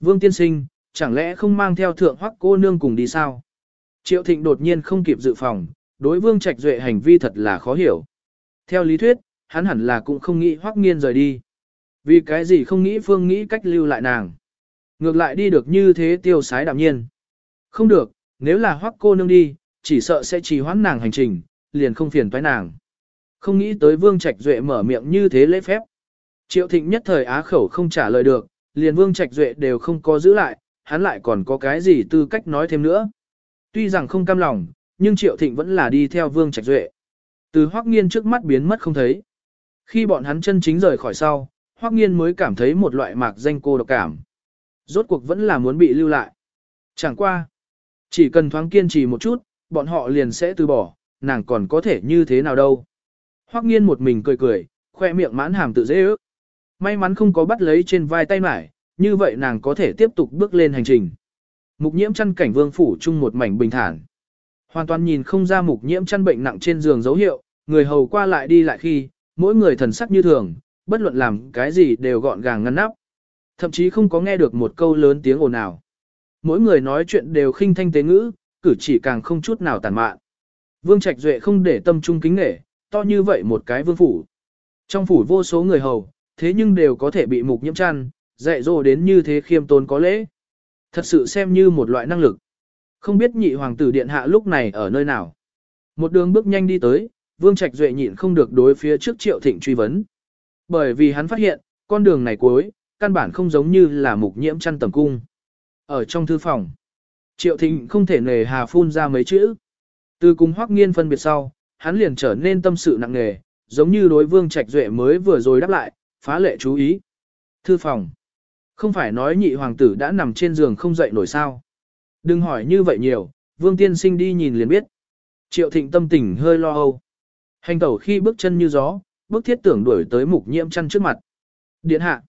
Vương tiên sinh, chẳng lẽ không mang theo thượng hoắc cô nương cùng đi sao? Triệu thịnh đột nhiên không kịp dự phòng, đối vương trạch duệ hành vi thật là khó hiểu. Theo lý thuyết, hắn hẳn là cũng không nghĩ hoắc nghiên rời đi. Vì cái gì không nghĩ phương nghĩ cách lưu lại nàng. Ngược lại đi được như thế tiêu sái đạm nhiên. Không được, nếu là hoắc cô nương đi, chỉ sợ sẽ trì hoãn nàng hành trình, liền không phiền toái nàng. Không nghĩ tới vương trạch duệ mở miệng như thế lễ phép. Triệu thịnh nhất thời á khẩu không trả lời được, liền vương trạch duệ đều không có giữ lại, hắn lại còn có cái gì tư cách nói thêm nữa. Tuy rằng không cam lòng, nhưng triệu thịnh vẫn là đi theo vương trạch duệ. Từ hoắc nghiên trước mắt biến mất không thấy. Khi bọn hắn chân chính rời khỏi sau, hoắc nghiên mới cảm thấy một loại mạc danh cô độc cảm. Rốt cuộc vẫn là muốn bị lưu lại. Chẳng qua. Chỉ cần thoáng kiên trì một chút, bọn họ liền sẽ từ bỏ, nàng còn có thể như thế nào đâu. Hoắc nghiên một mình cười cười, khoe miệng mãn hàm tự dễ ước. May mắn không có bắt lấy trên vai tay mải, như vậy nàng có thể tiếp tục bước lên hành trình. Mục nhiễm chăn cảnh vương phủ chung một mảnh bình thản. Hoàn toàn nhìn không ra mục nhiễm chăn bệnh nặng trên giường dấu hiệu, người hầu qua lại đi lại khi, mỗi người thần sắc như thường, bất luận làm cái gì đều gọn gàng ngăn nắp. Thậm chí không có nghe được một câu lớn tiếng ồn nào. Mỗi người nói chuyện đều khinh thanh tế ngữ, cử chỉ càng không chút nào tàn mạn. Vương Trạch Duệ không để tâm trung kính nể, to như vậy một cái vương phủ. Trong phủ vô số người hầu, thế nhưng đều có thể bị mục nhiễm chăn, dạy dỗ đến như thế khiêm tốn có lễ. Thật sự xem như một loại năng lực. Không biết nhị hoàng tử điện hạ lúc này ở nơi nào. Một đường bước nhanh đi tới, Vương Trạch Duệ nhịn không được đối phía trước Triệu Thịnh truy vấn. Bởi vì hắn phát hiện, con đường này cuối, căn bản không giống như là mục nhiễm chăn tầm cung. Ở trong thư phòng, Triệu Thịnh không thể nề hà phun ra mấy chữ. Từ cùng Hoắc Nghiên phân biệt sau, hắn liền trở nên tâm sự nặng nề, giống như đối Vương Trạch Duệ mới vừa rồi đáp lại, phá lệ chú ý. Thư phòng. Không phải nói nhị hoàng tử đã nằm trên giường không dậy nổi sao. Đừng hỏi như vậy nhiều, Vương Tiên Sinh đi nhìn liền biết. Triệu Thịnh tâm tình hơi lo âu. Hành tẩu khi bước chân như gió, bước thiết tưởng đuổi tới mục nhiễm chăn trước mặt. Điện hạ.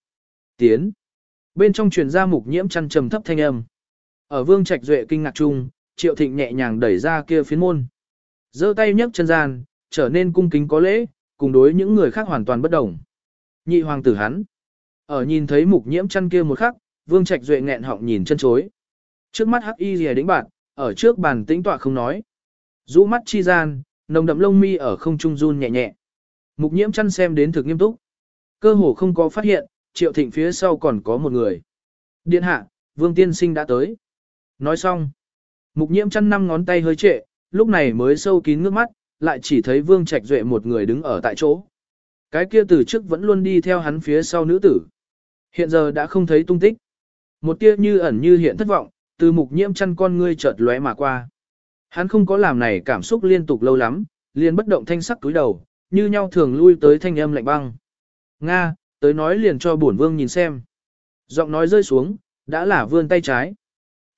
Tiến. Bên trong truyền ra mục nhiễm chăn trầm thấp thanh âm. Ở vương trạch duệ kinh ngạc chung, triệu thịnh nhẹ nhàng đẩy ra kia phiến môn. giơ tay nhấc chân gian, trở nên cung kính có lễ, cùng đối những người khác hoàn toàn bất đồng. Nhị hoàng tử hắn. Ở nhìn thấy mục nhiễm chăn kia một khắc, vương trạch duệ nghẹn họng nhìn chân chối. Trước mắt hắc y Liễu đĩnh bạn, ở trước bàn tĩnh tọa không nói. dụ mắt chi gian, nồng đậm lông mi ở không trung run nhẹ nhẹ. Mục nhiễm chăn xem đến thực nghiêm túc. Cơ hồ không có phát hiện, triệu thịnh phía sau còn có một người. Điện hạ, vương tiên sinh đã tới. Nói xong. Mục nhiễm chăn năm ngón tay hơi trệ, lúc này mới sâu kín nước mắt, lại chỉ thấy vương trạch duệ một người đứng ở tại chỗ. Cái kia từ trước vẫn luôn đi theo hắn phía sau nữ tử. Hiện giờ đã không thấy tung tích. Một tia như ẩn như hiện thất vọng, từ mục nhiễm chăn con ngươi chợt lóe mà qua. Hắn không có làm này cảm xúc liên tục lâu lắm, liền bất động thanh sắc túi đầu, như nhau thường lui tới thanh âm lạnh băng. Nga, tới nói liền cho bổn vương nhìn xem. Giọng nói rơi xuống, đã là vươn tay trái.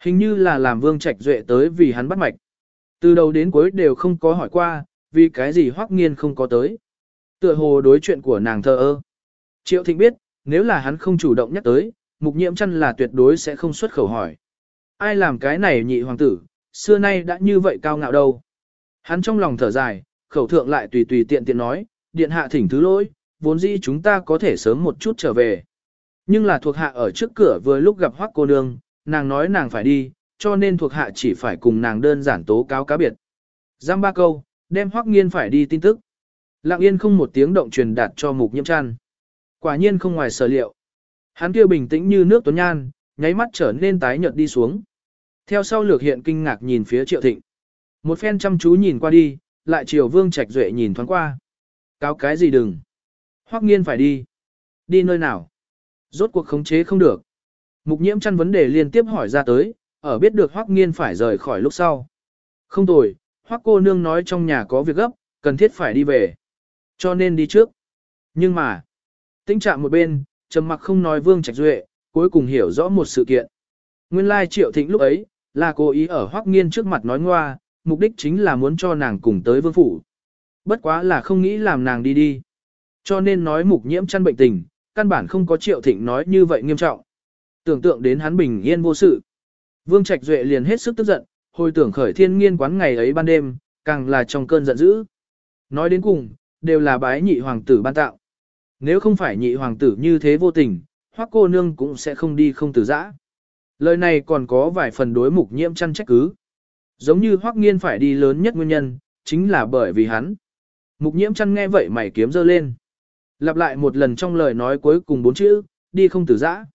Hình như là làm vương trạch duệ tới vì hắn bắt mạch. Từ đầu đến cuối đều không có hỏi qua, vì cái gì hoắc nghiên không có tới. Tựa hồ đối chuyện của nàng thơ ơ. Triệu thịnh biết, nếu là hắn không chủ động nhắc tới, mục nhiễm chăn là tuyệt đối sẽ không xuất khẩu hỏi. Ai làm cái này nhị hoàng tử, xưa nay đã như vậy cao ngạo đâu. Hắn trong lòng thở dài, khẩu thượng lại tùy tùy tiện tiện nói, điện hạ thỉnh thứ lỗi, vốn dĩ chúng ta có thể sớm một chút trở về. Nhưng là thuộc hạ ở trước cửa vừa lúc gặp hoắc cô nương, nàng nói nàng phải đi, cho nên thuộc hạ chỉ phải cùng nàng đơn giản tố cáo cá biệt. Giam ba câu, đem hoắc nghiên phải đi tin tức. Lặng yên không một tiếng động truyền đạt cho mục nhiễm chăn. Quả nhiên không ngoài sở liệu. Hắn kia bình tĩnh như nước tuấn nhan, nháy mắt trở nên tái nhợt đi xuống. Theo sau lược hiện kinh ngạc nhìn phía triệu thịnh. Một phen chăm chú nhìn qua đi, lại chiều vương trạch duệ nhìn thoáng qua. Cáo cái gì đừng. Hoắc nghiên phải đi. Đi nơi nào? Rốt cuộc khống chế không được. Mục nhiễm chăn vấn đề liên tiếp hỏi ra tới, ở biết được Hoắc nghiên phải rời khỏi lúc sau. Không tồi, Hoắc cô nương nói trong nhà có việc gấp, cần thiết phải đi về. Cho nên đi trước. Nhưng mà, tĩnh trạng một bên, trầm mặc không nói vương trạch duệ, cuối cùng hiểu rõ một sự kiện. Nguyên lai triệu thịnh lúc ấy, là cố ý ở Hoắc nghiên trước mặt nói ngoa, mục đích chính là muốn cho nàng cùng tới vương phủ. Bất quá là không nghĩ làm nàng đi đi. Cho nên nói mục nhiễm chăn bệnh tình, căn bản không có triệu thịnh nói như vậy nghiêm trọng. Tưởng tượng đến hắn bình yên vô sự. Vương Trạch Duệ liền hết sức tức giận, hồi tưởng khởi thiên nghiên quán ngày ấy ban đêm, càng là trong cơn giận dữ. Nói đến cùng, đều là bái nhị hoàng tử ban tạo. Nếu không phải nhị hoàng tử như thế vô tình, hoắc cô nương cũng sẽ không đi không từ giã. Lời này còn có vài phần đối mục nhiễm chăn trách cứ. Giống như Hoắc Nghiên phải đi lớn nhất nguyên nhân, chính là bởi vì hắn. Mục nhiễm chăn nghe vậy mày kiếm dơ lên. Lặp lại một lần trong lời nói cuối cùng bốn chữ, đi không tử giã.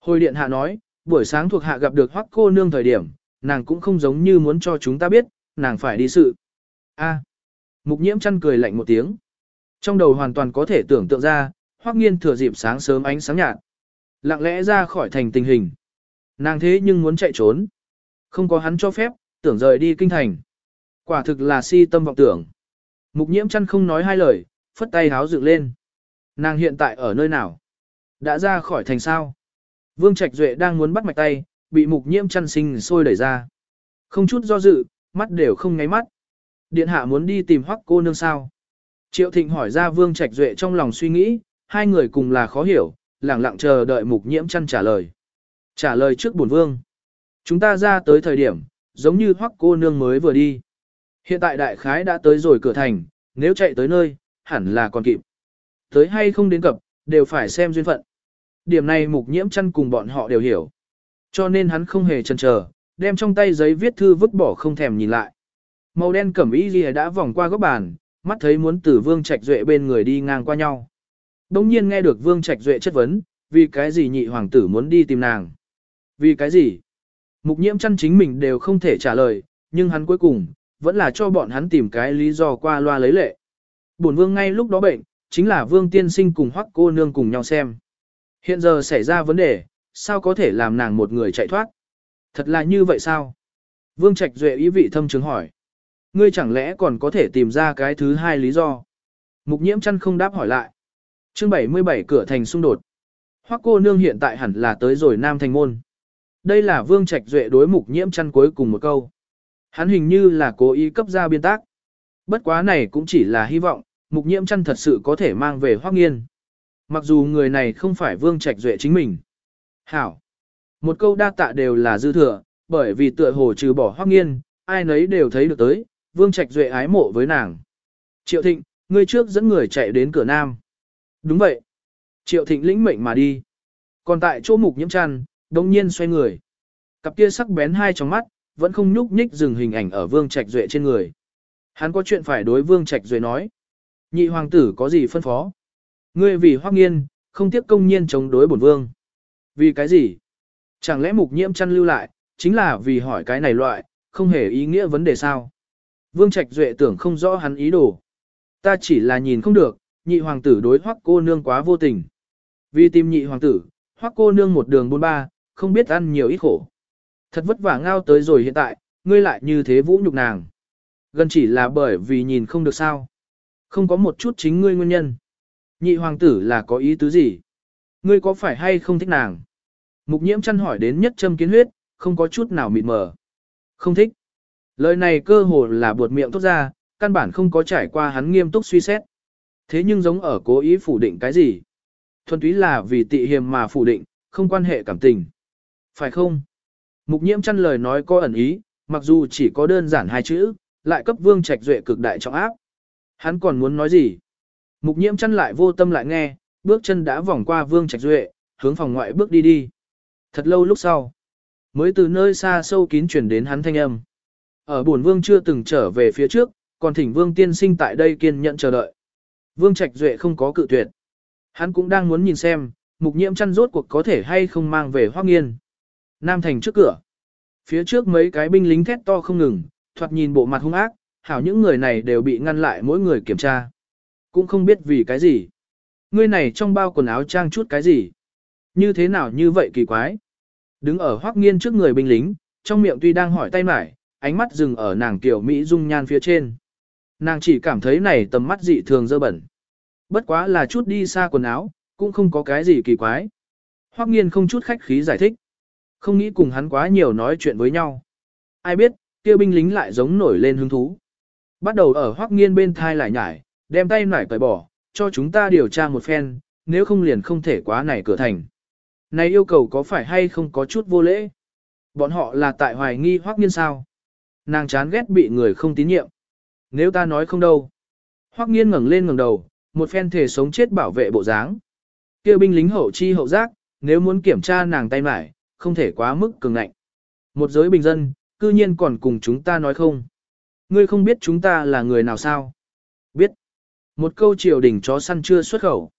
Hồi điện hạ nói, buổi sáng thuộc hạ gặp được Hoắc cô nương thời điểm, nàng cũng không giống như muốn cho chúng ta biết, nàng phải đi sự. A. Mục nhiễm chăn cười lạnh một tiếng. Trong đầu hoàn toàn có thể tưởng tượng ra, Hoắc Nghiên thừa dịp sáng sớm ánh sáng nhạt, lặng lẽ ra khỏi thành tình hình. Nàng thế nhưng muốn chạy trốn, không có hắn cho phép, tưởng rời đi kinh thành. Quả thực là si tâm vọng tưởng. Mục Nhiễm chăn không nói hai lời, phất tay háo dựng lên. Nàng hiện tại ở nơi nào? Đã ra khỏi thành sao? Vương Trạch Duệ đang muốn bắt mạch tay, bị Mục Nhiễm chăn sinh sôi đẩy ra. Không chút do dự, mắt đều không nháy mắt. Điện hạ muốn đi tìm Hoắc cô nương sao? Triệu Thịnh hỏi ra Vương Trạch Duệ trong lòng suy nghĩ, hai người cùng là khó hiểu, lẳng lặng chờ đợi mục nhiễm chăn trả lời. Trả lời trước bổn vương. Chúng ta ra tới thời điểm, giống như hoắc cô nương mới vừa đi. Hiện tại đại khái đã tới rồi cửa thành, nếu chạy tới nơi, hẳn là còn kịp. Tới hay không đến cập, đều phải xem duyên phận. Điểm này mục nhiễm chăn cùng bọn họ đều hiểu. Cho nên hắn không hề chần chờ, đem trong tay giấy viết thư vứt bỏ không thèm nhìn lại. Màu đen cẩm y lìa đã vòng qua góc bàn, mắt thấy muốn từ vương trạch duệ bên người đi ngang qua nhau. Đông nhiên nghe được Vương Trạch Duệ chất vấn, vì cái gì nhị hoàng tử muốn đi tìm nàng? Vì cái gì? Mục nhiễm chăn chính mình đều không thể trả lời, nhưng hắn cuối cùng, vẫn là cho bọn hắn tìm cái lý do qua loa lấy lệ. Bổn vương ngay lúc đó bệnh, chính là vương tiên sinh cùng hoắc cô nương cùng nhau xem. Hiện giờ xảy ra vấn đề, sao có thể làm nàng một người chạy thoát? Thật là như vậy sao? Vương Trạch Duệ ý vị thâm chứng hỏi. Ngươi chẳng lẽ còn có thể tìm ra cái thứ hai lý do? Mục nhiễm chăn không đáp hỏi lại. Chương 77 cửa thành xung đột. Hoắc cô nương hiện tại hẳn là tới rồi Nam Thành Môn. Đây là Vương Trạch Duệ đối mục nhiễm chăn cuối cùng một câu. Hắn hình như là cố ý cấp ra biên tác. Bất quá này cũng chỉ là hy vọng, mục nhiễm chăn thật sự có thể mang về Hoắc Nghiên. Mặc dù người này không phải Vương Trạch Duệ chính mình. Hảo. Một câu đa tạ đều là dư thừa, bởi vì tựa hồ trừ bỏ Hoắc Nghiên, ai nấy đều thấy được tới, Vương Trạch Duệ ái mộ với nàng. Triệu Thịnh, ngươi trước dẫn người chạy đến cửa Nam. Đúng vậy. Triệu thịnh lĩnh mệnh mà đi. Còn tại chỗ mục nhiễm chăn, đồng nhiên xoay người. Cặp kia sắc bén hai trong mắt, vẫn không nhúc nhích dừng hình ảnh ở vương trạch duệ trên người. Hắn có chuyện phải đối vương trạch duệ nói. Nhị hoàng tử có gì phân phó? Ngươi vì hoắc nghiên, không tiếp công nhiên chống đối bổn vương. Vì cái gì? Chẳng lẽ mục nhiễm chăn lưu lại, chính là vì hỏi cái này loại, không hề ý nghĩa vấn đề sao? Vương Trạch Duệ tưởng không rõ hắn ý đồ. Ta chỉ là nhìn không được, nhị hoàng tử đối hoắc cô nương quá vô tình. Vì tìm nhị hoàng tử, hoắc cô nương một đường buôn ba, không biết ăn nhiều ít khổ. Thật vất vả ngao tới rồi hiện tại, ngươi lại như thế vũ nhục nàng. Gần chỉ là bởi vì nhìn không được sao. Không có một chút chính ngươi nguyên nhân. Nhị hoàng tử là có ý tứ gì? Ngươi có phải hay không thích nàng? Mục nhiễm chăn hỏi đến nhất châm kiến huyết, không có chút nào mịt mờ. Không thích. Lời này cơ hồ là buột miệng tốt ra, căn bản không có trải qua hắn nghiêm túc suy xét. Thế nhưng giống ở cố ý phủ định cái gì? Thuần túy là vì tị hiềm mà phủ định, không quan hệ cảm tình. Phải không? Mục nhiễm chăn lời nói có ẩn ý, mặc dù chỉ có đơn giản hai chữ, lại cấp vương trạch duệ cực đại trọng áp. Hắn còn muốn nói gì? Mục nhiễm chăn lại vô tâm lại nghe, bước chân đã vòng qua vương trạch duệ, hướng phòng ngoại bước đi đi. Thật lâu lúc sau, mới từ nơi xa sâu kín chuyển đến hắn thanh âm. Ở buồn vương chưa từng trở về phía trước, còn thỉnh vương tiên sinh tại đây kiên nhẫn chờ đợi. Vương Trạch Duệ không có cự tuyệt. Hắn cũng đang muốn nhìn xem, mục nhiễm chăn rốt cuộc có thể hay không mang về hoác nghiên. Nam thành trước cửa. Phía trước mấy cái binh lính thét to không ngừng, thoạt nhìn bộ mặt hung ác, hảo những người này đều bị ngăn lại mỗi người kiểm tra. Cũng không biết vì cái gì. Người này trong bao quần áo trang chút cái gì. Như thế nào như vậy kỳ quái. Đứng ở hoác nghiên trước người binh lính, trong miệng tuy đang hỏi tay mải, ánh mắt dừng ở nàng tiểu Mỹ dung nhan phía trên. Nàng chỉ cảm thấy này tầm mắt dị thường dơ bẩn. Bất quá là chút đi xa quần áo, cũng không có cái gì kỳ quái. Hoắc nghiên không chút khách khí giải thích. Không nghĩ cùng hắn quá nhiều nói chuyện với nhau. Ai biết, kia binh lính lại giống nổi lên hứng thú. Bắt đầu ở Hoắc nghiên bên thai lại nhải, đem tay nải cởi bỏ, cho chúng ta điều tra một phen, nếu không liền không thể quá này cửa thành. Này yêu cầu có phải hay không có chút vô lễ? Bọn họ là tại hoài nghi Hoắc nghiên sao? Nàng chán ghét bị người không tín nhiệm. Nếu ta nói không đâu. Hoắc nghiên ngẩng lên ngẩng đầu, một phen thể sống chết bảo vệ bộ dáng. Kêu binh lính hậu chi hậu giác, nếu muốn kiểm tra nàng tay mải, không thể quá mức cường ngạnh. Một giới bình dân, cư nhiên còn cùng chúng ta nói không. Ngươi không biết chúng ta là người nào sao? Biết. Một câu triều đình chó săn chưa xuất khẩu.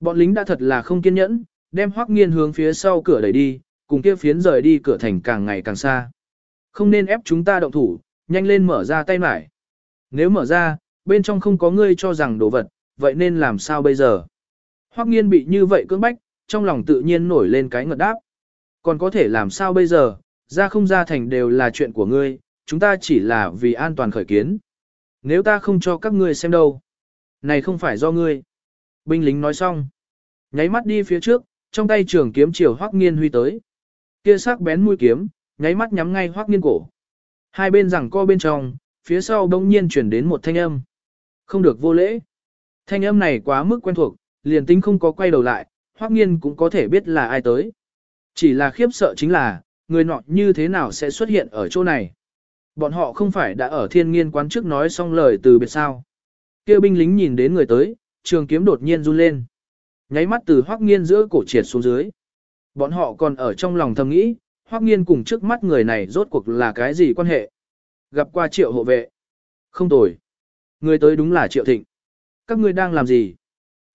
Bọn lính đã thật là không kiên nhẫn, đem Hoắc Nghiên hướng phía sau cửa đẩy đi, cùng kia phiến rời đi cửa thành càng ngày càng xa. Không nên ép chúng ta động thủ, nhanh lên mở ra tay mải. Nếu mở ra, bên trong không có ngươi cho rằng đồ vật, vậy nên làm sao bây giờ? Hoắc Nghiên bị như vậy cưỡng bách, trong lòng tự nhiên nổi lên cái ngợt đáp. Còn có thể làm sao bây giờ, ra không ra thành đều là chuyện của ngươi, chúng ta chỉ là vì an toàn khởi kiến. Nếu ta không cho các ngươi xem đâu, này không phải do ngươi. Binh lính nói xong, nháy mắt đi phía trước, trong tay trường kiếm chiều Hoắc Nghiên huy tới. Kia sắc bén mũi kiếm, nháy mắt nhắm ngay Hoắc Nghiên cổ. Hai bên rằng co bên trong, phía sau bỗng nhiên chuyển đến một thanh âm. Không được vô lễ. Thanh âm này quá mức quen thuộc, liền tính không có quay đầu lại, Hoắc Nghiên cũng có thể biết là ai tới. Chỉ là khiếp sợ chính là, người nọ như thế nào sẽ xuất hiện ở chỗ này. Bọn họ không phải đã ở thiên nghiên quán trước nói xong lời từ biệt sao. Kêu binh lính nhìn đến người tới, trường kiếm đột nhiên run lên. Nháy mắt từ hoắc nghiên giữa cổ triệt xuống dưới. Bọn họ còn ở trong lòng thầm nghĩ, hoắc nghiên cùng trước mắt người này rốt cuộc là cái gì quan hệ. Gặp qua triệu hộ vệ. Không tồi. Người tới đúng là triệu thịnh. Các ngươi đang làm gì?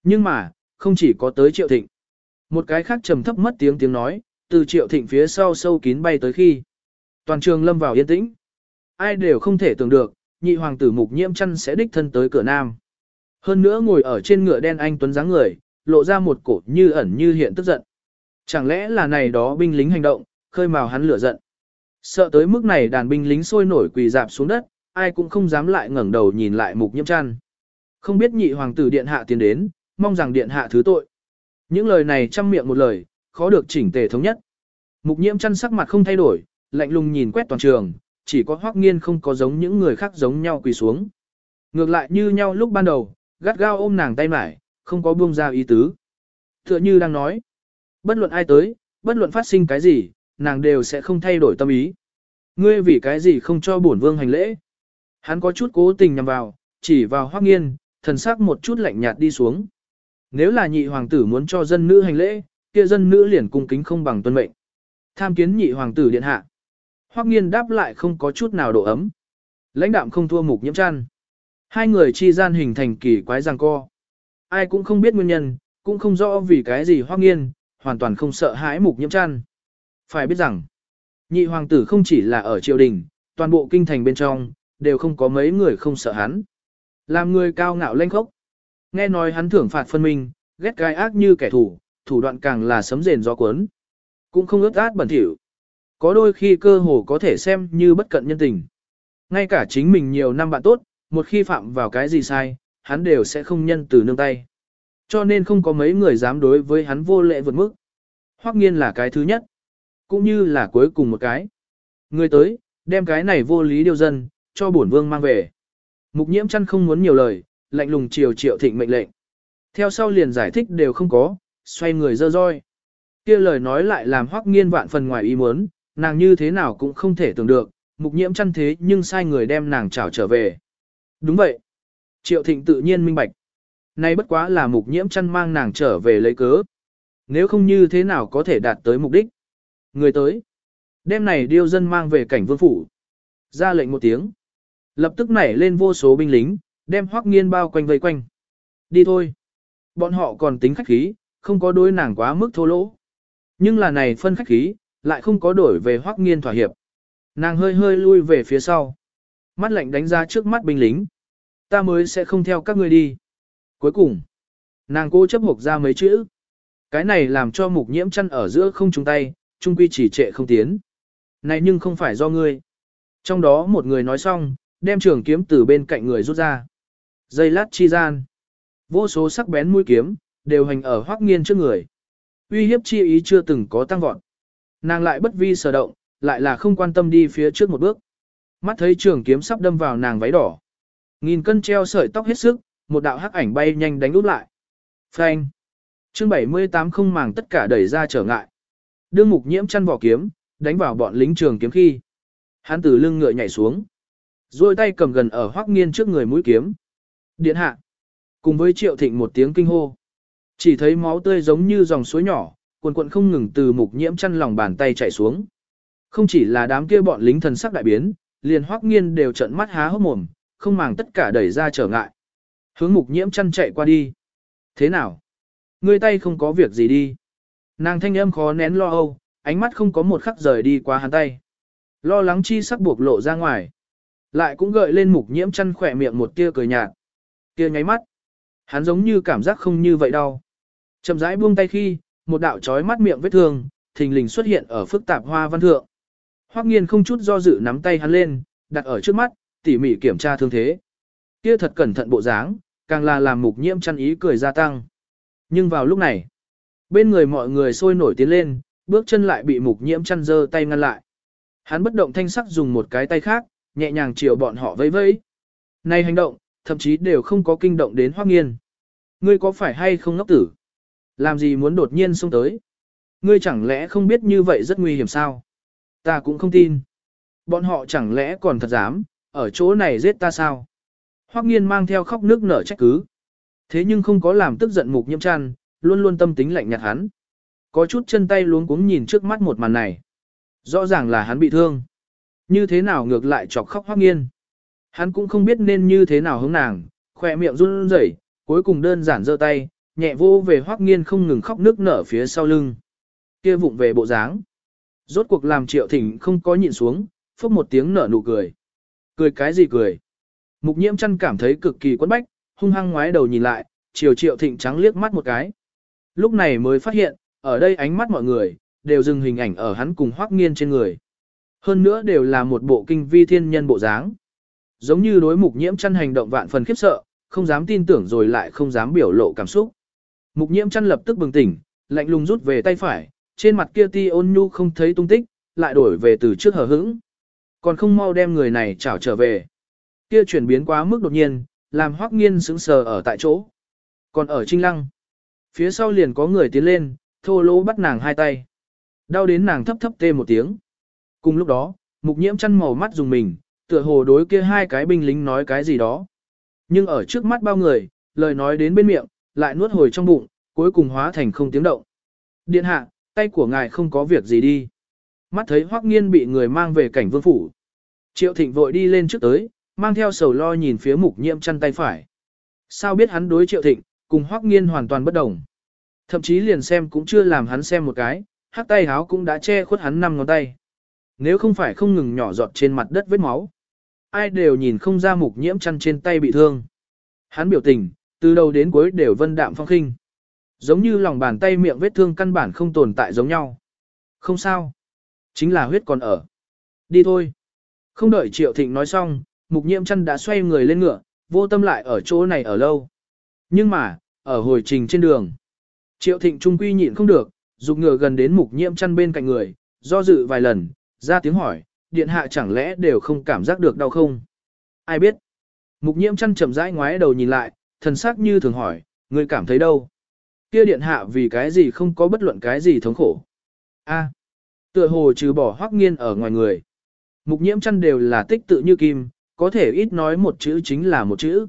Nhưng mà, không chỉ có tới triệu thịnh. Một cái khác trầm thấp mất tiếng tiếng nói, từ triệu thịnh phía sau sâu kín bay tới khi. Toàn trường lâm vào yên tĩnh. Ai đều không thể tưởng được, nhị hoàng tử mục nhiễm chân sẽ đích thân tới cửa nam. Hơn nữa ngồi ở trên ngựa đen anh tuấn dáng người, lộ ra một cổ như ẩn như hiện tức giận. Chẳng lẽ là này đó binh lính hành động, khơi mào hắn lửa giận. Sợ tới mức này đàn binh lính sôi nổi quỳ dạp xuống đất, ai cũng không dám lại ngẩng đầu nhìn lại mục nhiễm chăn. Không biết nhị hoàng tử điện hạ tiến đến, mong rằng điện hạ thứ tội. Những lời này trăm miệng một lời, khó được chỉnh tề thống nhất. Mục nhiễm chăn sắc mặt không thay đổi, lạnh lùng nhìn quét toàn trường, chỉ có hoắc nghiên không có giống những người khác giống nhau quỳ xuống. Ngược lại như nhau lúc ban đầu, gắt gao ôm nàng tay mải, không có buông ra ý tứ. Tựa như đang nói, bất luận ai tới, bất luận phát sinh cái gì, nàng đều sẽ không thay đổi tâm ý. Ngươi vì cái gì không cho bổn vương hành lễ? Hắn có chút cố tình nhằm vào, chỉ vào hoắc nghiên, thần sắc một chút lạnh nhạt đi xuống. Nếu là nhị hoàng tử muốn cho dân nữ hành lễ, kia dân nữ liền cung kính không bằng tuân mệnh. Tham kiến nhị hoàng tử điện hạ. Hoắc nghiên đáp lại không có chút nào độ ấm. Lãnh đạm không thua mục nhiễm chăn. Hai người chi gian hình thành kỳ quái giằng co. Ai cũng không biết nguyên nhân, cũng không rõ vì cái gì Hoắc nghiên, hoàn toàn không sợ hãi mục nhiễm chăn. Phải biết rằng, nhị hoàng tử không chỉ là ở triều đình, toàn bộ kinh thành bên trong, đều không có mấy người không sợ hắn. Làm người cao ngạo lanh khốc. Nghe nói hắn thưởng phạt phân minh, ghét gai ác như kẻ thù, thủ đoạn càng là sấm rền gió cuốn. Cũng không ướt át bẩn thỉu. Có đôi khi cơ hồ có thể xem như bất cận nhân tình. Ngay cả chính mình nhiều năm bạn tốt, một khi phạm vào cái gì sai, hắn đều sẽ không nhân từ nương tay. Cho nên không có mấy người dám đối với hắn vô lệ vượt mức. Hoắc nghiên là cái thứ nhất, cũng như là cuối cùng một cái. Người tới, đem cái này vô lý điều dân, cho bổn vương mang về. Mục nhiễm chăn không muốn nhiều lời, lạnh lùng chiều triệu thịnh mệnh lệnh. Theo sau liền giải thích đều không có, xoay người dơ roi. kia lời nói lại làm hoắc nghiên vạn phần ngoài ý muốn, nàng như thế nào cũng không thể tưởng được, mục nhiễm chăn thế nhưng sai người đem nàng trảo trở về. Đúng vậy. Triệu thịnh tự nhiên minh bạch. Nay bất quá là mục nhiễm chăn mang nàng trở về lấy cớ. Nếu không như thế nào có thể đạt tới mục đích. Người tới. Đêm này điêu dân mang về cảnh vương phủ. Ra lệnh một tiếng. Lập tức nảy lên vô số binh lính, đem hoắc nghiên bao quanh vây quanh. Đi thôi. Bọn họ còn tính khách khí, không có đối nàng quá mức thô lỗ. Nhưng là này phân khách khí, lại không có đổi về hoắc nghiên thỏa hiệp. Nàng hơi hơi lui về phía sau. Mắt lạnh đánh ra trước mắt binh lính. Ta mới sẽ không theo các ngươi đi. Cuối cùng, nàng cố chấp hộp ra mấy chữ. Cái này làm cho mục nhiễm chăn ở giữa không chung tay, trung quy chỉ trệ không tiến. Này nhưng không phải do ngươi. Trong đó một người nói xong, đem trường kiếm từ bên cạnh người rút ra. Dây lát chi gian. Vô số sắc bén mũi kiếm, đều hành ở hoắc nghiên trước người. Uy hiếp chi ý chưa từng có tăng vọt. Nàng lại bất vi sở động, lại là không quan tâm đi phía trước một bước. Mắt thấy trường kiếm sắp đâm vào nàng váy đỏ. Nghìn cân treo sợi tóc hết sức, một đạo hắc ảnh bay nhanh đánh úp lại. Phanh. Chương 78 không màng tất cả đẩy ra trở ngại. Đương mục nhiễm chăn vỏ kiếm, đánh vào bọn lính trường kiếm khi. Hắn từ lưng ngựa nhảy xuống. Rồi tay cầm gần ở hoắc nghiên trước người mũi kiếm. Điện hạ. Cùng với triệu thịnh một tiếng kinh hô. Chỉ thấy máu tươi giống như dòng suối nhỏ, cuồn cuộn không ngừng từ mục nhiễm chăn lòng bàn tay chạy xuống. Không chỉ là đám kia bọn lính thần sắc đại biến, liền hoắc nghiên đều trợn mắt há hốc mồm, không màng tất cả đẩy ra trở ngại. Hướng mục nhiễm chăn chạy qua đi. Thế nào? Ngươi tay không có việc gì đi. Nàng thanh âm khó nén lo âu, ánh mắt không có một khắc rời đi qua hắn tay. Lo lắng chi sắc buộc lộ ra ngoài. Lại cũng gợi lên mục nhiễm chăn khỏe miệng một tia cười nhạt. Kia nháy mắt. Hắn giống như cảm giác không như vậy đâu. Chậm rãi buông tay khi, một đạo chói mắt miệng vết thương, thình lình xuất hiện ở phức tạp hoa văn thượng. Hoắc nghiên không chút do dự nắm tay hắn lên, đặt ở trước mắt, tỉ mỉ kiểm tra thương thế. Kia thật cẩn thận bộ dáng, càng là làm mục nhiễm chăn ý cười gia tăng. Nhưng vào lúc này, bên người mọi người sôi nổi tiến lên, bước chân lại bị mục nhiễm chăn dơ tay ngăn lại. Hắn bất động thanh sắc dùng một cái tay khác, nhẹ nhàng chiều bọn họ vẫy vẫy. Này hành động, thậm chí đều không có kinh động đến Hoắc Nghiên. Ngươi có phải hay không ngốc tử? Làm gì muốn đột nhiên xông tới? Ngươi chẳng lẽ không biết như vậy rất nguy hiểm sao? Ta cũng không tin. Bọn họ chẳng lẽ còn thật dám, ở chỗ này giết ta sao? Hoắc Nghiên mang theo khóc nước nở trách cứ. Thế nhưng không có làm tức giận mục nhiễm Trăn luôn luôn tâm tính lạnh nhạt hắn. Có chút chân tay luống cuống nhìn trước mắt một màn này. Rõ ràng là hắn bị thương. Như thế nào ngược lại chọc khóc Hoắc Nghiên. Hắn cũng không biết nên như thế nào hướng nàng, khỏe miệng run rẩy, cuối cùng đơn giản giơ tay, nhẹ vô về Hoắc Nghiên không ngừng khóc nước nở phía sau lưng. Kia vụng về bộ dáng. Rốt cuộc làm Triệu Thịnh không có nhịn xuống, phốc một tiếng nở nụ cười. Cười cái gì cười? Mục Nhiễm chăn cảm thấy cực kỳ quẫn bách, hung hăng ngoái đầu nhìn lại, chiều Triệu Thịnh trắng liếc mắt một cái. Lúc này mới phát hiện, ở đây ánh mắt mọi người đều dừng hình ảnh ở hắn cùng Hoắc Nghiên trên người. Hơn nữa đều là một bộ kinh vi thiên nhân bộ dáng. Giống như đối mục nhiễm chăn hành động vạn phần khiếp sợ, không dám tin tưởng rồi lại không dám biểu lộ cảm xúc. Mục nhiễm chăn lập tức bừng tỉnh, lạnh lùng rút về tay phải, trên mặt kia ti ôn nhu không thấy tung tích, lại đổi về từ trước hờ hững. Còn không mau đem người này trảo trở về. Kia chuyển biến quá mức đột nhiên, làm hoắc nghiên sững sờ ở tại chỗ. Còn ở trinh lăng, phía sau liền có người tiến lên, thô lỗ bắt nàng hai tay. Đau đến nàng thấp thấp tê một tiếng. Cùng lúc đó, mục nhiễm chăn màu mắt dùng mình, tựa hồ đối kia hai cái binh lính nói cái gì đó. Nhưng ở trước mắt bao người, lời nói đến bên miệng, lại nuốt hồi trong bụng, cuối cùng hóa thành không tiếng động. Điện hạ, tay của ngài không có việc gì đi. Mắt thấy Hoắc Nghiên bị người mang về cảnh vương phủ. Triệu Thịnh vội đi lên trước tới, mang theo sầu lo nhìn phía mục nhiễm chăn tay phải. Sao biết hắn đối Triệu Thịnh, cùng Hoắc Nghiên hoàn toàn bất đồng. Thậm chí liền xem cũng chưa làm hắn xem một cái, hắc tay háo cũng đã che khuất hắn năm ngón tay. Nếu không phải không ngừng nhỏ giọt trên mặt đất vết máu, ai đều nhìn không ra mục nhiễm chăn trên tay bị thương. Hắn biểu tình, từ đầu đến cuối đều vân đạm phong khinh. Giống như lòng bàn tay miệng vết thương căn bản không tồn tại giống nhau. Không sao. Chính là huyết còn ở. Đi thôi. Không đợi Triệu Thịnh nói xong, mục nhiễm chăn đã xoay người lên ngựa, vô tâm lại ở chỗ này ở lâu. Nhưng mà, ở hồi trình trên đường, Triệu Thịnh trung quy nhịn không được, dục ngựa gần đến mục nhiễm chăn bên cạnh người, do dự vài lần, ra tiếng hỏi, điện hạ chẳng lẽ đều không cảm giác được đau không? Ai biết? Mục nhiễm chăn chậm rãi ngoái đầu nhìn lại, thần sắc như thường hỏi, người cảm thấy đâu? Kia điện hạ vì cái gì không có bất luận cái gì thống khổ? A, tựa hồ trừ bỏ hoắc nghiên ở ngoài người. Mục nhiễm chăn đều là tích tự như kim, có thể ít nói một chữ chính là một chữ.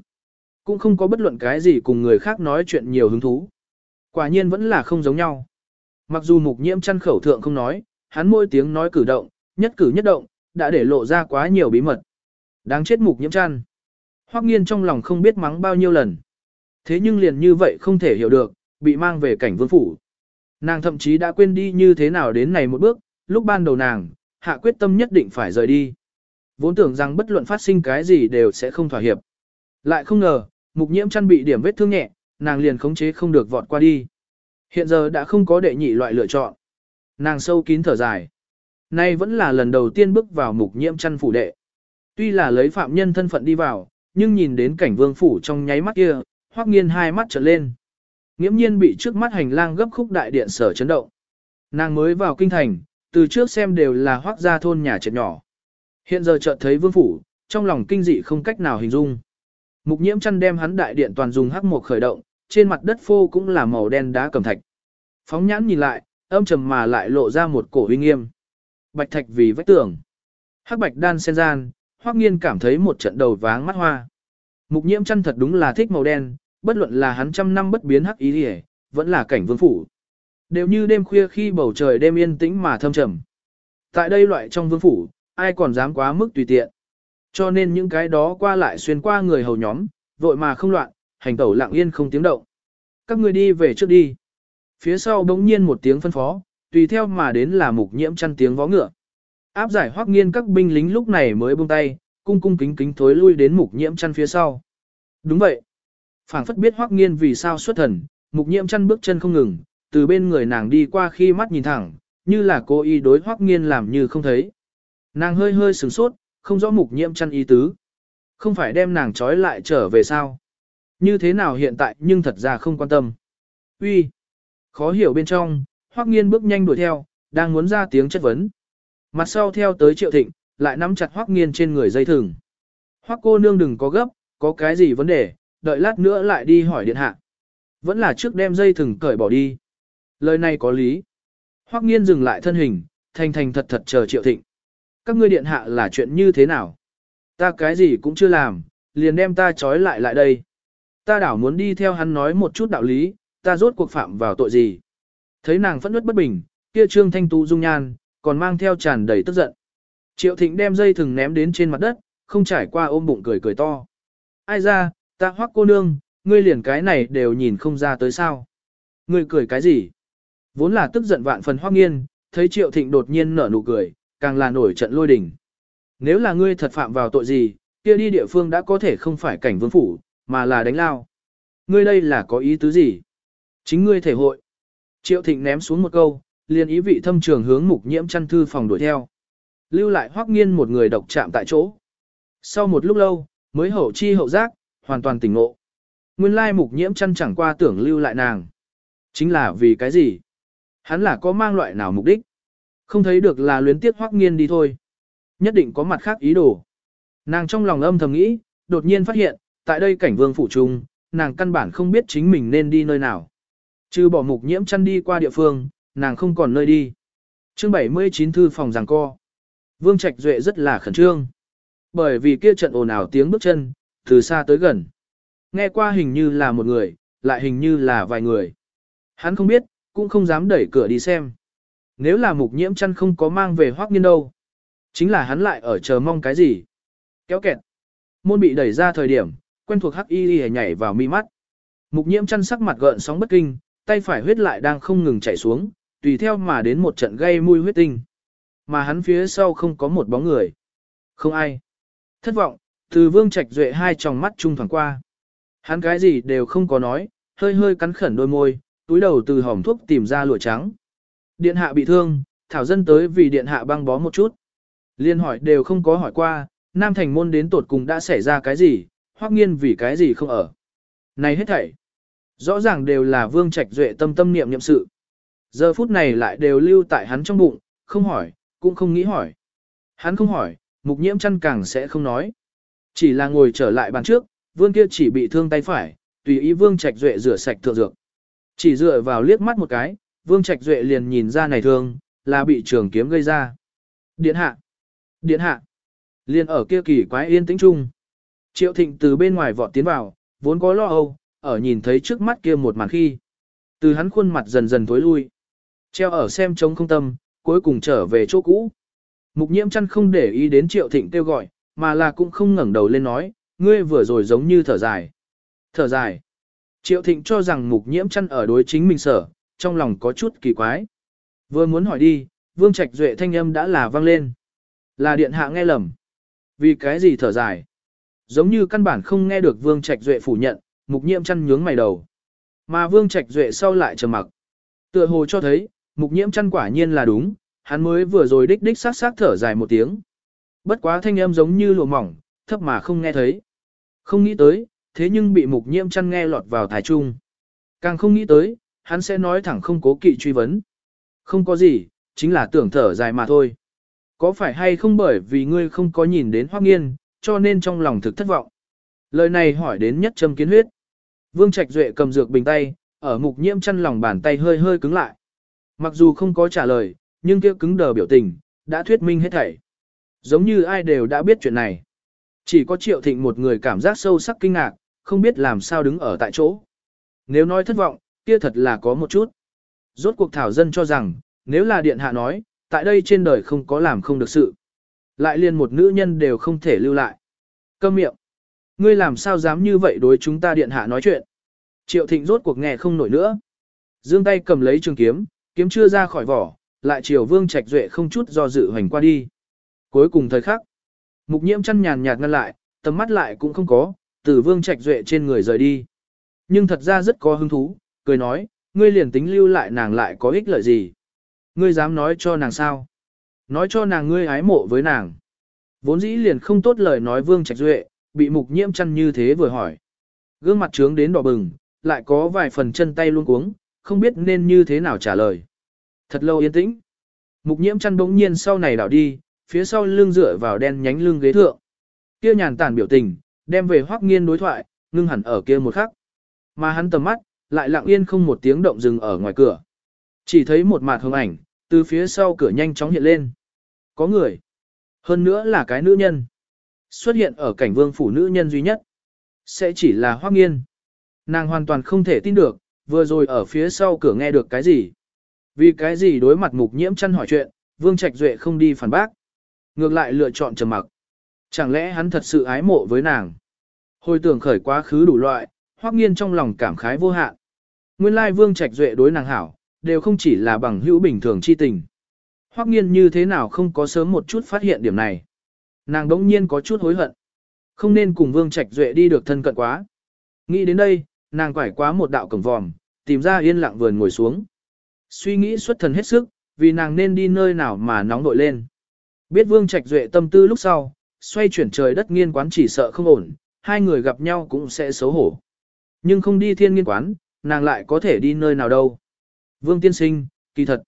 Cũng không có bất luận cái gì cùng người khác nói chuyện nhiều hứng thú. Quả nhiên vẫn là không giống nhau. Mặc dù mục nhiễm chăn khẩu thượng không nói, hắn môi tiếng nói cử động, nhất cử nhất động, đã để lộ ra quá nhiều bí mật. Đáng chết mục nhiễm chăn. Hoắc nghiên trong lòng không biết mắng bao nhiêu lần. Thế nhưng liền như vậy không thể hiểu được, bị mang về cảnh vương phủ. Nàng thậm chí đã quên đi như thế nào đến này một bước, lúc ban đầu nàng, hạ quyết tâm nhất định phải rời đi. Vốn tưởng rằng bất luận phát sinh cái gì đều sẽ không thỏa hiệp. Lại không ngờ, mục nhiễm chăn bị điểm vết thương nhẹ, nàng liền khống chế không được vọt qua đi. Hiện giờ đã không có đệ nhị loại lựa chọn. Nàng sâu kín thở dài. Nay vẫn là lần đầu tiên bước vào mục nhiễm chăn phủ đệ. Tuy là lấy phạm nhân thân phận đi vào, nhưng nhìn đến cảnh vương phủ trong nháy mắt kia, hoắc nghiên hai mắt trợn lên. Nghiễm nhiên bị trước mắt hành lang gấp khúc đại điện sở chấn động. Nàng mới vào kinh thành, từ trước xem đều là hoắc gia thôn nhà trệt nhỏ. Hiện giờ chợt thấy vương phủ, trong lòng kinh dị không cách nào hình dung. Mục nhiễm chăn đem hắn đại điện toàn dùng hắc mục khởi động, trên mặt đất phô cũng là màu đen đá cẩm thạch. Phóng nhãn nhìn lại, âm trầm mà lại lộ ra một cổ uy nghiêm bạch thạch vì vách tường. Hắc bạch đan sen gian, Hoắc Nghiên cảm thấy một trận đầu váng mắt hoa. Mục Nhiễm chân thật đúng là thích màu đen, bất luận là hắn trăm năm bất biến hắc ý liễu, vẫn là cảnh vương phủ. Đều như đêm khuya khi bầu trời đêm yên tĩnh mà thâm trầm. Tại đây loại trong vương phủ, ai còn dám quá mức tùy tiện. Cho nên những cái đó qua lại xuyên qua người hầu nhóm, vội mà không loạn, hành tẩu lặng yên không tiếng động. Các người đi về trước đi. Phía sau bỗng nhiên một tiếng phân phó, tùy theo mà đến là mục nhiễm chăn tiếng vó ngựa. Áp giải hoắc nghiên các binh lính lúc này mới buông tay, cung cung kính kính thối lui đến mục nhiễm chăn phía sau. Đúng vậy. phảng phất biết hoắc nghiên vì sao xuất thần, mục nhiễm chăn bước chân không ngừng, từ bên người nàng đi qua khi mắt nhìn thẳng, như là cô y đối hoắc nghiên làm như không thấy. Nàng hơi hơi sửng sốt, không rõ mục nhiễm chăn ý tứ. Không phải đem nàng trói lại trở về sao? Như thế nào hiện tại nhưng thật ra không quan tâm. Uy, Khó hiểu bên trong, hoắc nghiên bước nhanh đuổi theo, đang muốn ra tiếng chất vấn. Mặt sau theo tới triệu thịnh, lại nắm chặt hoắc nghiên trên người dây thừng. Hoắc cô nương đừng có gấp, có cái gì vấn đề, đợi lát nữa lại đi hỏi điện hạ. Vẫn là trước đem dây thừng cởi bỏ đi. Lời này có lý. Hoắc nghiên dừng lại thân hình, thành thành thật thật chờ triệu thịnh. Các ngươi điện hạ là chuyện như thế nào? Ta cái gì cũng chưa làm, liền đem ta trói lại lại đây. Ta đảo muốn đi theo hắn nói một chút đạo lý, ta rốt cuộc phạm vào tội gì. Thấy nàng phẫn nứt bất bình, kia trương thanh tú dung nhan, còn mang theo tràn đầy tức giận. Triệu thịnh đem dây thừng ném đến trên mặt đất, không trải qua ôm bụng cười cười to. Ai ra, ta hoắc cô nương, ngươi liền cái này đều nhìn không ra tới sao. Ngươi cười cái gì? Vốn là tức giận vạn phần hoắc nghiên, thấy triệu thịnh đột nhiên nở nụ cười, càng là nổi trận lôi đình. Nếu là ngươi thật phạm vào tội gì, kia đi địa phương đã có thể không phải cảnh vương phủ, mà là đánh lao. Ngươi đây là có ý tứ gì? Chính ngươi thể hội. Triệu thịnh ném xuống một câu, liền ý vị thâm trường hướng mục nhiễm chăn thư phòng đuổi theo. Lưu lại hoắc nghiên một người độc chạm tại chỗ. Sau một lúc lâu, mới hậu chi hậu giác, hoàn toàn tỉnh ngộ. Nguyên lai mục nhiễm chăn chẳng qua tưởng lưu lại nàng. Chính là vì cái gì? Hắn là có mang loại nào mục đích? Không thấy được là luyến tiếc hoắc nghiên đi thôi. Nhất định có mặt khác ý đồ. Nàng trong lòng âm thầm nghĩ, đột nhiên phát hiện, tại đây cảnh vương phủ trung, nàng căn bản không biết chính mình nên đi nơi nào. Trừ bỏ mục nhiễm chăn đi qua địa phương, nàng không còn nơi đi. Chương 79 thư phòng giằng co. Vương Trạch Duệ rất là khẩn trương. Bởi vì kia trận ồn ào tiếng bước chân, từ xa tới gần. Nghe qua hình như là một người, lại hình như là vài người. Hắn không biết, cũng không dám đẩy cửa đi xem. Nếu là mục nhiễm chăn không có mang về hoác nghiên đâu. Chính là hắn lại ở chờ mong cái gì. Kéo kẹt. Môn bị đẩy ra thời điểm, quen thuộc hắc y y nhảy vào mi mắt. Mục nhiễm chăn sắc mặt gợn sóng bất kinh, tay phải huyết lại đang không ngừng chảy xuống, tùy theo mà đến một trận gây mùi huyết tinh. Mà hắn phía sau không có một bóng người. Không ai. Thất vọng, từ vương trạch duệ hai tròng mắt trung thoảng qua. Hắn cái gì đều không có nói, hơi hơi cắn khẩn đôi môi, túi đầu từ hòm thuốc tìm ra lụa trắng. Điện hạ bị thương, thảo dân tới vì điện hạ băng bó một chút. Liên hỏi đều không có hỏi qua, Nam Thành môn đến tột cùng đã xảy ra cái gì, hoắc nghiên vì cái gì không ở. Này hết thảy, rõ ràng đều là vương trạch duệ tâm tâm niệm niệm sự. Giờ phút này lại đều lưu tại hắn trong bụng, không hỏi, cũng không nghĩ hỏi. Hắn không hỏi, mục nhiễm chăn càng sẽ không nói. Chỉ là ngồi trở lại bàn trước, vương kia chỉ bị thương tay phải, tùy ý vương trạch duệ rửa sạch thượng dược. Chỉ dựa vào liếc mắt một cái, vương trạch duệ liền nhìn ra này thương, là bị trường kiếm gây ra. Điện hạ! Điện hạ! Liền ở kia kỳ quái yên tĩnh chung. Triệu thịnh từ bên ngoài vọt tiến vào, vốn có lo âu, ở nhìn thấy trước mắt kia một màn khi. Từ hắn khuôn mặt dần dần tối lui. Treo ở xem trống không tâm, cuối cùng trở về chỗ cũ. Mục nhiễm chăn không để ý đến triệu thịnh kêu gọi, mà là cũng không ngẩng đầu lên nói, ngươi vừa rồi giống như thở dài. Thở dài. Triệu thịnh cho rằng mục nhiễm chăn ở đối chính mình sở, trong lòng có chút kỳ quái. Vừa muốn hỏi đi, vương trạch duệ thanh âm đã là vang lên. Là điện hạ nghe lầm. Vì cái gì thở dài? Giống như căn bản không nghe được vương trạch duệ phủ nhận, mục nhiễm chăn nhướng mày đầu. Mà vương trạch duệ sau lại trầm mặc. Tựa hồ cho thấy, mục nhiễm chăn quả nhiên là đúng, hắn mới vừa rồi đích đích sát sát thở dài một tiếng. Bất quá thanh âm giống như lụa mỏng, thấp mà không nghe thấy. Không nghĩ tới, thế nhưng bị mục nhiễm chăn nghe lọt vào thái trung. Càng không nghĩ tới, hắn sẽ nói thẳng không cố kỵ truy vấn. Không có gì, chính là tưởng thở dài mà thôi. Có phải hay không bởi vì ngươi không có nhìn đến hoác nghiên, cho nên trong lòng thực thất vọng. Lời này hỏi đến nhất châm kiến huyết. Vương Trạch Duệ cầm dược bình tay, ở mục nhiễm chăn lòng bàn tay hơi hơi cứng lại. Mặc dù không có trả lời, nhưng kia cứng đờ biểu tình, đã thuyết minh hết thảy. Giống như ai đều đã biết chuyện này. Chỉ có Triệu Thịnh một người cảm giác sâu sắc kinh ngạc, không biết làm sao đứng ở tại chỗ. Nếu nói thất vọng, kia thật là có một chút. Rốt cuộc thảo dân cho rằng, nếu là điện hạ nói, tại đây trên đời không có làm không được sự. Lại liền một nữ nhân đều không thể lưu lại. Câm miệng. Ngươi làm sao dám như vậy đối chúng ta điện hạ nói chuyện. Triệu thịnh rốt cuộc nghe không nổi nữa. Dương tay cầm lấy trường kiếm, kiếm chưa ra khỏi vỏ, lại chiều vương trạch duệ không chút do dự hoành qua đi. Cuối cùng thời khắc, mục nhiễm chăn nhàn nhạt ngăn lại, tầm mắt lại cũng không có, từ vương trạch duệ trên người rời đi. Nhưng thật ra rất có hứng thú, cười nói, ngươi liền tính lưu lại nàng lại có ích lợi gì. Ngươi dám nói cho nàng sao? Nói cho nàng ngươi ái mộ với nàng. Vốn dĩ liền không tốt lời nói vương trạch duệ, bị mục nhiễm chăn như thế vừa hỏi. Gương mặt trướng đến đỏ bừng, lại có vài phần chân tay luôn cuống, không biết nên như thế nào trả lời. Thật lâu yên tĩnh. Mục nhiễm chăn bỗng nhiên sau này đảo đi, phía sau lưng dựa vào đen nhánh lưng ghế thượng. Kia nhàn tản biểu tình, đem về hoắc nghiên đối thoại, ngưng hẳn ở kia một khắc. Mà hắn tầm mắt, lại lặng yên không một tiếng động dừng ở ngoài cửa. Chỉ thấy một mặt hồng ảnh, từ phía sau cửa nhanh chóng hiện lên. Có người. Hơn nữa là cái nữ nhân. Xuất hiện ở cảnh vương phủ nữ nhân duy nhất. Sẽ chỉ là hoác nghiên. Nàng hoàn toàn không thể tin được, vừa rồi ở phía sau cửa nghe được cái gì. Vì cái gì đối mặt mục nhiễm chăn hỏi chuyện, Vương Trạch Duệ không đi phản bác. Ngược lại lựa chọn trầm mặc. Chẳng lẽ hắn thật sự ái mộ với nàng? Hồi tưởng khởi quá khứ đủ loại, hoắc nghiên trong lòng cảm khái vô hạn. Nguyên lai Vương Trạch Duệ đối nàng hảo, đều không chỉ là bằng hữu bình thường chi tình. Hoắc nghiên như thế nào không có sớm một chút phát hiện điểm này. Nàng đống nhiên có chút hối hận. Không nên cùng Vương Trạch Duệ đi được thân cận quá. Nghĩ đến đây, nàng quải quá một đạo cổng vòm, tìm ra yên lặng vườn ngồi xuống. Suy nghĩ xuất thần hết sức, vì nàng nên đi nơi nào mà nóng nổi lên. Biết Vương Trạch Duệ tâm tư lúc sau, xoay chuyển trời đất nghiên quán chỉ sợ không ổn, hai người gặp nhau cũng sẽ xấu hổ. Nhưng không đi thiên nghiên quán, nàng lại có thể đi nơi nào đâu. Vương Tiên Sinh, kỳ thật.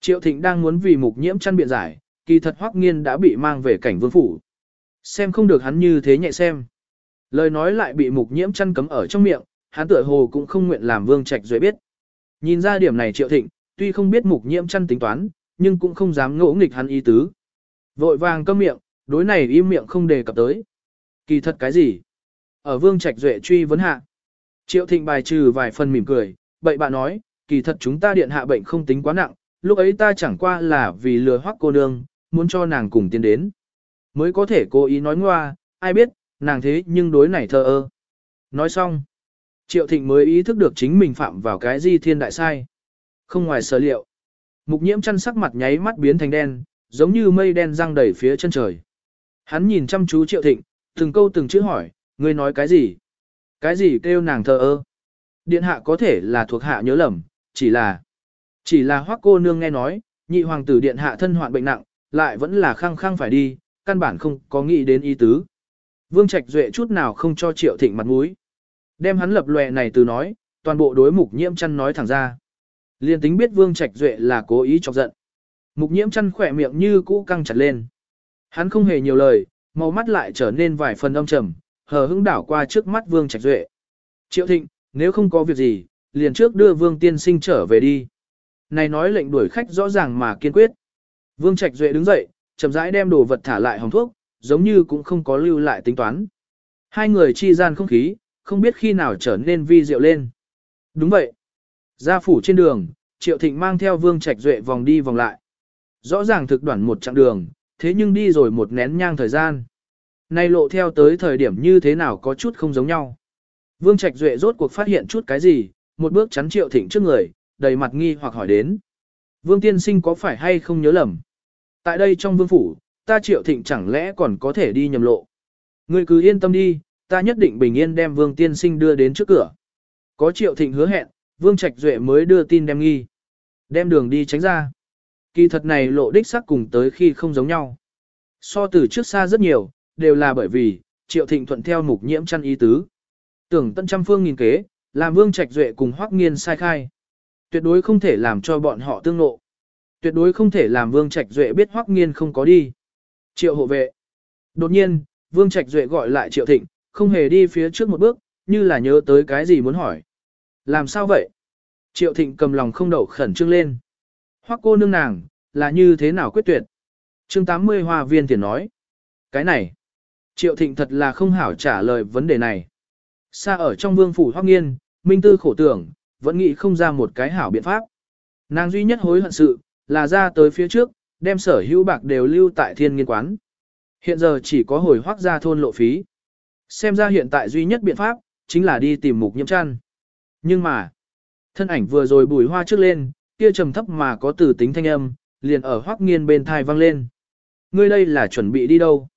Triệu Thịnh đang muốn vì mục nhiễm chăn biện giải, kỳ thật Hoắc Nghiên đã bị mang về cảnh vương phủ. Xem không được hắn như thế nhẹ xem. Lời nói lại bị mục nhiễm chăn cấm ở trong miệng, hắn tựa hồ cũng không nguyện làm Vương Trạch Duệ biết. Nhìn ra điểm này Triệu Thịnh, tuy không biết mục nhiễm chăn tính toán, nhưng cũng không dám ngỗ nghịch hắn ý tứ. Vội vàng câm miệng, đối này im miệng không đề cập tới. Kỳ thật cái gì? Ở Vương Trạch Duệ truy vấn hạ. Triệu Thịnh bài trừ vài phần mỉm cười, bậy bạn nói, kỳ thật chúng ta điện hạ bệnh không tính quá nặng, lúc ấy ta chẳng qua là vì lừa hoắc cô nương, muốn cho nàng cùng tiến đến. Mới có thể cố ý nói ngoa, ai biết, nàng thế nhưng đối này thơ ơ. Nói xong, Triệu Thịnh mới ý thức được chính mình phạm vào cái gì thiên đại sai. Không ngoài sở liệu. Mục nhiễm chăn sắc mặt nháy mắt biến thành đen, giống như mây đen răng đầy phía chân trời. Hắn nhìn chăm chú Triệu Thịnh, từng câu từng chữ hỏi, ngươi nói cái gì? Cái gì kêu nàng thờ ơ? Điện hạ có thể là thuộc hạ nhớ lầm, chỉ là... Chỉ là hoắc cô nương nghe nói, nhị hoàng tử điện hạ thân hoạn bệnh nặng, lại vẫn là khăng khăng phải đi, căn bản không có nghĩ đến ý tứ. Vương Trạch Duệ chút nào không cho Triệu Thịnh mặt mũi. Đem hắn lập lòe này từ nói, toàn bộ đối mục nhiễm chăn nói thẳng ra. Liên tính biết Vương Trạch Duệ là cố ý chọc giận. Mục nhiễm chăn khỏe miệng như cũ căng chặt lên. Hắn không hề nhiều lời, màu mắt lại trở nên vài phần âm trầm, hờ hững đảo qua trước mắt Vương Trạch Duệ. Triệu Thịnh, nếu không có việc gì, liền trước đưa Vương Tiên Sinh trở về đi. Này nói lệnh đuổi khách rõ ràng mà kiên quyết. Vương Trạch Duệ đứng dậy, chậm rãi đem đồ vật thả lại hồng thuốc, giống như cũng không có lưu lại tính toán. Hai người chi gian không khí, không biết khi nào trở nên vi diệu lên. Đúng vậy. Gia phủ trên đường, Triệu Thịnh mang theo Vương Trạch Duệ vòng đi vòng lại. Rõ ràng thực đoạn một chặng đường, thế nhưng đi rồi một nén nhang thời gian. Nay lộ theo tới thời điểm như thế nào có chút không giống nhau. Vương Trạch Duệ rốt cuộc phát hiện chút cái gì, một bước chắn Triệu Thịnh trước người, đầy mặt nghi hoặc hỏi đến. Vương Tiên Sinh có phải hay không nhớ lầm? Tại đây trong vương phủ, ta Triệu Thịnh chẳng lẽ còn có thể đi nhầm lộ? Ngươi cứ yên tâm đi, ta nhất định bình yên đem Vương Tiên Sinh đưa đến trước cửa. Có Triệu Thịnh hứa hẹn, Vương Trạch Duệ mới đưa tin đem nghi. Đem đường đi tránh ra. Kỳ thật này lộ đích sắc cùng tới khi không giống nhau. So từ trước xa rất nhiều, đều là bởi vì, Triệu Thịnh thuận theo mục nhiễm chăn ý tứ. Tưởng tân trăm phương nghìn kế, làm Vương Trạch Duệ cùng Hoắc Nghiên sai khai. Tuyệt đối không thể làm cho bọn họ tương nộ. Tuyệt đối không thể làm Vương Trạch Duệ biết Hoắc Nghiên không có đi. Triệu hộ vệ. Đột nhiên, Vương Trạch Duệ gọi lại Triệu Thịnh, không hề đi phía trước một bước, như là nhớ tới cái gì muốn hỏi. Làm sao vậy? Triệu Thịnh cầm lòng không đậu khẩn trương lên. Hoắc cô nương nàng, là như thế nào quyết tuyệt? Chương 80 Hoa Viên tiền nói. Cái này. Triệu Thịnh thật là không hảo trả lời vấn đề này. Xa ở trong vương phủ Hoắc Nghiên, Minh Tư khổ tưởng, vẫn nghĩ không ra một cái hảo biện pháp. Nàng duy nhất hối hận sự, là ra tới phía trước, đem sở hữu bạc đều lưu tại thiên nghiên quán. Hiện giờ chỉ có hồi hoác ra thôn lộ phí. Xem ra hiện tại duy nhất biện pháp, chính là đi tìm mục nhiễm chăn. Nhưng mà, thân ảnh vừa rồi bùi hoa trước lên, kia trầm thấp mà có từ tính thanh âm, liền ở hoác nghiên bên thai vang lên. Ngươi đây là chuẩn bị đi đâu?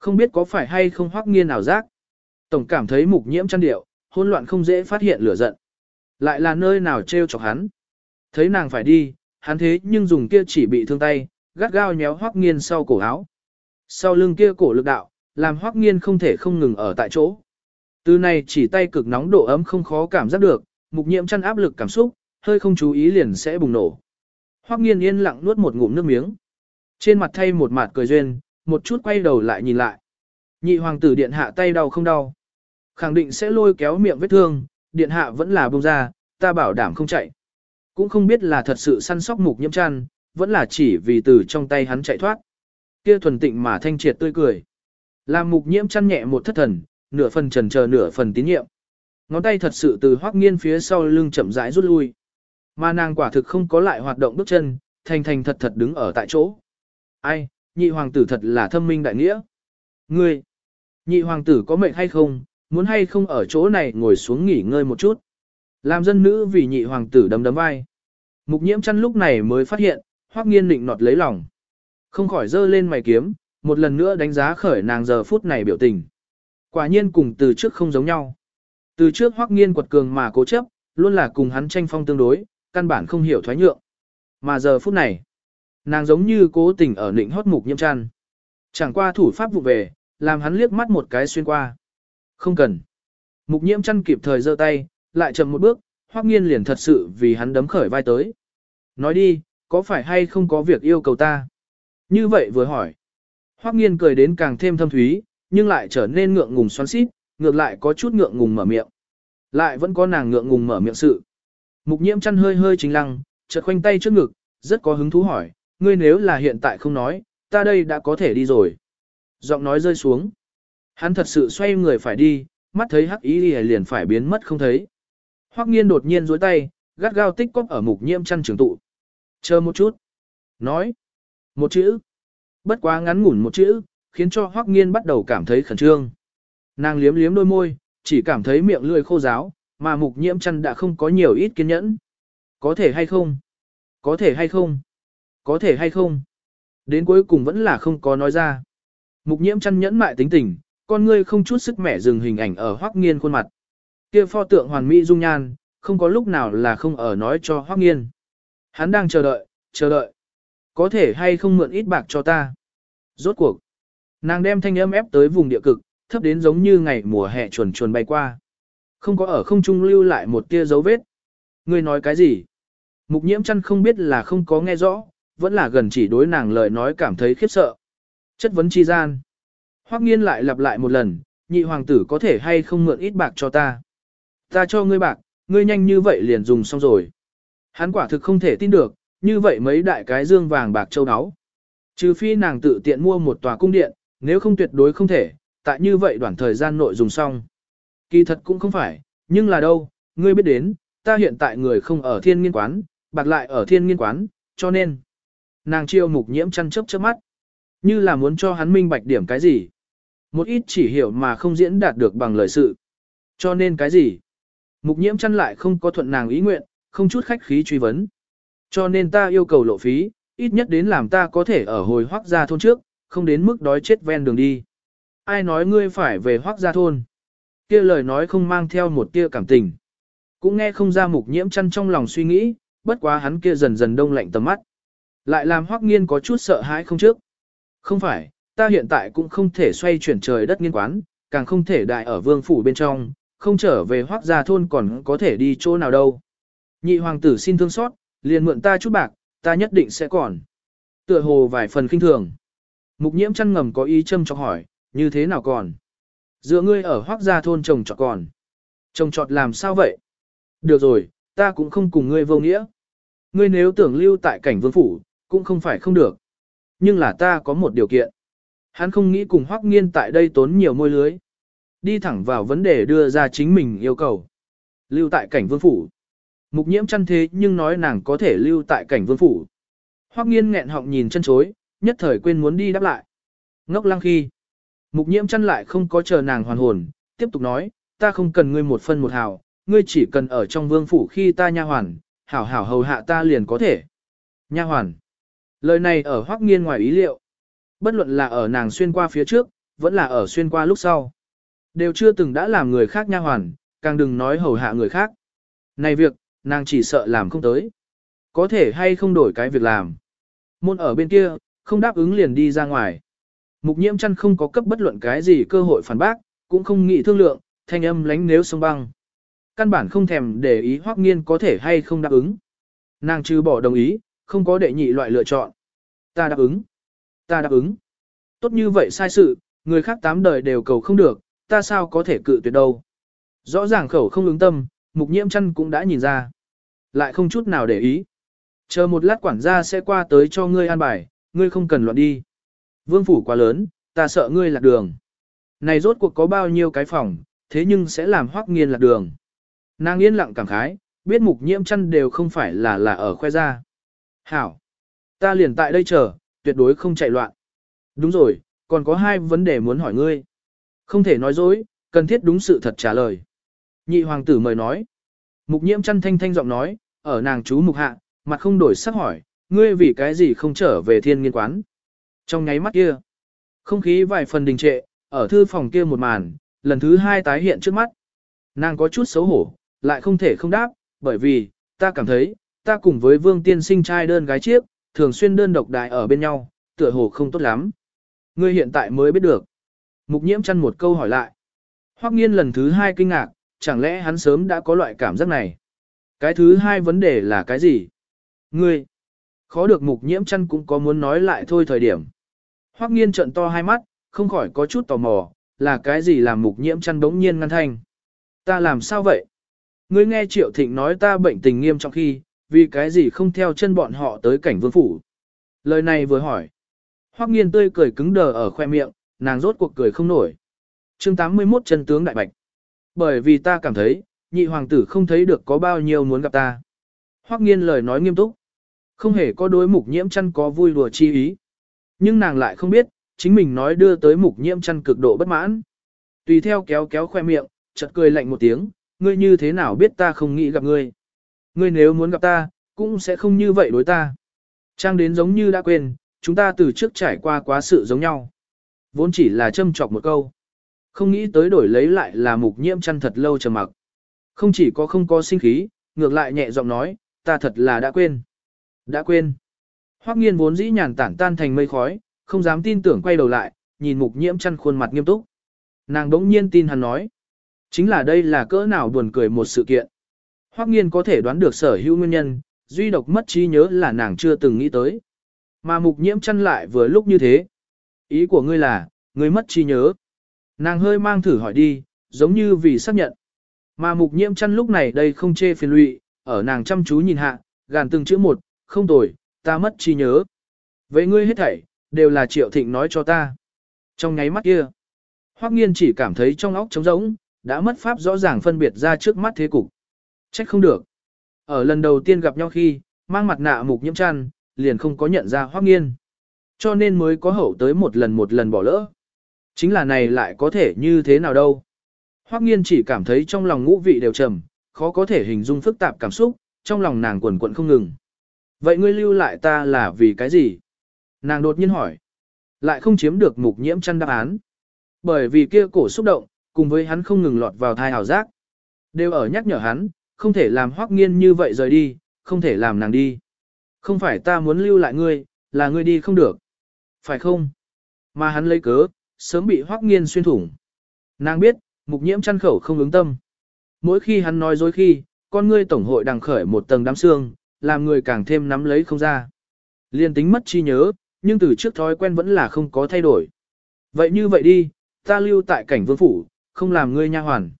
Không biết có phải hay không hoắc nghiên nào giác? Tổng cảm thấy mục nhiễm chăn điệu, hỗn loạn không dễ phát hiện lửa giận. Lại là nơi nào trêu chọc hắn. Thấy nàng phải đi, hắn thế nhưng dùng kia chỉ bị thương tay, gắt gao nhéo hoắc nghiên sau cổ áo. Sau lưng kia cổ lực đạo, làm hoắc nghiên không thể không ngừng ở tại chỗ. Từ này chỉ tay cực nóng độ ấm không khó cảm giác được, mục nhiễm chăn áp lực cảm xúc, hơi không chú ý liền sẽ bùng nổ. Hoắc nghiên yên lặng nuốt một ngụm nước miếng. Trên mặt thay một mặt cười duyên, một chút quay đầu lại nhìn lại. Nhị hoàng tử điện hạ tay đau không đau. Khẳng định sẽ lôi kéo miệng vết thương, điện hạ vẫn là bông ra, ta bảo đảm không chạy. Cũng không biết là thật sự săn sóc mục nhiễm chăn, vẫn là chỉ vì từ trong tay hắn chạy thoát. Kia thuần tịnh mà thanh triệt tươi cười. Làm mục nhiễm chăn nhẹ một thất thần, nửa phần trần chờ nửa phần tín nhiệm. Ngón tay thật sự từ hoắc nghiên phía sau lưng chậm rãi rút lui. Mà nàng quả thực không có lại hoạt động bước chân, thành thành thật thật đứng ở tại chỗ. Ai, nhị hoàng tử thật là thâm minh đại nghĩa. Ngươi, nhị hoàng tử có mệnh hay không, muốn hay không ở chỗ này ngồi xuống nghỉ ngơi một chút. Làm dân nữ vì nhị hoàng tử đấm đấm vai. Mục nhiễm chăn lúc này mới phát hiện, hoắc nghiên định nọt lấy lòng. Không khỏi dơ lên mày kiếm, một lần nữa đánh giá khởi nàng giờ phút này biểu tình. Quả nhiên cùng từ trước không giống nhau. Từ trước hoắc nghiên quật cường mà cố chấp, luôn là cùng hắn tranh phong tương đối, căn bản không hiểu thoái nhượng. Mà giờ phút này, nàng giống như cố tình ở nịnh hót mục nhiễm chăn. Chẳng qua thủ pháp vụ về, làm hắn liếc mắt một cái xuyên qua. Không cần. Mục nhiễm chăn kịp thời giơ tay, lại chậm một bước, hoắc nghiên liền thật sự vì hắn đấm khởi vai tới. Nói đi, có phải hay không có việc yêu cầu ta? Như vậy vừa hỏi. Hoắc nghiên cười đến càng thêm thâm thúy, nhưng lại trở nên ngượng ngùng xoắn xít, ngược lại có chút ngượng ngùng mở miệng. Lại vẫn có nàng ngượng ngùng mở miệng sự. Mục nhiễm chăn hơi hơi chính lăng, chợt khoanh tay trước ngực, rất có hứng thú hỏi, ngươi nếu là hiện tại không nói, ta đây đã có thể đi rồi. Giọng nói rơi xuống. Hắn thật sự xoay người phải đi, mắt thấy hắc ý liền phải biến mất không thấy. Hoắc nghiên đột nhiên duỗi tay, gắt gao tích cóp ở mục nhiễm chăn trường tụ. Chờ một chút. Nói. Một chữ. Bất quá ngắn ngủn một chữ, khiến cho Hoắc nghiên bắt đầu cảm thấy khẩn trương. Nàng liếm liếm đôi môi, chỉ cảm thấy miệng lưỡi khô ráo, mà mục nhiễm chăn đã không có nhiều ít kiên nhẫn. Có thể hay không? Có thể hay không? Có thể hay không? Đến cuối cùng vẫn là không có nói ra. Mục nhiễm chăn nhẫn mại tính tình, con ngươi không chút sức mẻ dừng hình ảnh ở hoắc nghiên khuôn mặt. Kia pho tượng hoàn mỹ dung nhan, không có lúc nào là không ở nói cho hoắc nghiên. Hắn đang chờ đợi, chờ đợi. Có thể hay không mượn ít bạc cho ta? Rốt cuộc. Nàng đem thanh âm ép tới vùng địa cực, thấp đến giống như ngày mùa hè chuồn chuồn bay qua. Không có ở không trung lưu lại một tia dấu vết. Ngươi nói cái gì? Mục nhiễm chăn không biết là không có nghe rõ, vẫn là gần chỉ đối nàng lời nói cảm thấy khiếp sợ. Chất vấn chi gian. Hoắc nghiên lại lặp lại một lần, nhị hoàng tử có thể hay không mượn ít bạc cho ta. Ta cho ngươi bạc, ngươi nhanh như vậy liền dùng xong rồi. Hắn quả thực không thể tin được, như vậy mấy đại cái dương vàng bạc châu áo. Trừ phi nàng tự tiện mua một tòa cung điện, nếu không tuyệt đối không thể, tại như vậy đoạn thời gian nội dùng xong. Kỳ thật cũng không phải, nhưng là đâu, ngươi biết đến, ta hiện tại người không ở thiên nghiên quán, bạc lại ở thiên nghiên quán, cho nên. Nàng chiêu mục nhiễm chăn chớp chớp mắt. Như là muốn cho hắn minh bạch điểm cái gì. Một ít chỉ hiểu mà không diễn đạt được bằng lời sự. Cho nên cái gì? Mục nhiễm chăn lại không có thuận nàng ý nguyện, không chút khách khí truy vấn. Cho nên ta yêu cầu lộ phí, ít nhất đến làm ta có thể ở hồi hoác gia thôn trước, không đến mức đói chết ven đường đi. Ai nói ngươi phải về hoác gia thôn? Kia lời nói không mang theo một tia cảm tình. Cũng nghe không ra mục nhiễm chăn trong lòng suy nghĩ, bất quá hắn kia dần dần đông lạnh tầm mắt. Lại làm hoắc nghiên có chút sợ hãi không trước. Không phải, ta hiện tại cũng không thể xoay chuyển trời đất nghiên quán, càng không thể đại ở vương phủ bên trong, không trở về hoắc gia thôn còn có thể đi chỗ nào đâu. Nhị hoàng tử xin thương xót, liền mượn ta chút bạc, ta nhất định sẽ còn. Tựa hồ vài phần kinh thường. Mục nhiễm chăn ngầm có ý châm cho hỏi, như thế nào còn? Dựa ngươi ở hoắc gia thôn trồng trọt còn. Trồng trọt làm sao vậy? Được rồi, ta cũng không cùng ngươi vô nghĩa. Ngươi nếu tưởng lưu tại cảnh vương phủ, cũng không phải không được. Nhưng là ta có một điều kiện. Hắn không nghĩ cùng Hoắc nghiên tại đây tốn nhiều môi lưới. Đi thẳng vào vấn đề đưa ra chính mình yêu cầu. Lưu tại cảnh vương phủ. Mục nhiễm chăn thế nhưng nói nàng có thể lưu tại cảnh vương phủ. Hoắc nghiên nghẹn họng nhìn chân chối, nhất thời quên muốn đi đáp lại. Ngốc lăng khi. Mục nhiễm chăn lại không có chờ nàng hoàn hồn, tiếp tục nói, ta không cần ngươi một phân một hào, ngươi chỉ cần ở trong vương phủ khi ta nha hoàn, hảo hảo hầu hạ ta liền có thể. Nha hoàn. Lời này ở Hoắc nghiên ngoài ý liệu. Bất luận là ở nàng xuyên qua phía trước, vẫn là ở xuyên qua lúc sau. Đều chưa từng đã làm người khác nha hoàn, càng đừng nói hầu hạ người khác. Này việc, nàng chỉ sợ làm không tới. Có thể hay không đổi cái việc làm. Môn ở bên kia, không đáp ứng liền đi ra ngoài. Mục nhiễm chăn không có cấp bất luận cái gì cơ hội phản bác, cũng không nghĩ thương lượng, thanh âm lánh nếu sông băng. Căn bản không thèm để ý hoắc nghiên có thể hay không đáp ứng. Nàng trừ bỏ đồng ý, không có đệ nhị loại lựa chọn. Ta đáp ứng. Ta đáp ứng. Tốt như vậy sai sự, người khác tám đời đều cầu không được, ta sao có thể cự tuyệt đâu. Rõ ràng khẩu không ứng tâm, mục nhiễm chăn cũng đã nhìn ra. Lại không chút nào để ý. Chờ một lát quản gia sẽ qua tới cho ngươi an bài, ngươi không cần loạn đi. Vương phủ quá lớn, ta sợ ngươi lạc đường. Này rốt cuộc có bao nhiêu cái phòng, thế nhưng sẽ làm hoắc nghiên lạc đường. Nàng yên lặng cảm khái, biết mục nhiễm chăn đều không phải là là ở khoe ra. Hảo! Ta liền tại đây chờ, tuyệt đối không chạy loạn. Đúng rồi, còn có hai vấn đề muốn hỏi ngươi. Không thể nói dối, cần thiết đúng sự thật trả lời. Nhị hoàng tử mời nói. Mục nhiễm chăn thanh thanh giọng nói, ở nàng chú mục hạ, mặt không đổi sắc hỏi, ngươi vì cái gì không trở về thiên nghiên quán. Trong nháy mắt kia, không khí vài phần đình trệ, ở thư phòng kia một màn, lần thứ hai tái hiện trước mắt. Nàng có chút xấu hổ, lại không thể không đáp, bởi vì, ta cảm thấy, ta cùng với vương tiên sinh trai đơn gái chiếc, thường xuyên đơn độc đại ở bên nhau, tựa hồ không tốt lắm. Ngươi hiện tại mới biết được. Mục nhiễm chăn một câu hỏi lại. Hoắc nghiên lần thứ hai kinh ngạc, chẳng lẽ hắn sớm đã có loại cảm giác này? Cái thứ hai vấn đề là cái gì? Ngươi! Khó được mục nhiễm chăn cũng có muốn nói lại thôi thời điểm. Hoắc nghiên trợn to hai mắt, không khỏi có chút tò mò, là cái gì làm mục nhiễm chăn đống nhiên ngăn thanh. Ta làm sao vậy? Ngươi nghe Triệu Thịnh nói ta bệnh tình nghiêm trọng khi, vì cái gì không theo chân bọn họ tới cảnh vương phủ. Lời này vừa hỏi. Hoắc nghiên tươi cười cứng đờ ở khoe miệng, nàng rốt cuộc cười không nổi. chương 81 chân tướng đại bạch. Bởi vì ta cảm thấy, nhị hoàng tử không thấy được có bao nhiêu muốn gặp ta. Hoắc nghiên lời nói nghiêm túc. Không hề có đối mục nhiễm chăn có vui đùa chi ý. Nhưng nàng lại không biết, chính mình nói đưa tới mục nhiễm chăn cực độ bất mãn. Tùy theo kéo kéo khoe miệng, chợt cười lạnh một tiếng, ngươi như thế nào biết ta không nghĩ gặp ngươi. Ngươi nếu muốn gặp ta, cũng sẽ không như vậy đối ta. Trang đến giống như đã quên, chúng ta từ trước trải qua quá sự giống nhau. Vốn chỉ là châm chọc một câu. Không nghĩ tới đổi lấy lại là mục nhiễm chăn thật lâu trầm mặc. Không chỉ có không có sinh khí, ngược lại nhẹ giọng nói, ta thật là đã quên. Đã quên. Hoắc nghiên vốn dĩ nhàn tản tan thành mây khói, không dám tin tưởng quay đầu lại, nhìn mục nhiễm chăn khuôn mặt nghiêm túc. Nàng đống nhiên tin hắn nói. Chính là đây là cỡ nào buồn cười một sự kiện. Hoắc nghiên có thể đoán được sở hữu nguyên nhân, duy độc mất trí nhớ là nàng chưa từng nghĩ tới. Mà mục nhiễm chăn lại vừa lúc như thế. Ý của ngươi là, ngươi mất trí nhớ. Nàng hơi mang thử hỏi đi, giống như vì xác nhận. Mà mục nhiễm chăn lúc này đây không chê phiền lụy, ở nàng chăm chú nhìn hạ, gàn từng chữ một, không tồi, ta mất trí nhớ. Vậy ngươi hết thảy, đều là triệu thịnh nói cho ta. Trong nháy mắt kia, Hoắc nghiên chỉ cảm thấy trong óc trống rỗng, đã mất pháp rõ ràng phân biệt ra trước mắt thế cục. Trách không được. Ở lần đầu tiên gặp nhau khi, mang mặt nạ mục nhiễm chăn, liền không có nhận ra Hoắc nghiên. Cho nên mới có hậu tới một lần một lần bỏ lỡ. Chính là này lại có thể như thế nào đâu. Hoắc nghiên chỉ cảm thấy trong lòng ngũ vị đều trầm, khó có thể hình dung phức tạp cảm xúc, trong lòng nàng quần quận không ngừng. Vậy ngươi lưu lại ta là vì cái gì? Nàng đột nhiên hỏi. Lại không chiếm được mục nhiễm chăn đáp án. Bởi vì kia cổ xúc động, cùng với hắn không ngừng lọt vào thai hào giác. Đều ở nhắc nhở hắn, không thể làm hoắc nghiên như vậy rời đi, không thể làm nàng đi. Không phải ta muốn lưu lại ngươi, là ngươi đi không được. Phải không? Mà hắn lấy cớ, sớm bị hoắc nghiên xuyên thủng. Nàng biết, mục nhiễm chăn khẩu không ứng tâm. Mỗi khi hắn nói dối khi, con ngươi tổng hội đằng khởi một tầng đám xương, làm người càng thêm nắm lấy không ra. Liên tính mất chi nhớ, nhưng từ trước thói quen vẫn là không có thay đổi. Vậy như vậy đi, ta lưu tại cảnh vương phủ, không làm ngươi nha hoàn.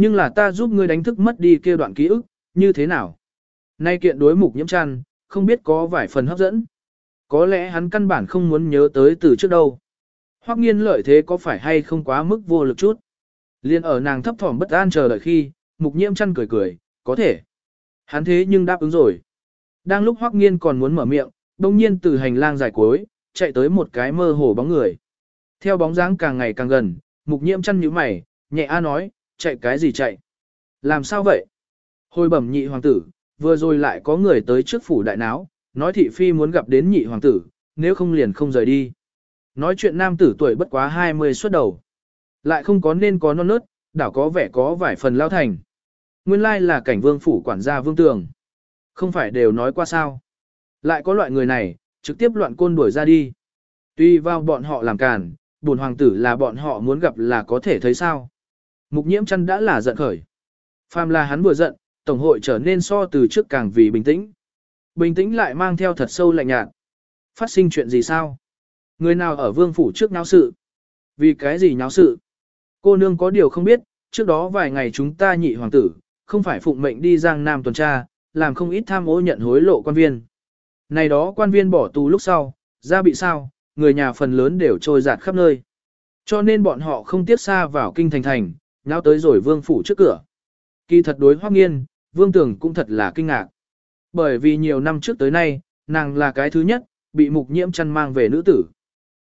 Nhưng là ta giúp ngươi đánh thức mất đi kia đoạn ký ức, như thế nào? Nay kiện đối mục nhiễm chăn, không biết có vài phần hấp dẫn. Có lẽ hắn căn bản không muốn nhớ tới từ trước đâu. Hoắc nghiên lợi thế có phải hay không quá mức vô lực chút. Liên ở nàng thấp thỏm bất an chờ đợi khi, mục nhiễm chăn cười cười, có thể. Hắn thế nhưng đáp ứng rồi. Đang lúc Hoắc Nghiên còn muốn mở miệng, đông nhiên từ hành lang dài cuối, chạy tới một cái mơ hồ bóng người. Theo bóng dáng càng ngày càng gần, mục nhiễm chăn nhíu mày, nhẹ a nói, chạy cái gì chạy? Làm sao vậy? Hồi bẩm nhị hoàng tử, vừa rồi lại có người tới trước phủ đại náo, nói thị phi muốn gặp đến nhị hoàng tử, nếu không liền không rời đi. Nói chuyện nam tử tuổi bất quá 20 xuất đầu. Lại không có nên có non nớt, đảo có vẻ có vài phần lao thành. Nguyên lai là cảnh vương phủ quản gia vương tường. Không phải đều nói qua sao. Lại có loại người này, trực tiếp loạn côn đuổi ra đi. Tuy vào bọn họ làm càn, buồn hoàng tử là bọn họ muốn gặp là có thể thấy sao. Mục nhiễm chăn đã là giận khởi. Phàm là hắn vừa giận, tổng hội trở nên so từ trước càng vì bình tĩnh. Bình tĩnh lại mang theo thật sâu lạnh nhạt. Phát sinh chuyện gì sao? Người nào ở vương phủ trước náo sự? Vì cái gì náo sự? Cô nương có điều không biết, trước đó vài ngày chúng ta nhị hoàng tử, không phải phụng mệnh đi giang nam tuần tra, làm không ít tham ô nhận hối lộ quan viên. Này đó quan viên bỏ tù lúc sau, ra bị sao, người nhà phần lớn đều trôi giạt khắp nơi. Cho nên bọn họ không tiếp xa vào kinh thành thành, nháo tới rồi vương phủ trước cửa. Kỳ thật đối hoắc nghiên, vương tưởng cũng thật là kinh ngạc. Bởi vì nhiều năm trước tới nay, nàng là cái thứ nhất, bị mục nhiễm chăn mang về nữ tử.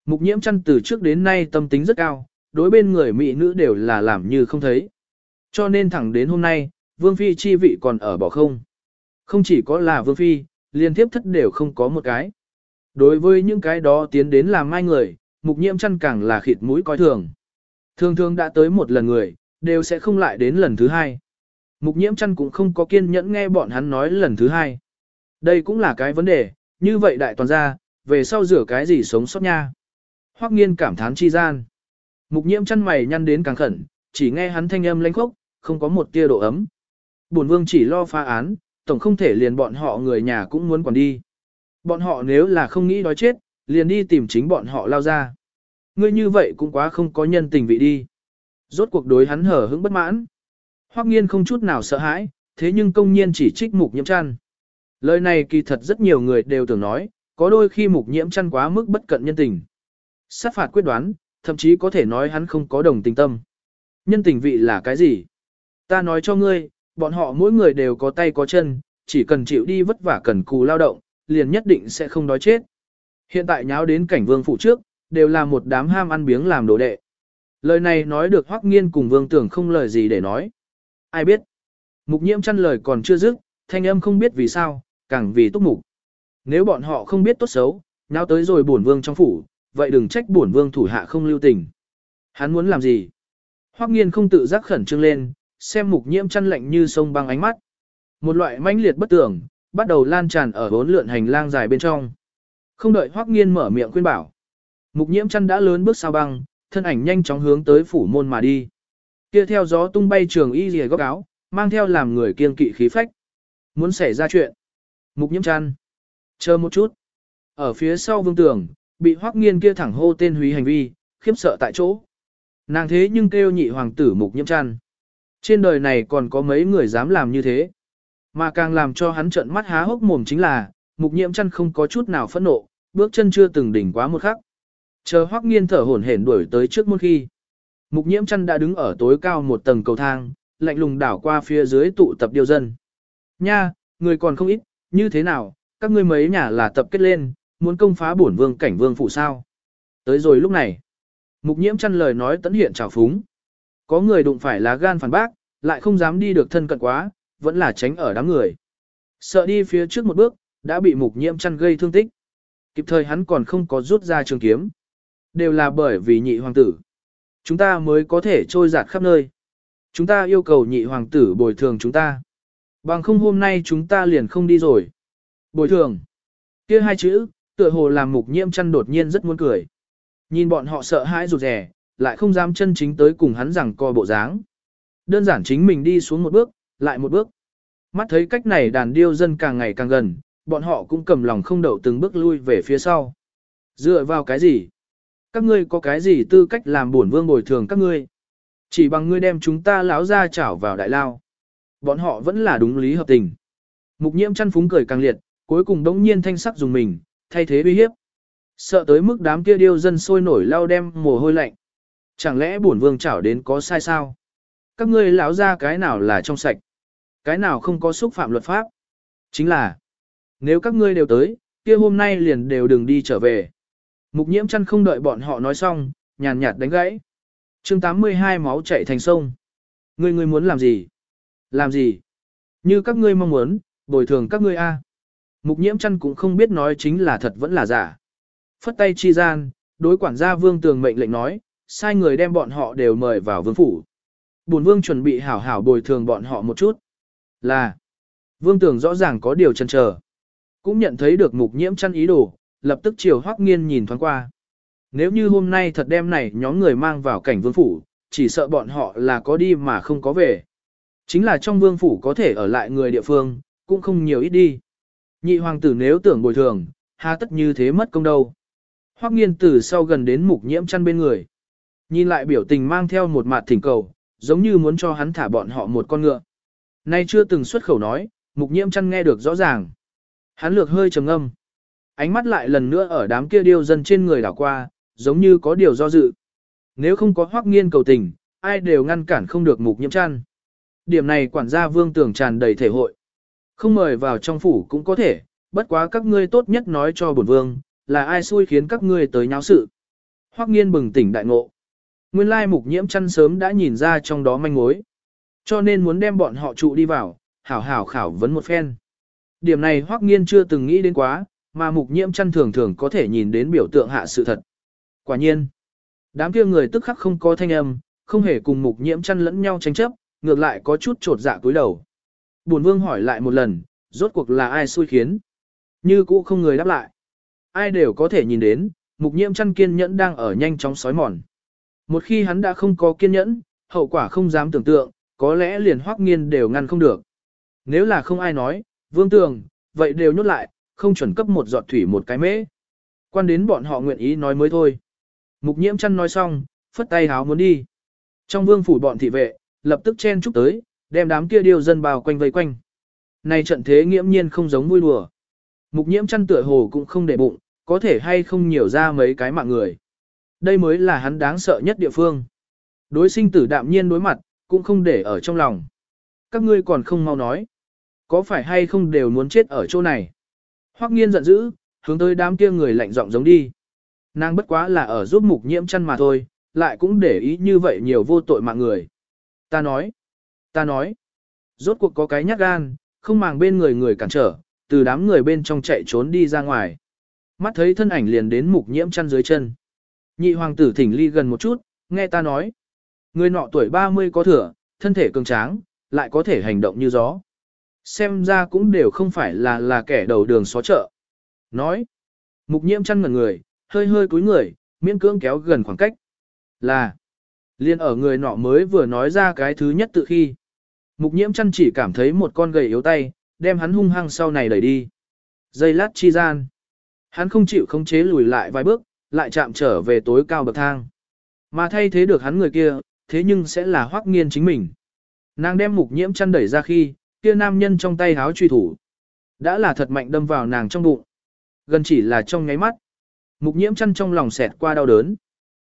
Mục nhiễm chăn từ trước đến nay tâm tính rất cao, đối bên người mỹ nữ đều là làm như không thấy. Cho nên thẳng đến hôm nay, vương phi chi vị còn ở bỏ không. Không chỉ có là vương phi, liên tiếp thất đều không có một cái. Đối với những cái đó tiến đến làm mai người, mục nhiễm chăn càng là khịt mũi coi thường. Thường thường đã tới một lần người, đều sẽ không lại đến lần thứ hai. Mục nhiễm chăn cũng không có kiên nhẫn nghe bọn hắn nói lần thứ hai. Đây cũng là cái vấn đề, như vậy đại toàn Gia về sau rửa cái gì sống sót nha. Hoắc nghiên cảm thán chi gian. Mục nhiễm chăn mày nhăn đến càng khẩn, chỉ nghe hắn thanh âm lãnh khốc, không có một tia độ ấm. Bổn vương chỉ lo phá án, tổng không thể liền bọn họ người nhà cũng muốn quản đi. Bọn họ nếu là không nghĩ đói chết, liền đi tìm chính bọn họ lao ra. Ngươi như vậy cũng quá không có nhân tình vị đi. Rốt cuộc đối hắn hở hững bất mãn. Hoắc nghiên không chút nào sợ hãi, thế nhưng công nhiên chỉ trích mục nhiễm chăn. Lời này kỳ thật rất nhiều người đều tưởng nói, có đôi khi mục nhiễm chăn quá mức bất cận nhân tình. Sát phạt quyết đoán, thậm chí có thể nói hắn không có đồng tình tâm. Nhân tình vị là cái gì? Ta nói cho ngươi, bọn họ mỗi người đều có tay có chân, chỉ cần chịu đi vất vả cần cù lao động, liền nhất định sẽ không đói chết. Hiện tại nháo đến cảnh vương phụ trước, đều là một đám ham ăn biếng làm đồ đệ. Lời này nói được Hoắc Nghiên cùng Vương Tưởng không lời gì để nói. Ai biết? Mục Nhiễm chăn lời còn chưa dứt, thanh âm không biết vì sao, càng vì túc mục. Nếu bọn họ không biết tốt xấu, náo tới rồi bổn vương trong phủ, vậy đừng trách bổn vương thủ hạ không lưu tình. Hắn muốn làm gì? Hoắc Nghiên không tự giác khẩn trương lên, xem Mục Nhiễm chăn lạnh như sông băng ánh mắt. Một loại mãnh liệt bất tưởng, bắt đầu lan tràn ở bốn lượn hành lang dài bên trong. Không đợi Hoắc Nghiên mở miệng khuyên bảo, Mục Nhiễm chăn đã lớn bước sao băng, thân ảnh nhanh chóng hướng tới phủ môn mà đi. Kia theo gió tung bay trường y rìa góc áo, mang theo làm người kiên kỵ khí phách. Muốn xảy ra chuyện. Mục Nhiễm chăn. Chờ một chút. Ở phía sau vương tường, bị Hoắc Nghiên kia thẳng hô tên húy hành vi, khiếp sợ tại chỗ. Nàng thế nhưng kêu nhị hoàng tử Mục Nhiễm chăn. Trên đời này còn có mấy người dám làm như thế. Mà càng làm cho hắn trợn mắt há hốc mồm chính là, mục nhiễm chăn không có chút nào phẫn nộ, bước chân chưa từng đỉnh quá một khắc. Chờ hoắc nghiên thở hổn hển đuổi tới trước môn khi. Mục nhiễm chăn đã đứng ở tối cao một tầng cầu thang, lạnh lùng đảo qua phía dưới tụ tập điều dân. Nha, người còn không ít, như thế nào, các ngươi mấy nhà là tập kết lên, muốn công phá bổn vương cảnh vương phụ sao. Tới rồi lúc này, mục nhiễm chăn lời nói tấn hiện trào phúng. Có người đụng phải lá gan phản bác, lại không dám đi được thân cận quá, vẫn là tránh ở đám người. Sợ đi phía trước một bước, đã bị mục nhiễm chăn gây thương tích. Kịp thời hắn còn không có rút ra trường kiếm. Đều là bởi vì nhị hoàng tử. Chúng ta mới có thể trôi giạt khắp nơi. Chúng ta yêu cầu nhị hoàng tử bồi thường chúng ta. Bằng không hôm nay chúng ta liền không đi rồi. Bồi thường. kia hai chữ, tựa hồ làm mục nhiễm chăn đột nhiên rất muốn cười. Nhìn bọn họ sợ hãi rụt rè, lại không dám chân chính tới cùng hắn rằng co bộ dáng. Đơn giản chính mình đi xuống một bước, lại một bước. Mắt thấy cách này đàn điêu dân càng ngày càng gần, bọn họ cũng cầm lòng không đậu từng bước lui về phía sau. Dựa vào cái gì? Các ngươi có cái gì tư cách làm bổn vương bồi thường các ngươi? Chỉ bằng ngươi đem chúng ta láo ra chảo vào đại lao. Bọn họ vẫn là đúng lý hợp tình. Mục nhiễm chăn phúng cười càng liệt, cuối cùng đống nhiên thanh sắc dùng mình, thay thế uy hiếp. Sợ tới mức đám kia điêu dân sôi nổi lao đem mồ hôi lạnh. Chẳng lẽ bổn vương chảo đến có sai sao? Các ngươi lão ra cái nào là trong sạch? Cái nào không có xúc phạm luật pháp? Chính là, nếu các ngươi đều tới, kia hôm nay liền đều đừng đi trở về. Mục nhiễm chăn không đợi bọn họ nói xong, nhàn nhạt đánh gãy. chương 82 máu chảy thành sông. Ngươi ngươi muốn làm gì? Làm gì? Như các ngươi mong muốn, bồi thường các ngươi a. Mục nhiễm chăn cũng không biết nói chính là thật vẫn là giả. Phất tay chi gian, đối quản gia vương tường mệnh lệnh nói, sai người đem bọn họ đều mời vào vương phủ. Bổn vương chuẩn bị hảo hảo bồi thường bọn họ một chút. Là, vương tường rõ ràng có điều chần chờ. Cũng nhận thấy được mục nhiễm chăn ý đồ, lập tức chiều hoắc nghiên nhìn thoáng qua. Nếu như hôm nay thật đem này nhóm người mang vào cảnh vương phủ, chỉ sợ bọn họ là có đi mà không có về. Chính là trong vương phủ có thể ở lại người địa phương, cũng không nhiều ít đi. Nhị hoàng tử nếu tưởng bồi thường, hà tất như thế mất công đâu. Hoắc nghiên từ sau gần đến mục nhiễm chăn bên người. Nhìn lại biểu tình mang theo một mặt thỉnh cầu, giống như muốn cho hắn thả bọn họ một con ngựa. Nay chưa từng xuất khẩu nói, mục nhiễm chăn nghe được rõ ràng. Hắn lược hơi trầm ngâm. Ánh mắt lại lần nữa ở đám kia điêu dân trên người đảo qua, giống như có điều do dự. Nếu không có hoắc nghiên cầu tình, ai đều ngăn cản không được mục nhiễm chăn. Điểm này quản gia vương tưởng tràn đầy thể hội. Không mời vào trong phủ cũng có thể, bất quá các ngươi tốt nhất nói cho bổn vương, là ai xui khiến các ngươi tới nháo sự. Hoắc nghiên bừng tỉnh đại ngộ. Nguyên lai mục nhiễm chăn sớm đã nhìn ra trong đó manh mối. Cho nên muốn đem bọn họ trụ đi vào, hảo hảo khảo vấn một phen. Điểm này Hoắc nghiên chưa từng nghĩ đến quá, mà mục nhiễm chăn thường thường có thể nhìn đến biểu tượng hạ sự thật. Quả nhiên, đám kia người tức khắc không có thanh âm, không hề cùng mục nhiễm chăn lẫn nhau tranh chấp, ngược lại có chút trột dạ cúi đầu. Bổn vương hỏi lại một lần, rốt cuộc là ai xui khiến? Như cũ không người đáp lại. Ai đều có thể nhìn đến, mục nhiễm chăn kiên nhẫn đang ở nhanh chóng sói mòn. Một khi hắn đã không có kiên nhẫn, hậu quả không dám tưởng tượng, có lẽ liền hoắc nghiên đều ngăn không được. Nếu là không ai nói, vương tường, vậy đều nhốt lại, không chuẩn cấp một giọt thủy một cái mễ. Quan đến bọn họ nguyện ý nói mới thôi. Mục nhiễm chăn nói xong, phất tay háo muốn đi. Trong vương phủ bọn thị vệ, lập tức chen chúc tới, đem đám kia điêu dân bao quanh vây quanh. Này trận thế nghiễm nhiên không giống vui đùa. Mục nhiễm chăn tựa hồ cũng không để bụng, có thể hay không nhiều ra mấy cái mạng người. Đây mới là hắn đáng sợ nhất địa phương. Đối sinh tử đạm nhiên đối mặt, cũng không để ở trong lòng. Các ngươi còn không mau nói. Có phải hay không đều muốn chết ở chỗ này? Hoắc nghiên giận dữ, hướng tới đám kia người lạnh giọng giống đi. Nàng bất quá là ở giúp mục nhiễm chăn mà thôi, lại cũng để ý như vậy nhiều vô tội mạng người. Ta nói, ta nói, rốt cuộc có cái nhát gan, không màng bên người người cản trở, từ đám người bên trong chạy trốn đi ra ngoài. Mắt thấy thân ảnh liền đến mục nhiễm chăn dưới chân. Nhị hoàng tử thỉnh ly gần một chút, nghe ta nói. Người nọ tuổi 30 có thừa, thân thể cường tráng, lại có thể hành động như gió. Xem ra cũng đều không phải là là kẻ đầu đường xó chợ. Nói. Mục nhiễm chăn ngẩn người, hơi hơi cúi người, miễn cưỡng kéo gần khoảng cách. Là. Liên ở người nọ mới vừa nói ra cái thứ nhất tự khi. Mục nhiễm chăn chỉ cảm thấy một con gầy yếu tay, đem hắn hung hăng sau này đẩy đi. Dây lát chi gian. Hắn không chịu không chế lùi lại vài bước, lại chạm trở về tối cao bậc thang. Mà thay thế được hắn người kia, thế nhưng sẽ là hoắc nghiên chính mình. Nàng đem mục nhiễm chăn đẩy ra khi, kia nam nhân trong tay háo truy thủ. Đã là thật mạnh đâm vào nàng trong bụng. Gần chỉ là trong nháy mắt. Mục nhiễm chăn trong lòng xẹt qua đau đớn.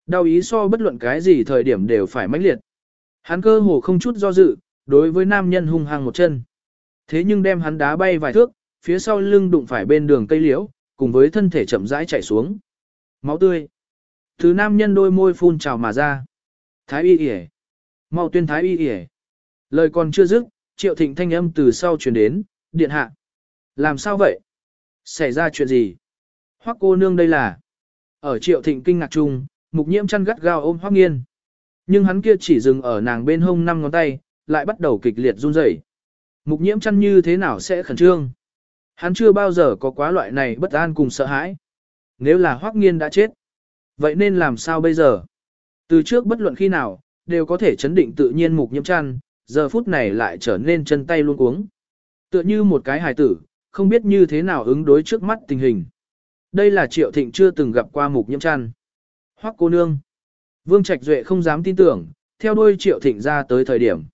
Đau ý so bất luận cái gì thời điểm đều phải mãnh liệt. Hắn cơ hồ không chút do dự, đối với nam nhân hung hăng một chân. Thế nhưng đem hắn đá bay vài thước, phía sau lưng đụng phải bên đường cây liễu, cùng với thân thể chậm rãi chạy xuống. Máu tươi. Thứ nam nhân đôi môi phun trào mà ra. Thái y yể. Mau tuyên thái y yể. Lời còn chưa dứt, triệu thịnh thanh âm từ sau truyền đến, điện hạ. Làm sao vậy? Xảy ra chuyện gì? Hoắc cô nương đây là. Ở triệu thịnh kinh ngạc chung, mục nhiễm chăn gắt gao ôm Hoắc nghiên. Nhưng hắn kia chỉ dừng ở nàng bên hông năm ngón tay, lại bắt đầu kịch liệt run rẩy. Mục nhiễm chăn như thế nào sẽ khẩn trương? Hắn chưa bao giờ có quá loại này bất an cùng sợ hãi. Nếu là Hoắc nghiên đã chết, vậy nên làm sao bây giờ? Từ trước bất luận khi nào, đều có thể chấn định tự nhiên mục nhiễm chăn, giờ phút này lại trở nên chân tay luôn cuống. Tựa như một cái hài tử, không biết như thế nào ứng đối trước mắt tình hình. Đây là Triệu Thịnh chưa từng gặp qua mục nhiễm chăn. Hoắc cô nương. Vương Trạch Duệ không dám tin tưởng, theo đuôi Triệu Thịnh ra tới thời điểm.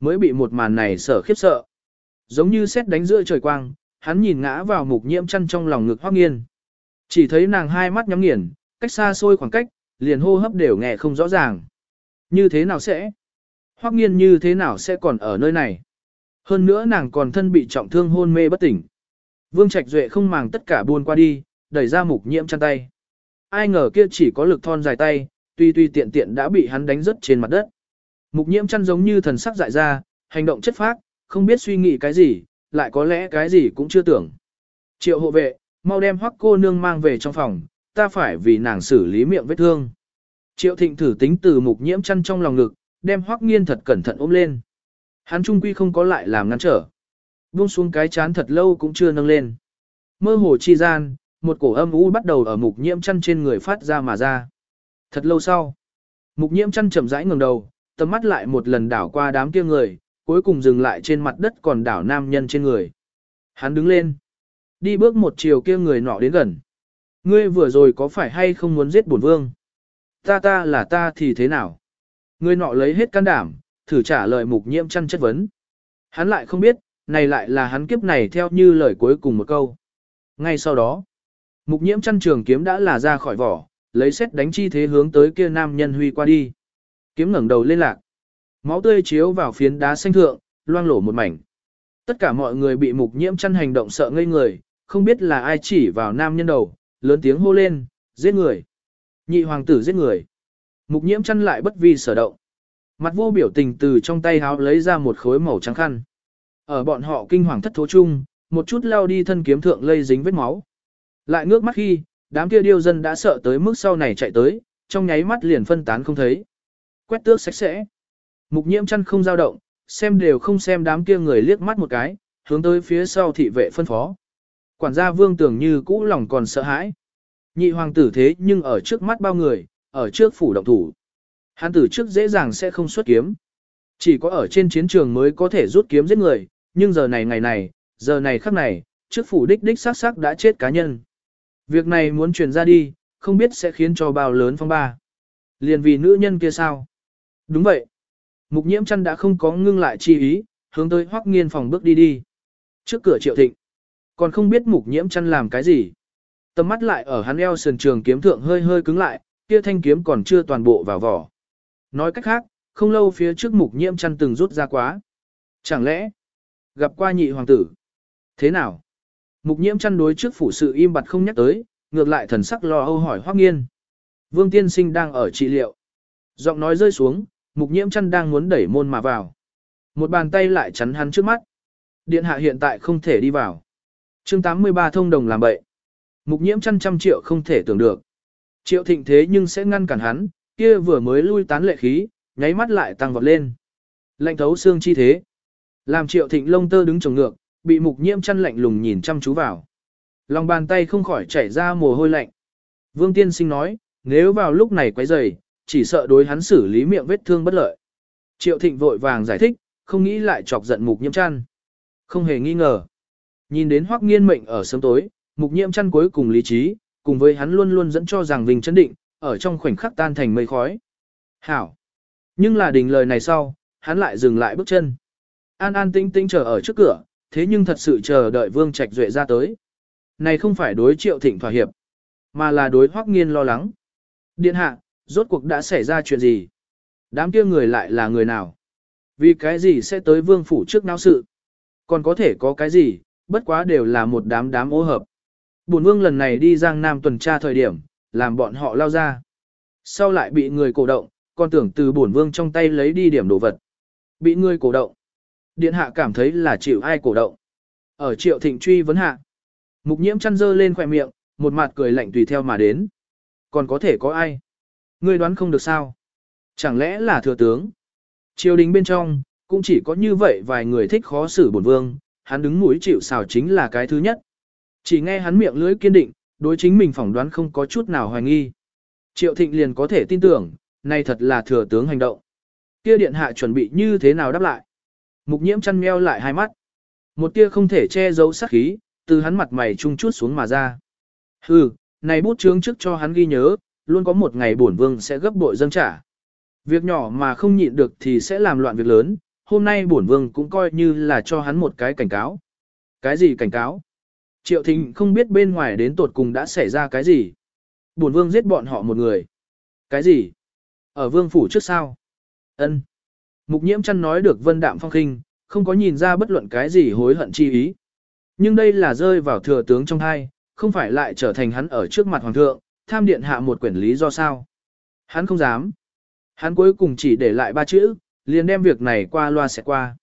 Mới bị một màn này sở khiếp sợ. Giống như xét đánh giữa trời quang, hắn nhìn ngã vào mục nhiễm chăn trong lòng ngực Hoắc nghiên. Chỉ thấy nàng hai mắt nhắm nghiền, cách xa xôi khoảng cách, liền hô hấp đều nghe không rõ ràng. Như thế nào sẽ? Hoắc nghiên như thế nào sẽ còn ở nơi này? Hơn nữa nàng còn thân bị trọng thương hôn mê bất tỉnh. Vương Trạch Duệ không màng tất cả buôn qua đi, đẩy ra mục nhiễm chăn tay. Ai ngờ kia chỉ có lực thon dài tay, tuy tuy tiện tiện đã bị hắn đánh rớt trên mặt đất. Mục nhiễm chăn giống như thần sắc dại ra, hành động chất phác, không biết suy nghĩ cái gì, lại có lẽ cái gì cũng chưa tưởng. Triệu hộ vệ, mau đem hoắc cô nương mang về trong phòng, ta phải vì nàng xử lý miệng vết thương. Triệu thịnh thử tính từ mục nhiễm chăn trong lòng ngực, đem hoắc nghiên thật cẩn thận ôm lên. Hắn trung quy không có lại làm ngăn trở. Buông xuống cái chán thật lâu cũng chưa nâng lên. Mơ hồ chi gian, một cổ âm u bắt đầu ở mục nhiễm chăn trên người phát ra mà ra. Thật lâu sau, mục nhiễm chăn chậm rãi ngẩng đầu, tầm mắt lại một lần đảo qua đám kia người, cuối cùng dừng lại trên mặt đất còn đảo nam nhân trên người. Hắn đứng lên, đi bước một chiều kia người nọ đến gần. Ngươi vừa rồi có phải hay không muốn giết bổn vương? Ta ta là ta thì thế nào? Người nọ lấy hết can đảm, thử trả lời mục nhiễm chăn chất vấn. Hắn lại không biết, này lại là hắn kiếp này theo như lời cuối cùng một câu. Ngay sau đó, mục nhiễm chăn trường kiếm đã là ra khỏi vỏ, lấy xét đánh chi thế hướng tới kia nam nhân huy qua đi. Kiếm ngẩng đầu lên lạc. Máu tươi chiếu vào phiến đá xanh thượng, loang lổ một mảnh. Tất cả mọi người bị mục nhiễm chăn hành động sợ ngây người, không biết là ai chỉ vào nam nhân đầu, lớn tiếng hô lên, giết người. Nhị hoàng tử giết người. Mục nhiễm chăn lại bất vi sở động. Mặt vô biểu tình từ trong tay háo lấy ra một khối màu trắng khăn. Ở bọn họ kinh hoàng thất thố chung, một chút lao đi thân kiếm thượng lây dính vết máu. Lại ngước mắt khi, đám kia điêu dân đã sợ tới mức sau này chạy tới, trong nháy mắt liền phân tán không thấy. Quét tước sạch sẽ. Mục nhiễm chăn không dao động, xem đều không xem đám kia người liếc mắt một cái, hướng tới phía sau thị vệ phân phó. Quản gia vương tưởng như cũ lòng còn sợ hãi. Nhị hoàng tử thế nhưng ở trước mắt bao người, ở trước phủ động thủ. Hắn tử trước dễ dàng sẽ không xuất kiếm. Chỉ có ở trên chiến trường mới có thể rút kiếm giết người, nhưng giờ này ngày này, giờ này khắc này, trước phủ đích đích xác xác đã chết cá nhân. Việc này muốn truyền ra đi, không biết sẽ khiến cho bao lớn phong ba. Liền vì nữ nhân kia sao? Đúng vậy. Mục nhiễm chăn đã không có ngưng lại chi ý, hướng tới hoắc nghiên phòng bước đi đi. Trước cửa triệu thịnh. Còn không biết mục nhiễm chăn làm cái gì. Tầm mắt lại ở hắn eo sườn trường kiếm thượng hơi hơi cứng lại, kia thanh kiếm còn chưa toàn bộ vào vỏ. Nói cách khác, không lâu phía trước mục nhiễm chăn từng rút ra quá. Chẳng lẽ, gặp qua nhị hoàng tử? Thế nào? Mục nhiễm chăn đối trước phủ sự im bặt không nhắc tới, ngược lại thần sắc lo âu hỏi hoắc nghiên. Vương tiên sinh đang ở trị liệu. Giọng nói rơi xuống, mục nhiễm chăn đang muốn đẩy môn mà vào. Một bàn tay lại chắn hắn trước mắt. Điện hạ hiện tại không thể đi vào. chương 83 thông đồng làm bậy. Mục nhiễm chăn trăm triệu không thể tưởng được. Triệu thịnh thế nhưng sẽ ngăn cản hắn, kia vừa mới lui tán lệ khí, nháy mắt lại tăng vọt lên. Lạnh thấu xương chi thế. Làm triệu thịnh lông tơ đứng trồng ngược, bị mục nhiễm chăn lạnh lùng nhìn chăm chú vào. Lòng bàn tay không khỏi chảy ra mồ hôi lạnh. Vương tiên sinh nói, nếu vào lúc này quấy rầy, chỉ sợ đối hắn xử lý miệng vết thương bất lợi. Triệu thịnh vội vàng giải thích, không nghĩ lại chọc giận mục nhiễm chăn. Không hề nghi ngờ. Nhìn đến hoắc nghiên mệnh ở sớm tối, mục nhiễm chăn cuối cùng lý trí, cùng với hắn luôn luôn dẫn cho rằng Vinh chấn định, ở trong khoảnh khắc tan thành mây khói. Hảo. Nhưng là đình lời này sau, hắn lại dừng lại bước chân. An an tĩnh tĩnh chờ ở trước cửa, thế nhưng thật sự chờ đợi Vương Trạch Duệ ra tới. Này không phải đối triệu thịnh thỏa hiệp, mà là đối hoắc nghiên lo lắng. Điện hạ, rốt cuộc đã xảy ra chuyện gì? Đám kia người lại là người nào? Vì cái gì sẽ tới vương phủ trước náo sự? Còn có thể có cái gì, bất quá đều là một đám đám ô hợp. Bổn vương lần này đi Giang Nam tuần tra thời điểm, làm bọn họ lao ra. Sau lại bị người cổ động, còn tưởng từ bổn vương trong tay lấy đi điểm đồ vật. Bị người cổ động. Điện hạ cảm thấy là chịu ai cổ động. Ở triệu thịnh truy vấn hạ. Mục nhiễm chăn dơ lên khỏe miệng, một mặt cười lạnh tùy theo mà đến. Còn có thể có ai? Ngươi đoán không được sao? Chẳng lẽ là thừa tướng? Triều đình bên trong, cũng chỉ có như vậy vài người thích khó xử bổn vương, hắn đứng mũi chịu xào chính là cái thứ nhất. Chỉ nghe hắn miệng lưỡi kiên định, đối chính mình phỏng đoán không có chút nào hoài nghi. Triệu thịnh liền có thể tin tưởng, này thật là thừa tướng hành động. Kia điện hạ chuẩn bị như thế nào đáp lại? Mục nhiễm chăn meo lại hai mắt. Một tia không thể che giấu sát khí, từ hắn mặt mày trung chút xuống mà ra. Hừ, này bút chướng trước cho hắn ghi nhớ, luôn có một ngày bổn vương sẽ gấp bội dâng trả. Việc nhỏ mà không nhịn được thì sẽ làm loạn việc lớn, hôm nay bổn vương cũng coi như là cho hắn một cái cảnh cáo. Cái gì cảnh cáo? Triệu Thịnh không biết bên ngoài đến tột cùng đã xảy ra cái gì. Bổn vương giết bọn họ một người. Cái gì? Ở vương phủ trước sao? Ân. Mục nhiễm chăn nói được vân đạm phong khinh, không có nhìn ra bất luận cái gì hối hận chi ý. Nhưng đây là rơi vào thừa tướng trong hai, không phải lại trở thành hắn ở trước mặt hoàng thượng, tham điện hạ một quyển lý do sao. Hắn không dám. Hắn cuối cùng chỉ để lại ba chữ, liền đem việc này qua loa sẽ qua.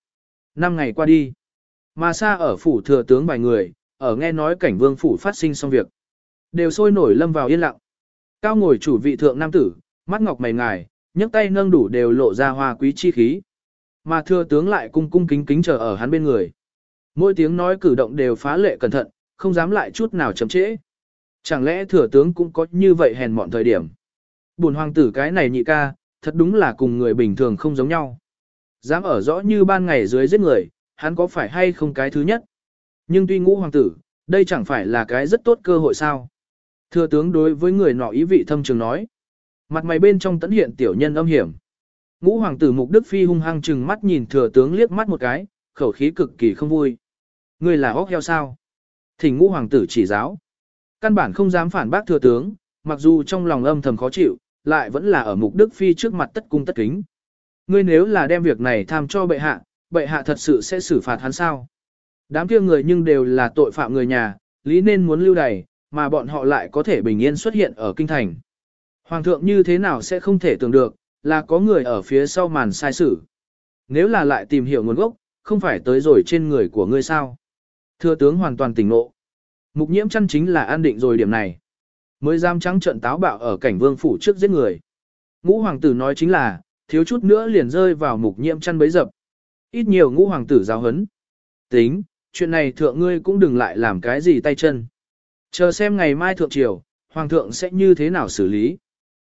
Năm ngày qua đi. Mà xa ở phủ thừa tướng vài người, ở nghe nói cảnh vương phủ phát sinh xong việc. Đều sôi nổi lâm vào yên lặng. Cao ngồi chủ vị thượng nam tử, mắt ngọc mày ngài, nhấc tay nâng đủ đều lộ ra hoa quý chi khí. Mà thừa tướng lại cung cung kính kính chờ ở hắn bên người. Mỗi tiếng nói cử động đều phá lệ cẩn thận, không dám lại chút nào chậm trễ. Chẳng lẽ thừa tướng cũng có như vậy hèn mọn thời điểm. Buồn hoàng tử cái này nhị ca, thật đúng là cùng người bình thường không giống nhau. Dám ở rõ như ban ngày dưới giết người, hắn có phải hay không cái thứ nhất. Nhưng tuy ngũ hoàng tử, đây chẳng phải là cái rất tốt cơ hội sao. Thừa tướng đối với người nọ ý vị thâm trường nói. Mặt mày bên trong tấn hiện tiểu nhân âm hiểm. Ngũ hoàng tử Mục Đức Phi hung hăng chừng mắt nhìn thừa tướng liếc mắt một cái, khẩu khí cực kỳ không vui. Người là hóc heo sao? Thỉnh ngũ hoàng tử chỉ giáo. Căn bản không dám phản bác thừa tướng, mặc dù trong lòng âm thầm khó chịu, lại vẫn là ở Mục Đức Phi trước mặt tất cung tất kính. Ngươi nếu là đem việc này tham cho bệ hạ, bệ hạ thật sự sẽ xử phạt hắn sao? Đám kia người nhưng đều là tội phạm người nhà, lý nên muốn lưu đày, mà bọn họ lại có thể bình yên xuất hiện ở kinh thành. Hoàng thượng như thế nào sẽ không thể tưởng được, là có người ở phía sau màn sai sử. Nếu là lại tìm hiểu nguồn gốc, không phải tới rồi trên người của ngươi sao. Thưa tướng hoàn toàn tỉnh ngộ. Mục nhiễm chân chính là an định rồi điểm này. Mới giam trắng trận táo bạo ở cảnh vương phủ trước giết người. Ngũ hoàng tử nói chính là, thiếu chút nữa liền rơi vào mục nhiễm chăn bấy dập. Ít nhiều ngũ hoàng tử giáo hấn. Tính, chuyện này thượng ngươi cũng đừng lại làm cái gì tay chân. Chờ xem ngày mai thượng triều, hoàng thượng sẽ như thế nào xử lý.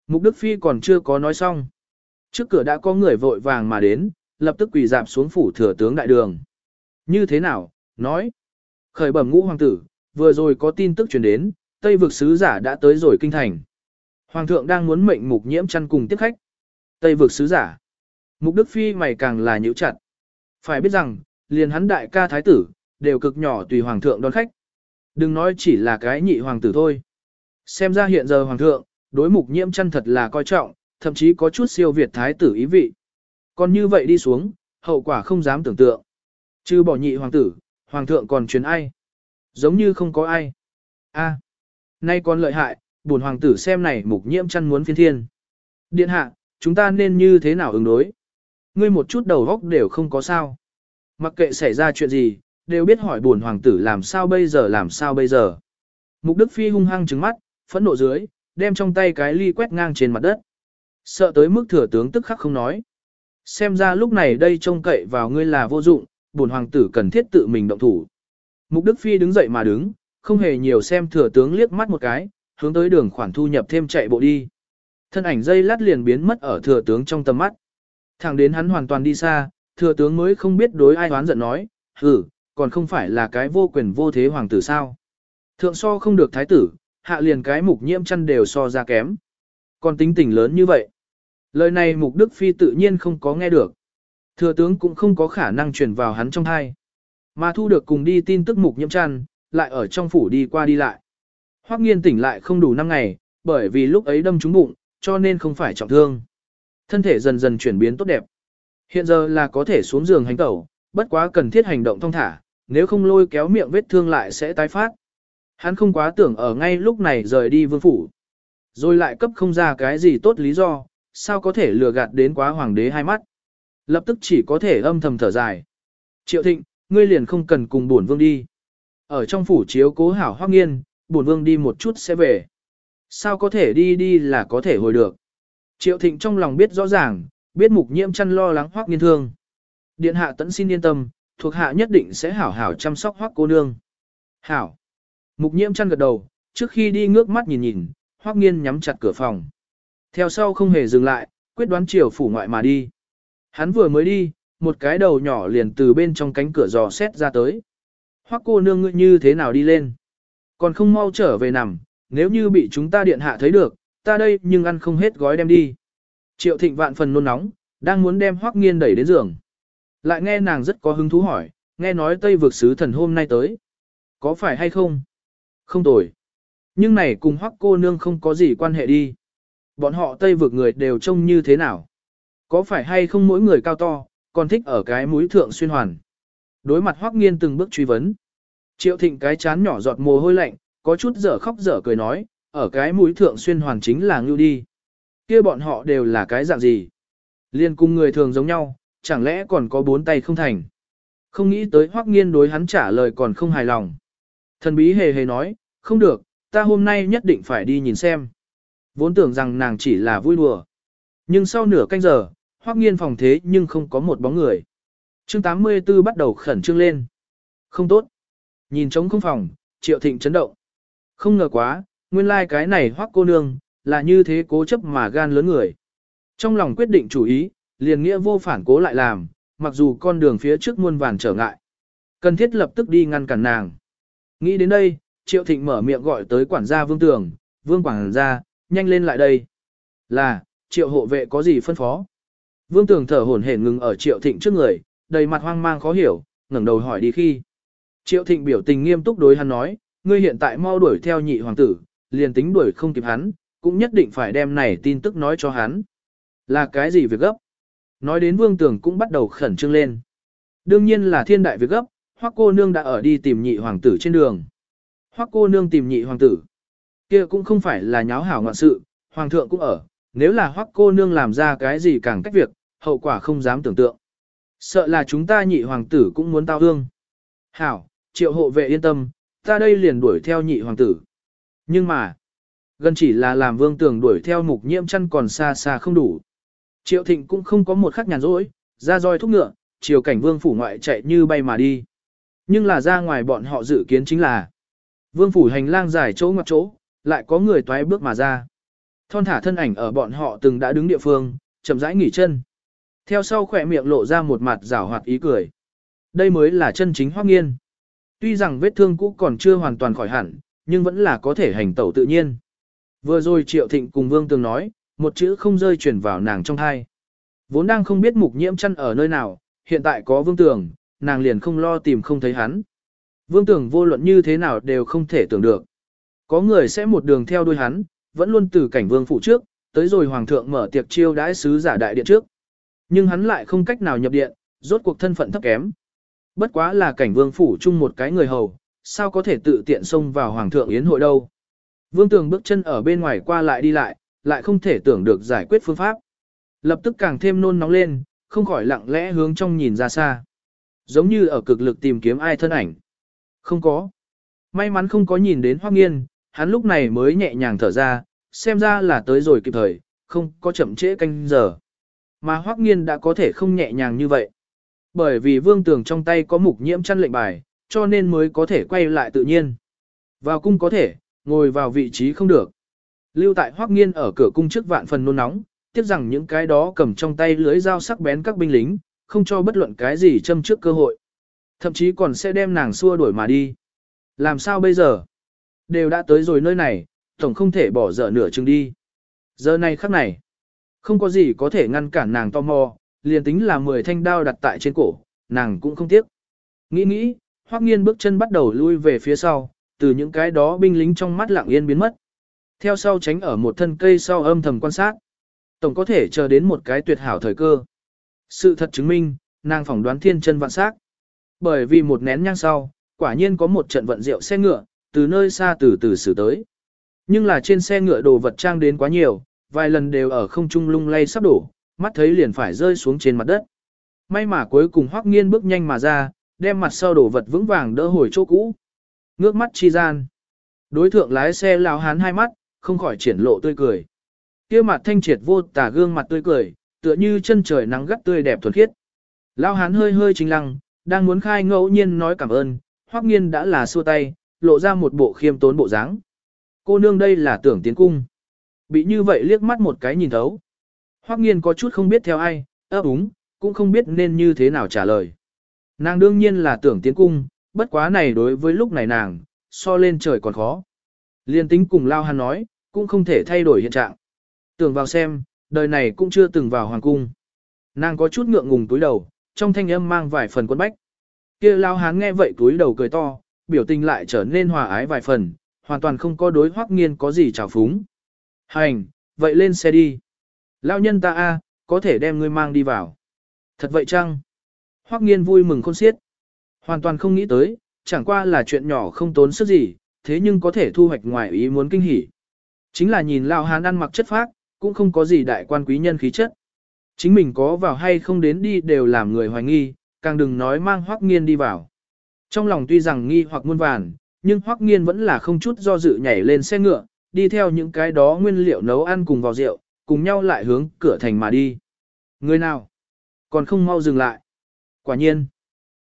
Mục Đức Phi còn chưa có nói xong. Trước cửa đã có người vội vàng mà đến, lập tức quỳ dạp xuống phủ thừa tướng đại đường. Như thế nào? Nói. Khởi bẩm ngũ hoàng tử, vừa rồi có tin tức truyền đến, Tây vực sứ giả đã tới rồi kinh thành. Hoàng thượng đang muốn mệnh mục nhiễm chăn cùng tiếp khách. Tây vực sứ giả. Mục Đức Phi mày càng là nhíu chặt. Phải biết rằng, liền hắn đại ca thái tử, đều cực nhỏ tùy hoàng thượng đón khách. Đừng nói chỉ là cái nhị hoàng tử thôi. Xem ra hiện giờ hoàng thượng, đối mục nhiễm chăn thật là coi trọng, thậm chí có chút siêu việt thái tử ý vị. Còn như vậy đi xuống, hậu quả không dám tưởng tượng. Chứ bỏ nhị hoàng tử, hoàng thượng còn truyền ai? Giống như không có ai. a nay còn lợi hại, buồn hoàng tử xem này mục nhiễm chăn muốn phiên thiên. Điện hạ, chúng ta nên như thế nào ứng đối? Ngươi một chút đầu góc đều không có sao. Mặc kệ xảy ra chuyện gì, đều biết hỏi buồn hoàng tử làm sao bây giờ làm sao bây giờ. Mục Đức Phi hung hăng trừng mắt, phẫn nộ dưới, đem trong tay cái ly quét ngang trên mặt đất. Sợ tới mức thừa tướng tức khắc không nói. Xem ra lúc này đây trông cậy vào ngươi là vô dụng, buồn hoàng tử cần thiết tự mình động thủ. Mục Đức Phi đứng dậy mà đứng, không hề nhiều xem thừa tướng liếc mắt một cái, hướng tới đường khoản thu nhập thêm chạy bộ đi. Thân ảnh dây lát liền biến mất ở thừa tướng trong tầm mắt. Thẳng đến hắn hoàn toàn đi xa, thừa tướng mới không biết đối ai oán giận nói, hử, còn không phải là cái vô quyền vô thế hoàng tử sao. Thượng so không được thái tử, hạ liền cái mục nhiễm chăn đều so ra kém. Còn tính tình lớn như vậy. Lời này mục đức phi tự nhiên không có nghe được. Thừa tướng cũng không có khả năng truyền vào hắn trong thai. Mà thu được cùng đi tin tức mục nhiễm chăn, lại ở trong phủ đi qua đi lại. Hoắc nghiên tỉnh lại không đủ 5 ngày, bởi vì lúc ấy đâm trúng bụng, cho nên không phải trọng thương. Thân thể dần dần chuyển biến tốt đẹp. Hiện giờ là có thể xuống giường hành tẩu, bất quá cần thiết hành động thông thả, nếu không lôi kéo miệng vết thương lại sẽ tái phát. Hắn không quá tưởng ở ngay lúc này rời đi vương phủ. Rồi lại cấp không ra cái gì tốt lý do, sao có thể lừa gạt đến quá hoàng đế hai mắt. Lập tức chỉ có thể âm thầm thở dài. Triệu thịnh, ngươi liền không cần cùng bổn vương đi. Ở trong phủ chiếu cố hảo hoác nghiên, bổn vương đi một chút sẽ về. Sao có thể đi đi là có thể hồi được. Triệu thịnh trong lòng biết rõ ràng, biết mục nhiễm chăn lo lắng hoác nghiên thương. Điện hạ tẫn xin yên tâm, thuộc hạ nhất định sẽ hảo hảo chăm sóc hoác cô nương. Hảo. Mục nhiễm chăn gật đầu, trước khi đi ngước mắt nhìn nhìn, hoác nghiên nhắm chặt cửa phòng. Theo sau không hề dừng lại, quyết đoán chiều phủ ngoại mà đi. Hắn vừa mới đi, một cái đầu nhỏ liền từ bên trong cánh cửa dò xét ra tới. Hoác cô nương ngươi như thế nào đi lên? Còn không mau trở về nằm, nếu như bị chúng ta điện hạ thấy được, ta đây nhưng ăn không hết gói đem đi. Triệu thịnh vạn phần nôn nóng, đang muốn đem hoác nghiên đẩy đến giường. Lại nghe nàng rất có hứng thú hỏi, nghe nói Tây vực sứ thần hôm nay tới. Có phải hay không? Không tồi. Nhưng này cùng hoắc cô nương không có gì quan hệ đi. Bọn họ Tây vực người đều trông như thế nào? Có phải hay không mỗi người cao to, còn thích ở cái mũi thượng xuyên hoàn? Đối mặt Hoắc Nghiên từng bước truy vấn. Triệu Thịnh cái chán nhỏ giọt mồ hôi lạnh, có chút dở khóc dở cười nói, ở cái mũi thượng xuyên hoàn chính là ngưu đi. Kia bọn họ đều là cái dạng gì? Liên cùng người thường giống nhau, chẳng lẽ còn có bốn tay không thành? Không nghĩ tới Hoắc Nghiên đối hắn trả lời còn không hài lòng. Thần bí hề hề nói, không được, ta hôm nay nhất định phải đi nhìn xem. Vốn tưởng rằng nàng chỉ là vui đùa. Nhưng sau nửa canh giờ, Hoắc Nghiên phòng thế nhưng không có một bóng người. Chương 84 bắt đầu khẩn trương lên. Không tốt. Nhìn trống không phòng, Triệu Thịnh chấn động. Không ngờ quá, nguyên lai like cái này Hoắc cô nương, là như thế cố chấp mà gan lớn người. Trong lòng quyết định chủ ý, liền nghĩa vô phản cố lại làm, mặc dù con đường phía trước muôn vàn trở ngại. Cần thiết lập tức đi ngăn cản nàng. Nghĩ đến đây, Triệu Thịnh mở miệng gọi tới quản gia Vương Tường, Vương quản gia, nhanh lên lại đây. Là, Triệu hộ vệ có gì phân phó? Vương Tường thở hổn hển ngừng ở Triệu Thịnh trước người, đầy mặt hoang mang khó hiểu, ngẩng đầu hỏi đi khi. Triệu Thịnh biểu tình nghiêm túc đối hắn nói, ngươi hiện tại mau đuổi theo nhị hoàng tử, liền tính đuổi không kịp hắn, cũng nhất định phải đem này tin tức nói cho hắn. Là cái gì việc gấp? Nói đến Vương Tường cũng bắt đầu khẩn trương lên. Đương nhiên là thiên đại việc gấp, Hoắc cô nương đã ở đi tìm nhị hoàng tử trên đường. Hoắc cô nương tìm nhị hoàng tử. Kia cũng không phải là nháo hảo ngoạn sự, hoàng thượng cũng ở, nếu là Hoắc cô nương làm ra cái gì càng cách việc, hậu quả không dám tưởng tượng. Sợ là chúng ta nhị hoàng tử cũng muốn tao hương. Hảo, triệu hộ vệ yên tâm, ta đây liền đuổi theo nhị hoàng tử. Nhưng mà, gần chỉ là làm vương tường đuổi theo mục nhiễm chăn còn xa xa không đủ. Triệu thịnh cũng không có một khắc nhàn rỗi, ra roi thúc ngựa, chiều cảnh vương phủ ngoại chạy như bay mà đi. Nhưng là ra ngoài bọn họ dự kiến chính là vương phủ hành lang dài chỗ ngoặt chỗ, lại có người toái bước mà ra. Thon thả thân ảnh ở bọn họ từng đã đứng địa phương, chậm rãi nghỉ chân. Theo sau khỏe miệng lộ ra một mặt rảo hoạt ý cười. Đây mới là chân chính hoác nghiên. Tuy rằng vết thương cũ còn chưa hoàn toàn khỏi hẳn, nhưng vẫn là có thể hành tẩu tự nhiên. Vừa rồi Triệu Thịnh cùng Vương Tường nói, một chữ không rơi chuyển vào nàng trong thai. Vốn đang không biết mục nhiễm chăn ở nơi nào, hiện tại có Vương Tường, nàng liền không lo tìm không thấy hắn. Vương Tường vô luận như thế nào đều không thể tưởng được. Có người sẽ một đường theo đuôi hắn, vẫn luôn từ cảnh vương phủ trước, tới rồi hoàng thượng mở tiệc chiêu đãi sứ giả đại điện trước. Nhưng hắn lại không cách nào nhập điện, rốt cuộc thân phận thấp kém. Bất quá là cảnh vương phủ chung một cái người hầu, sao có thể tự tiện xông vào hoàng thượng yến hội đâu. Vương tường bước chân ở bên ngoài qua lại đi lại, lại không thể tưởng được giải quyết phương pháp. Lập tức càng thêm nôn nóng lên, không khỏi lặng lẽ hướng trong nhìn ra xa. Giống như ở cực lực tìm kiếm ai thân ảnh. Không có. May mắn không có nhìn đến Hoắc Nghiên, hắn lúc này mới nhẹ nhàng thở ra, xem ra là tới rồi kịp thời, không có chậm trễ canh giờ. Mà Hoắc Nghiên đã có thể không nhẹ nhàng như vậy. Bởi vì vương tường trong tay có mục nhiễm chăn lệnh bài, cho nên mới có thể quay lại tự nhiên. Vào cung có thể, ngồi vào vị trí không được. Lưu tại Hoắc Nghiên ở cửa cung trước vạn phần nôn nóng, tiếc rằng những cái đó cầm trong tay lưới dao sắc bén các binh lính, không cho bất luận cái gì châm trước cơ hội. Thậm chí còn sẽ đem nàng xua đuổi mà đi. Làm sao bây giờ? Đều đã tới rồi nơi này, tổng không thể bỏ dở nửa chừng đi. Giờ này khắc này, không có gì có thể ngăn cản nàng tò mò, liền tính là 10 thanh đao đặt tại trên cổ, nàng cũng không tiếc. Nghĩ nghĩ, Hoắc Nghiên bước chân bắt đầu lui về phía sau, từ những cái đó binh lính trong mắt lặng yên biến mất. Theo sau tránh ở một thân cây sau âm thầm quan sát. Tổng có thể chờ đến một cái tuyệt hảo thời cơ. Sự thật chứng minh, nàng phỏng đoán thiên chân vạn sắc. Bởi vì một nén nhang sau, quả nhiên có một trận vận rượu xe ngựa, từ nơi xa từ từ xử tới. Nhưng là trên xe ngựa đồ vật trang đến quá nhiều, vài lần đều ở không trung lung lay sắp đổ, mắt thấy liền phải rơi xuống trên mặt đất. May mà cuối cùng Hoắc Nghiên bước nhanh mà ra, đem mặt sau đồ vật vững vàng đỡ hồi chỗ cũ. Ngước mắt chi gian. Đối thượng lái xe lao hán hai mắt, không khỏi triển lộ tươi cười. Kia mặt thanh triệt vô tà gương mặt tươi cười, tựa như chân trời nắng gắt tươi đẹp thuần khiết. Lao hán hơi hơi chính lăng, đang muốn khai ngẫu nhiên nói cảm ơn, Hoắc Nghiên đã là xua tay, lộ ra một bộ khiêm tốn bộ dáng. Cô nương đây là tưởng tiến cung. Bị như vậy liếc mắt một cái nhìn thấu. Hoắc nghiên có chút không biết theo ai, ấp úng, cũng không biết nên như thế nào trả lời. Nàng đương nhiên là tưởng tiến cung, bất quá này đối với lúc này nàng, so lên trời còn khó. Liên tính cùng Lao Hàn nói, cũng không thể thay đổi hiện trạng. Tưởng vào xem, đời này cũng chưa từng vào hoàng cung. Nàng có chút ngượng ngùng túi đầu, trong thanh âm mang vài phần quân bách. kia Lao Hán nghe vậy túi đầu cười to, biểu tình lại trở nên hòa ái vài phần, hoàn toàn không có đối hoắc nghiên có gì trào phúng. Hành, vậy lên xe đi. Lao nhân ta a, có thể đem ngươi mang đi vào. Thật vậy chăng? Hoắc nghiên vui mừng khôn xiết. Hoàn toàn không nghĩ tới, chẳng qua là chuyện nhỏ không tốn sức gì, thế nhưng có thể thu hoạch ngoài ý muốn kinh hỉ. Chính là nhìn Lão Hán ăn mặc chất phác, cũng không có gì đại quan quý nhân khí chất. Chính mình có vào hay không đến đi đều làm người hoài nghi, càng đừng nói mang Hoắc Nghiên đi vào. Trong lòng tuy rằng nghi hoặc muôn vàn, nhưng Hoắc Nghiên vẫn là không chút do dự nhảy lên xe ngựa, đi theo những cái đó nguyên liệu nấu ăn cùng vào rượu, cùng nhau lại hướng cửa thành mà đi. Người nào? Còn không mau dừng lại. Quả nhiên,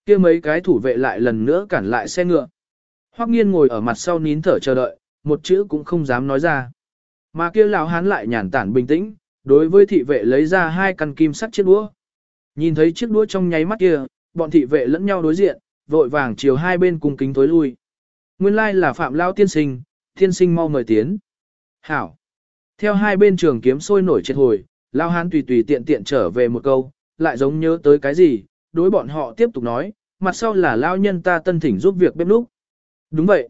kia mấy cái thủ vệ lại lần nữa cản lại xe ngựa. Hoắc Nghiên ngồi ở mặt sau nín thở chờ đợi, một chữ cũng không dám nói ra. Mà kia lão hán lại nhàn tản bình tĩnh, đối với thị vệ lấy ra hai căn kim sắt chiếc đũa. Nhìn thấy chiếc đũa trong nháy mắt kia, bọn thị vệ lẫn nhau đối diện, vội vàng chiều hai bên cùng kính tối lui. Nguyên lai là Phạm Lão tiên sinh, tiên sinh mau mời tiến. Hảo. Theo hai bên trường kiếm sôi nổi chết hồi, Lão Hán tùy tùy tiện tiện trở về một câu, lại giống nhớ tới cái gì, đối bọn họ tiếp tục nói, mặt sau là Lão nhân ta tân thỉnh giúp việc bếp núc. Đúng vậy.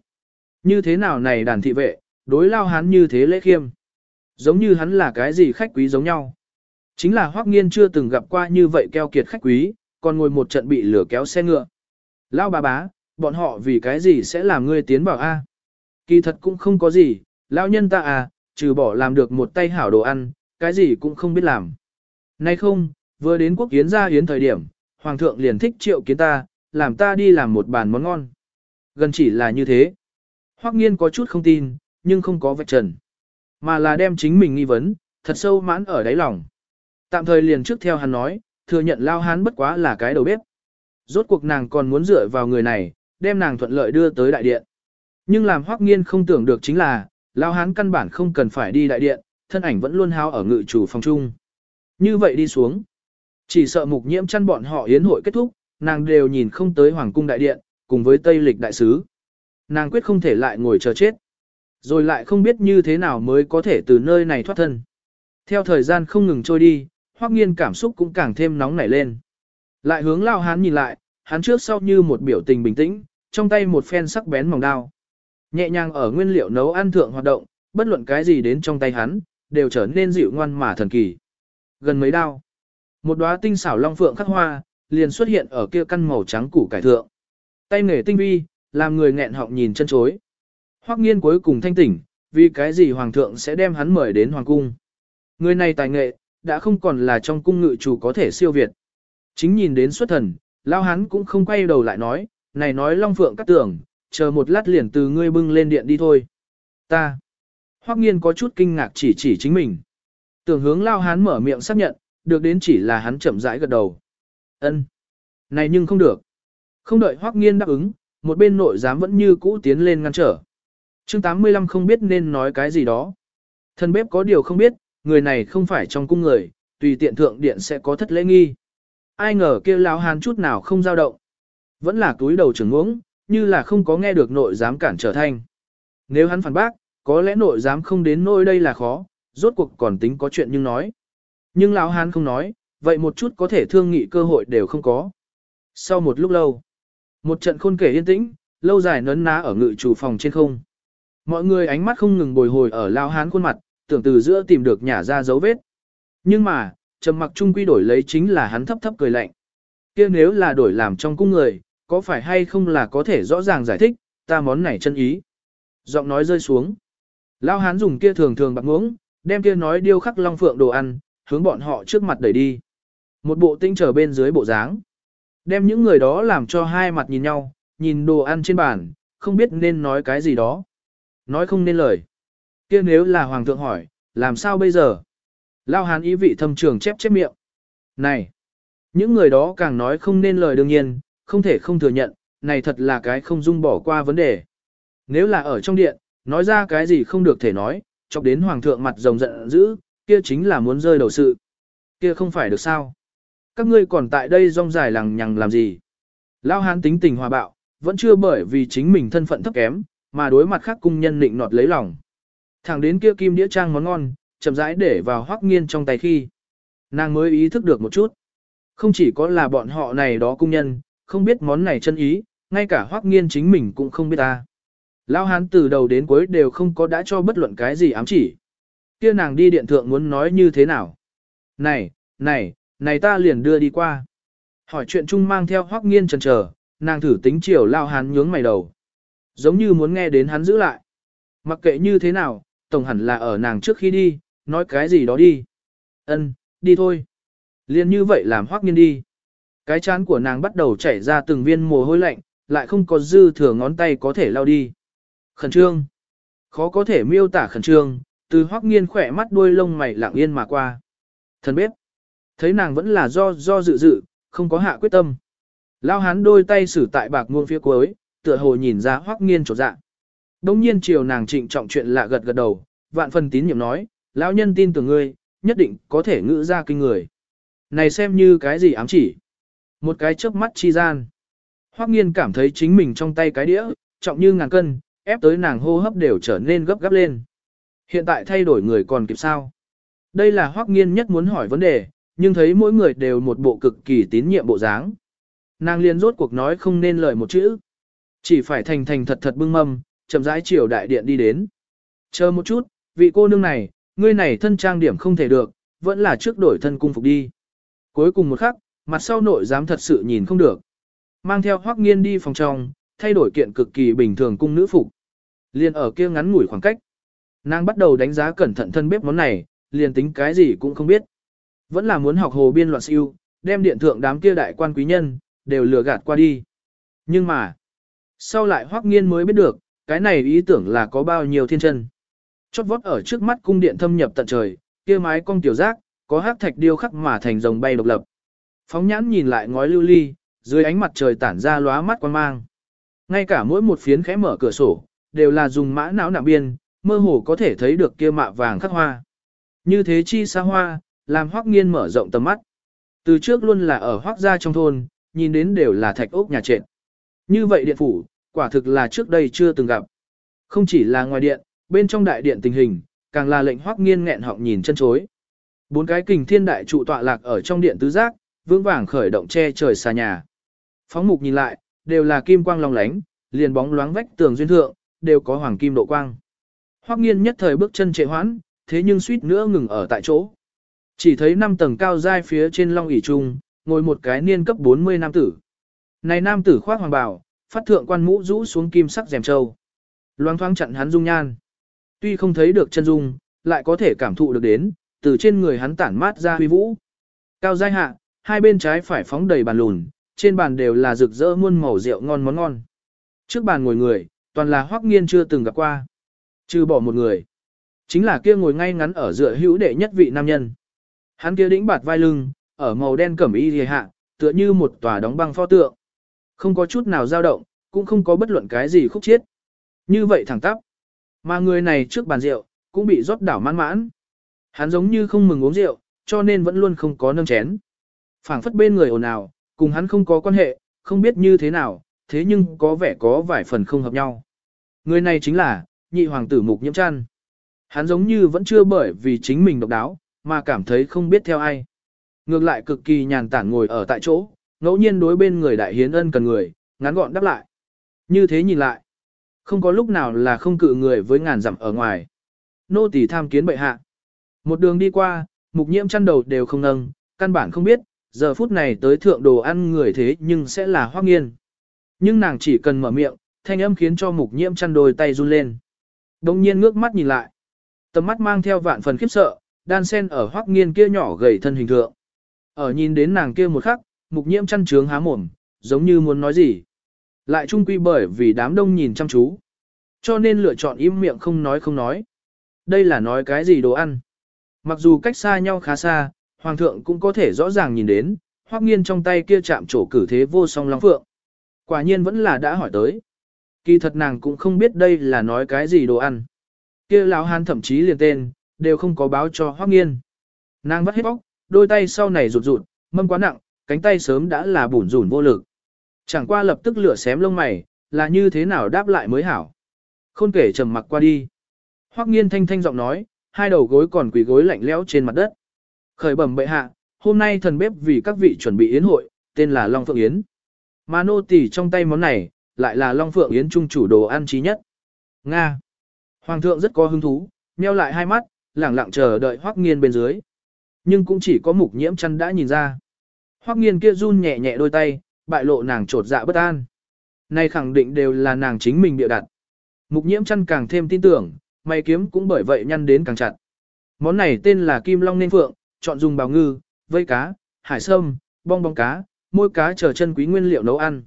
Như thế nào này đàn thị vệ, đối Lao hắn như thế lễ khiêm. Giống như hắn là cái gì khách quý giống nhau. Chính là Hoắc Nghiên chưa từng gặp qua như vậy keo kiệt khách quý, còn ngồi một trận bị lửa kéo xe ngựa. Lao bà bá, bọn họ vì cái gì sẽ làm ngươi tiến vào A? Kỳ thật cũng không có gì, lão nhân ta à, trừ bỏ làm được một tay hảo đồ ăn, cái gì cũng không biết làm. Nay không, vừa đến quốc kiến gia yến thời điểm, hoàng thượng liền thích triệu kiến ta, làm ta đi làm một bàn món ngon. Gần chỉ là như thế. Hoắc nghiên có chút không tin, nhưng không có vạch trần. Mà là đem chính mình nghi vấn, thật sâu mãn ở đáy lòng. Tạm thời liền trước theo hắn nói, thừa nhận lao hán bất quá là cái đầu bếp. Rốt cuộc nàng còn muốn dựa vào người này, đem nàng thuận lợi đưa tới đại điện. Nhưng làm hoắc nghiên không tưởng được chính là, lao hán căn bản không cần phải đi đại điện, thân ảnh vẫn luôn hao ở ngự chủ phòng chung. Như vậy đi xuống. Chỉ sợ mục nhiễm chăn bọn họ yến hội kết thúc, nàng đều nhìn không tới hoàng cung đại điện, cùng với Tây lịch đại sứ. Nàng quyết không thể lại ngồi chờ chết. Rồi lại không biết như thế nào mới có thể từ nơi này thoát thân. Theo thời gian không ngừng trôi đi, hoắc nghiên cảm xúc cũng càng thêm nóng nảy lên. Lại hướng lao hán nhìn lại, hắn trước sau như một biểu tình bình tĩnh, trong tay một phen sắc bén mỏng đao. Nhẹ nhàng ở nguyên liệu nấu ăn thượng hoạt động, bất luận cái gì đến trong tay hắn, đều trở nên dịu ngoan mà thần kỳ. Gần mấy đao, một đóa tinh xảo long phượng khắc hoa, liền xuất hiện ở kia căn màu trắng củ cải thượng. Tay nghề tinh vi, làm người nghẹn họng nhìn chân chối. Hoắc nghiên cuối cùng thanh tỉnh, vì cái gì hoàng thượng sẽ đem hắn mời đến hoàng cung. Người này tài nghệ, đã không còn là trong cung ngự chủ có thể siêu việt. Chính nhìn đến xuất thần, lao hắn cũng không quay đầu lại nói, này nói long phượng cắt tưởng, chờ một lát liền từ ngươi bưng lên điện đi thôi. Ta. Hoắc nghiên có chút kinh ngạc chỉ chỉ chính mình. Tưởng hướng lao hắn mở miệng xác nhận, được đến chỉ là hắn chậm rãi gật đầu. Ân. Này nhưng không được. Không đợi Hoắc nghiên đáp ứng, một bên nội giám vẫn như cũ tiến lên ngăn trở. Chương 85 không biết nên nói cái gì đó. Thân bếp có điều không biết, người này không phải trong cung người, tùy tiện thượng điện sẽ có thất lễ nghi. Ai ngờ kia lão hán chút nào không dao động. Vẫn là túi đầu trưởng uống, như là không có nghe được nội giám cản trở thanh. Nếu hắn phản bác, có lẽ nội giám không đến nỗi đây là khó, rốt cuộc còn tính có chuyện nhưng nói. Nhưng lão hán không nói, vậy một chút có thể thương nghị cơ hội đều không có. Sau một lúc lâu, một trận khôn kể yên tĩnh, lâu dài nấn ná ở ngự chủ phòng trên không. Mọi người ánh mắt không ngừng bồi hồi ở lão hán khuôn mặt, tưởng từ giữa tìm được nhả ra dấu vết. Nhưng mà, trầm mặc trung quy đổi lấy chính là hắn thấp thấp cười lạnh. kia nếu là đổi làm trong cung người, có phải hay không là có thể rõ ràng giải thích, ta món này chân ý. Giọng nói rơi xuống. Lao hán dùng kia thường thường bạc ngưỡng, đem kia nói điêu khắc long phượng đồ ăn, hướng bọn họ trước mặt đẩy đi. Một bộ tinh trở bên dưới bộ dáng. Đem những người đó làm cho hai mặt nhìn nhau, nhìn đồ ăn trên bàn, không biết nên nói cái gì đó. Nói không nên lời. kia nếu là hoàng thượng hỏi, làm sao bây giờ? Lao hán ý vị thâm trường chép chép miệng. Này! Những người đó càng nói không nên lời đương nhiên, không thể không thừa nhận, này thật là cái không dung bỏ qua vấn đề. Nếu là ở trong điện, nói ra cái gì không được thể nói, chọc đến hoàng thượng mặt rồng giận dữ, kia chính là muốn rơi đầu sự. Kia không phải được sao. Các ngươi còn tại đây rong dài lằng nhằng làm gì. Lao hán tính tình hòa bạo, vẫn chưa bởi vì chính mình thân phận thấp kém, mà đối mặt khác cung nhân định nọt lấy lòng. Thẳng đến kia kim đĩa trang món ngon, chậm rãi để vào hoắc nghiên trong tay khi. Nàng mới ý thức được một chút. Không chỉ có là bọn họ này đó cung nhân, không biết món này chân ý, ngay cả hoắc nghiên chính mình cũng không biết ta. Lão hán từ đầu đến cuối đều không có đã cho bất luận cái gì ám chỉ. Kia nàng đi điện thượng muốn nói như thế nào? Này, này, này ta liền đưa đi qua. Hỏi chuyện chung mang theo hoắc nghiên chần chờ, Nàng thử tính chiều lao hán nhướng mày đầu. Giống như muốn nghe đến hắn giữ lại. Mặc kệ như thế nào, tổng hẳn là ở nàng trước khi đi, nói cái gì đó đi. Ân, đi thôi. Liên như vậy làm Hoắc nghiên đi. Cái chán của nàng bắt đầu chảy ra từng viên mồ hôi lạnh, lại không có dư thừa ngón tay có thể lao đi. Khẩn trương. Khó có thể miêu tả khẩn trương, từ Hoắc nghiên khỏe mắt đuôi lông mày lặng yên mà qua. Thần bếp. Thấy nàng vẫn là do do dự dự, không có hạ quyết tâm. Lao hắn đôi tay xử tại bạc nguồn phía cuối, tựa hồ nhìn ra Hoắc nghiên trột dạ. Đông nhiên chiều nàng trịnh trọng chuyện lạ gật gật đầu, vạn phần tín nhiệm nói, lão nhân tin tưởng ngươi, nhất định có thể ngữ ra kinh người. Này xem như cái gì ám chỉ. Một cái chớp mắt chi gian. Hoắc nghiên cảm thấy chính mình trong tay cái đĩa, trọng như ngàn cân, ép tới nàng hô hấp đều trở nên gấp gáp lên. Hiện tại thay đổi người còn kịp sao? Đây là Hoắc nghiên nhất muốn hỏi vấn đề, nhưng thấy mỗi người đều một bộ cực kỳ tín nhiệm bộ dáng. Nàng liên rốt cuộc nói không nên lời một chữ. Chỉ phải thành thành thật thật bưng mâm, chậm rãi chiều đại điện đi đến. Chờ một chút, vị cô nương này, ngươi này thân trang điểm không thể được, vẫn là trước đổi thân cung phục đi. Cuối cùng một khắc, mặt sau nội dám thật sự nhìn không được. Mang theo hoắc nghiên đi phòng trong, thay đổi kiện cực kỳ bình thường cung nữ phục. Liền ở kia ngắn ngủi khoảng cách. Nàng bắt đầu đánh giá cẩn thận thân bếp món này, liền tính cái gì cũng không biết. Vẫn là muốn học hồ biên loạn siêu, đem điện thượng đám kia đại quan quý nhân, đều lừa gạt qua đi. Nhưng mà, sau lại hoắc nghiên mới biết được, cái này ý tưởng là có bao nhiêu thiên chân. Chót vót ở trước mắt cung điện thâm nhập tận trời, kia mái cong tiểu giác, có hắc thạch điêu khắc mà thành rồng bay độc lập. Phóng nhãn nhìn lại ngói lưu ly, dưới ánh mặt trời tản ra lóa mắt quan mang. Ngay cả mỗi một phiến khẽ mở cửa sổ, đều là dùng mã não nạm biên, mơ hồ có thể thấy được kia mạ vàng khắc hoa. Như thế chi xa hoa, làm hoắc nghiên mở rộng tầm mắt. Từ trước luôn là ở hoắc gia trong thôn, nhìn đến đều là thạch ốc nhà trệt. Như vậy điện phủ, quả thực là trước đây chưa từng gặp. Không chỉ là ngoài điện, bên trong đại điện tình hình, càng là lệnh hoắc nghiên nghẹn họng nhìn chân chối. Bốn cái kình thiên đại trụ tọa lạc ở trong điện tứ giác, vững vàng khởi động che trời xa nhà. Phóng mục nhìn lại, đều là kim quang long lánh, liền bóng loáng vách tường duyên thượng, đều có hoàng kim độ quang. Hoắc nghiên nhất thời bước chân trệ hoãn, thế nhưng suýt nữa ngừng ở tại chỗ. Chỉ thấy năm tầng cao giai phía trên long ỷ trung, ngồi một cái niên cấp 40 nam tử. Này nam tử khoác hoàng bào, phát thượng quan mũ rũ xuống kim sắc rèm châu. Loáng thoáng chặn hắn dung nhan. Tuy không thấy được chân dung, lại có thể cảm thụ được đến, từ trên người hắn tản mát ra huy vũ. Cao giai hạ, hai bên trái phải phóng đầy bàn lùn, trên bàn đều là rực rỡ muôn màu rượu ngon món ngon. Trước bàn ngồi người, toàn là hoắc nghiên chưa từng gặp qua. Trừ bỏ một người. Chính là kia ngồi ngay ngắn ở dựa hữu đệ nhất vị nam nhân. Hắn kia đĩnh bạt vai lưng, ở màu đen cẩm y lìa hạ, tựa như một tòa đóng băng pho tượng. Không có chút nào dao động, cũng không có bất luận cái gì khúc chiết. Như vậy thẳng tắp. Mà người này trước bàn rượu, cũng bị rót đảo mãn mãn. Hắn giống như không mừng uống rượu, cho nên vẫn luôn không có nâng chén. phảng phất bên người ồn ào, cùng hắn không có quan hệ, không biết như thế nào, thế nhưng có vẻ có vài phần không hợp nhau. Người này chính là, nhị hoàng tử mục nhiễm chăn. Hắn giống như vẫn chưa bởi vì chính mình độc đáo, mà cảm thấy không biết theo ai. Ngược lại cực kỳ nhàn tản ngồi ở tại chỗ, ngẫu nhiên đối bên người đại hiến ân cần người, ngắn gọn đáp lại. Như thế nhìn lại, không có lúc nào là không cự người với ngàn dặm ở ngoài. Nô tỳ tham kiến bệ hạ. Một đường đi qua, mục nhiễm chăn đầu đều không nâng, căn bản không biết, giờ phút này tới thượng đồ ăn người thế nhưng sẽ là hoác nghiên. Nhưng nàng chỉ cần mở miệng, thanh âm khiến cho mục nhiễm chăn đôi tay run lên. Đồng nhiên ngước mắt nhìn lại. Tầm mắt mang theo vạn phần khiếp sợ, đan sen ở Hoắc nghiên kia nhỏ gầy thân hình thượng. Ở nhìn đến nàng kia một khắc, mục nhiễm chăn trướng há mồm, giống như muốn nói gì. Lại trung quy bởi vì đám đông nhìn chăm chú. Cho nên lựa chọn im miệng không nói không nói. Đây là nói cái gì đồ ăn. Mặc dù cách xa nhau khá xa, hoàng thượng cũng có thể rõ ràng nhìn đến, hoắc nghiên trong tay kia chạm trổ cử thế vô song long phượng. Quả nhiên vẫn là đã hỏi tới. Kỳ thật nàng cũng không biết đây là nói cái gì đồ ăn. Kia lão hán thậm chí liền tên, đều không có báo cho hoắc nghiên. Nàng vắt hết bóc, đôi tay sau này rụt rụt, mâm quá nặng, cánh tay sớm đã là bủn rủn vô lực. Chẳng qua lập tức lửa xém lông mày, là như thế nào đáp lại mới hảo. Khôn kể trầm mặc qua đi. Hoắc nghiên thanh thanh giọng nói, hai đầu gối còn quỳ gối lạnh lẽo trên mặt đất. Khởi bẩm bệ hạ, hôm nay thần bếp vì các vị chuẩn bị yến hội, tên là Long Phượng Yến. Mà nô tỳ trong tay món này, lại là Long Phượng Yến trung chủ đồ ăn chí nhất. Nga. Hoàng thượng rất có hứng thú, nheo lại hai mắt, lẳng lặng chờ đợi Hoắc Nghiên bên dưới. Nhưng cũng chỉ có mục nhiễm chăn đã nhìn ra. Hoắc Nghiên kia run nhẹ nhẹ đôi tay, bại lộ nàng trột dạ bất an. Này khẳng định đều là nàng chính mình bịa đặt. Mục nhiễm chăn càng thêm tin tưởng, mày kiếm cũng bởi vậy nhăn đến càng chặt. Món này tên là kim long nên phượng, chọn dùng bào ngư, vây cá, hải sâm, bong bong cá, môi cá chờ chân quý nguyên liệu nấu ăn.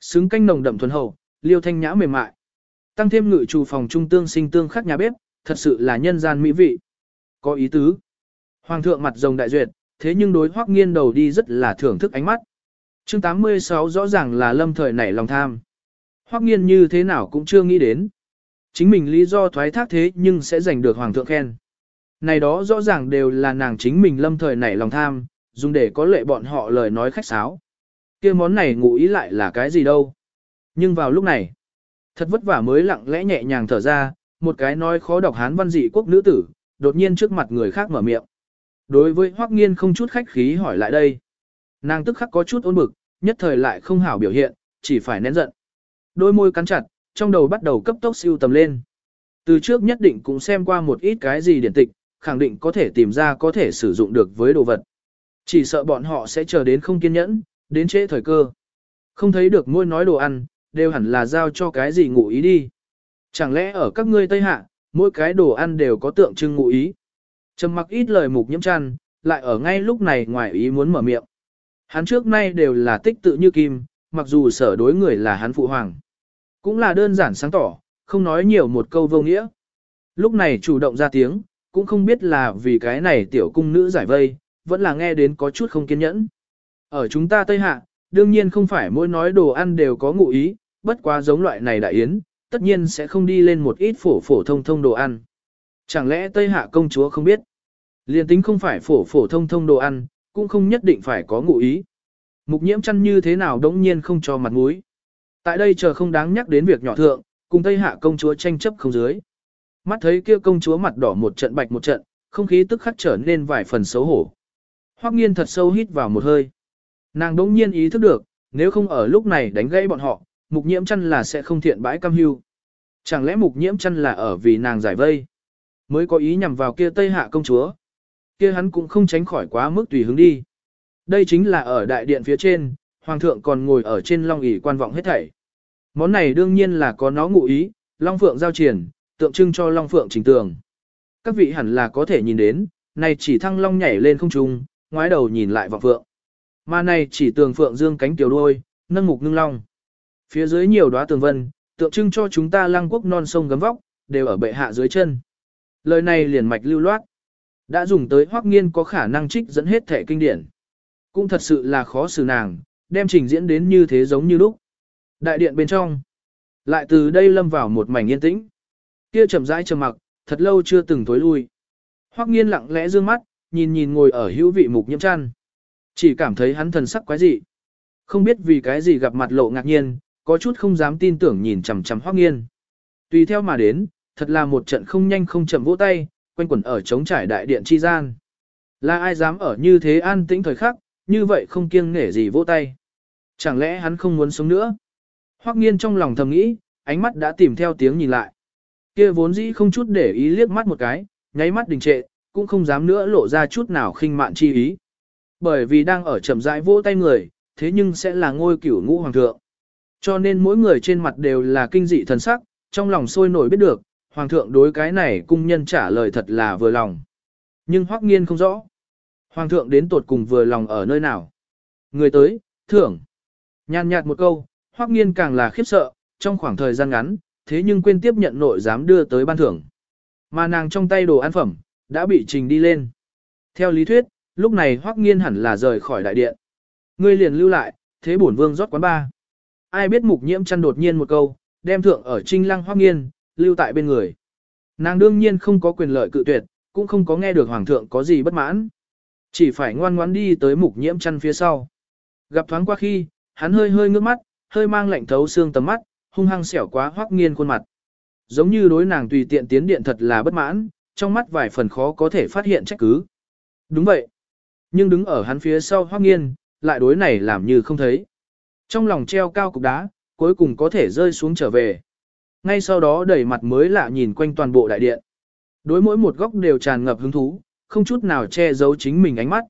Xứng canh nồng đậm thuần hậu, liêu thanh nhã mềm mại. Tăng thêm ngự chủ phòng trung tương sinh tương khắc nhà bếp, thật sự là nhân gian mỹ vị. Có ý tứ. Hoàng thượng mặt rồng đại duyệt, thế nhưng đối hoắc nghiên đầu đi rất là thưởng thức ánh mắt. Chương 86 rõ ràng là lâm thời nảy lòng tham. Hoắc nghiên như thế nào cũng chưa nghĩ đến. Chính mình lý do thoái thác thế nhưng sẽ giành được hoàng thượng khen. Này đó rõ ràng đều là nàng chính mình lâm thời nảy lòng tham, dùng để có lệ bọn họ lời nói khách sáo. kia món này ngụ ý lại là cái gì đâu. Nhưng vào lúc này, thật vất vả mới lặng lẽ nhẹ nhàng thở ra, một cái nói khó đọc hán văn dị quốc nữ tử, đột nhiên trước mặt người khác mở miệng. Đối với Hoắc Nghiên không chút khách khí hỏi lại đây. Nàng tức khắc có chút ôn bực, nhất thời lại không hảo biểu hiện, chỉ phải nén giận. Đôi môi cắn chặt, trong đầu bắt đầu cấp tốc siêu tầm lên. Từ trước nhất định cũng xem qua một ít cái gì điển tịch, khẳng định có thể tìm ra có thể sử dụng được với đồ vật. Chỉ sợ bọn họ sẽ chờ đến không kiên nhẫn, đến trễ thời cơ. Không thấy được môi nói đồ ăn, đều hẳn là giao cho cái gì ngụ ý đi. Chẳng lẽ ở các ngươi Tây Hạ, mỗi cái đồ ăn đều có tượng trưng ngụ ý. Trầm mặc ít lời mục nhiễm chăn, lại ở ngay lúc này ngoài ý muốn mở miệng. Hắn trước nay đều là tích tự như kim, mặc dù sở đối người là hắn phụ hoàng. Cũng là đơn giản sáng tỏ, không nói nhiều một câu vô nghĩa. Lúc này chủ động ra tiếng, cũng không biết là vì cái này tiểu cung nữ giải vây, vẫn là nghe đến có chút không kiên nhẫn. Ở chúng ta Tây Hạ, đương nhiên không phải mỗi nói đồ ăn đều có ngụ ý, bất quá giống loại này đại yến, tất nhiên sẽ không đi lên một ít phổ phổ thông thông đồ ăn. Chẳng lẽ Tây Hạ công chúa không biết? Liên tính không phải phổ phổ thông thông đồ ăn, cũng không nhất định phải có ngụ ý. Mục nhiễm chăn như thế nào đống nhiên không cho mặt mũi. Tại đây chờ không đáng nhắc đến việc nhỏ thượng, cùng Tây Hạ công chúa tranh chấp không dưới. Mắt thấy kia công chúa mặt đỏ một trận bạch một trận, không khí tức khắc trở nên vài phần xấu hổ. Hoắc nghiên thật sâu hít vào một hơi. Nàng đống nhiên ý thức được, nếu không ở lúc này đánh gãy bọn họ, mục nhiễm chăn là sẽ không thiện bãi cam hưu. Chẳng lẽ mục nhiễm chăn là ở vì nàng giải vây, mới có ý nhằm vào kia Tây Hạ công chúa. Kia hắn cũng không tránh khỏi quá mức tùy hứng đi. Đây chính là ở đại điện phía trên, hoàng thượng còn ngồi ở trên long ỷ quan vọng hết thảy. Món này đương nhiên là có nó ngụ ý, long phượng giao triển, tượng trưng cho long phượng trình tường. Các vị hẳn là có thể nhìn đến, này chỉ thăng long nhảy lên không trung, ngoái đầu nhìn lại vọng phượng. Mà này chỉ tường phượng dương cánh tiểu đuôi, nâng mục ngưng long. Phía dưới nhiều đóa tường vân, tượng trưng cho chúng ta lăng quốc non sông gấm vóc, đều ở bệ hạ dưới chân. Lời này liền mạch lưu loát. Đã dùng tới hoắc nghiên có khả năng trích dẫn hết thể kinh điển. Cũng thật sự là khó xử nàng, đem trình diễn đến như thế giống như lúc. Đại điện bên trong. Lại từ đây lâm vào một mảnh yên tĩnh. Kia chậm rãi trầm mặc, thật lâu chưa từng tối lui. Hoắc nghiên lặng lẽ dương mắt, nhìn nhìn ngồi ở hữu vị mục nhiễm chăn. Chỉ cảm thấy hắn thần sắc quái dị. Không biết vì cái gì gặp mặt lộ ngạc nhiên, có chút không dám tin tưởng nhìn chằm chằm Hoắc nghiên. Tùy theo mà đến, thật là một trận không nhanh không chậm vỗ tay, quanh quẩn ở trống trải đại điện chi gian. Là ai dám ở như thế an tĩnh thời khắc, như vậy không kiêng nể gì vỗ tay. Chẳng lẽ hắn không muốn sống nữa? Hoắc nghiên trong lòng thầm nghĩ, ánh mắt đã tìm theo tiếng nhìn lại. Kia vốn dĩ không chút để ý liếc mắt một cái, nháy mắt đình trệ, cũng không dám nữa lộ ra chút nào khinh mạn chi ý. Bởi vì đang ở chậm rãi vỗ tay người, thế nhưng sẽ là ngôi cửu ngũ hoàng thượng. Cho nên mỗi người trên mặt đều là kinh dị thần sắc, trong lòng sôi nổi biết được, hoàng thượng đối cái này cung nhân trả lời thật là vừa lòng. Nhưng hoắc nghiên không rõ. Hoàng thượng đến tột cùng vừa lòng ở nơi nào. Người tới, thưởng. Nhàn nhạt một câu, hoắc nghiên càng là khiếp sợ, trong khoảng thời gian ngắn, thế nhưng quên tiếp nhận nội dám đưa tới ban thưởng. Mà nàng trong tay đồ ăn phẩm, đã bị trình đi lên. Theo lý thuyết, lúc này hoắc nghiên hẳn là rời khỏi đại điện. Ngươi liền lưu lại, thế bổn vương rót quán ba. Ai biết mục nhiễm chăn đột nhiên một câu, đem thượng ở trinh lăng hoắc nghiên, lưu tại bên người. Nàng đương nhiên không có quyền lợi cự tuyệt, cũng không có nghe được hoàng thượng có gì bất mãn. Chỉ phải ngoan ngoãn đi tới mục nhiễm chăn phía sau. Gặp thoáng qua khi, hắn hơi hơi ngước mắt, hơi mang lạnh thấu xương tầm mắt, hung hăng xẻo quá hoắc nghiên khuôn mặt. Giống như đối nàng tùy tiện tiến điện thật là bất mãn, trong mắt vài phần khó có thể phát hiện trách cứ. Đúng vậy. Nhưng đứng ở hắn phía sau hoắc nghiên, lại đối này làm như không thấy. Trong lòng treo cao cục đá, cuối cùng có thể rơi xuống trở về. Ngay sau đó đẩy mặt mới lạ nhìn quanh toàn bộ đại điện. Đối mỗi một góc đều tràn ngập hứng thú, không chút nào che giấu chính mình ánh mắt.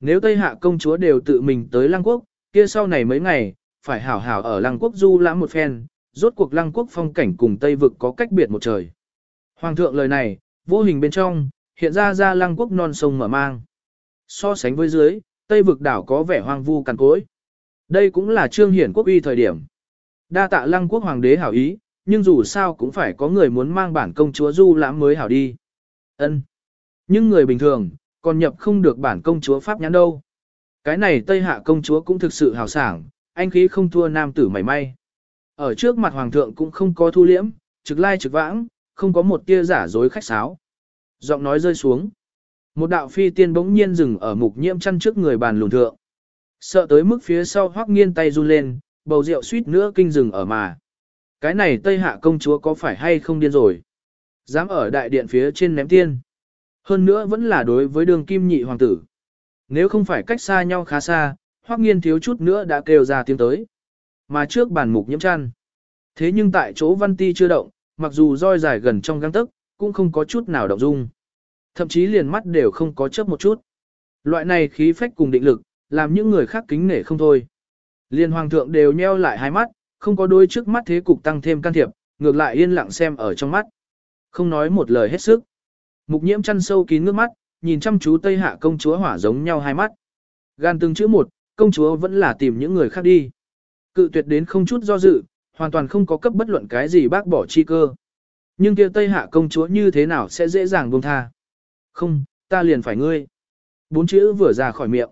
Nếu Tây Hạ công chúa đều tự mình tới Lăng Quốc, kia sau này mấy ngày, phải hảo hảo ở lăng quốc du lãm một phen, rốt cuộc lăng quốc phong cảnh cùng Tây vực có cách biệt một trời. Hoàng thượng lời này, vô hình bên trong, hiện ra ra lăng quốc non sông mở mang. So sánh với dưới, Tây vực đảo có vẻ hoang vu cằn cỗi. Đây cũng là trương hiển quốc uy thời điểm. Đa tạ lăng quốc hoàng đế hảo ý, nhưng dù sao cũng phải có người muốn mang bản công chúa du lãm mới hảo đi. Ân. Nhưng người bình thường, còn nhập không được bản công chúa pháp nhãn đâu. Cái này Tây Hạ công chúa cũng thực sự hào sảng, anh khí không thua nam tử mảy may. Ở trước mặt hoàng thượng cũng không có thu liễm, trực lai trực vãng, không có một tia giả dối khách sáo. Giọng nói rơi xuống. Một đạo phi tiên bỗng nhiên dừng ở mục nhiễm chăn trước người bàn lùn thượng. Sợ tới mức phía sau hoắc nghiên tay run lên, bầu rượu suýt nữa kinh rừng ở mà. Cái này Tây Hạ công chúa có phải hay không điên rồi? Dám ở đại điện phía trên ném tiên. Hơn nữa vẫn là đối với đường kim nhị hoàng tử. Nếu không phải cách xa nhau khá xa, hoắc nghiên thiếu chút nữa đã kêu ra tiếng tới. Mà trước bản mục nhiễm chăn. Thế nhưng tại chỗ văn ti chưa động, mặc dù roi dài gần trong găng tức, cũng không có chút nào động dung. Thậm chí liền mắt đều không có chớp một chút. Loại này khí phách cùng định lực, làm những người khác kính nể không thôi. Liên hoàng thượng đều nheo lại hai mắt, không có đôi trước mắt thế cục tăng thêm can thiệp, ngược lại yên lặng xem ở trong mắt. Không nói một lời hết sức. Mục nhiễm chăn sâu kín nước mắt, nhìn chăm chú Tây Hạ công chúa hỏa giống nhau hai mắt. Gan từng chữ một, công chúa vẫn là tìm những người khác đi. Cự tuyệt đến không chút do dự, hoàn toàn không có cấp bất luận cái gì bác bỏ chi cơ. Nhưng kia Tây Hạ công chúa như thế nào sẽ dễ dàng buông tha. Không, ta liền phải ngươi. Bốn chữ vừa ra khỏi miệng.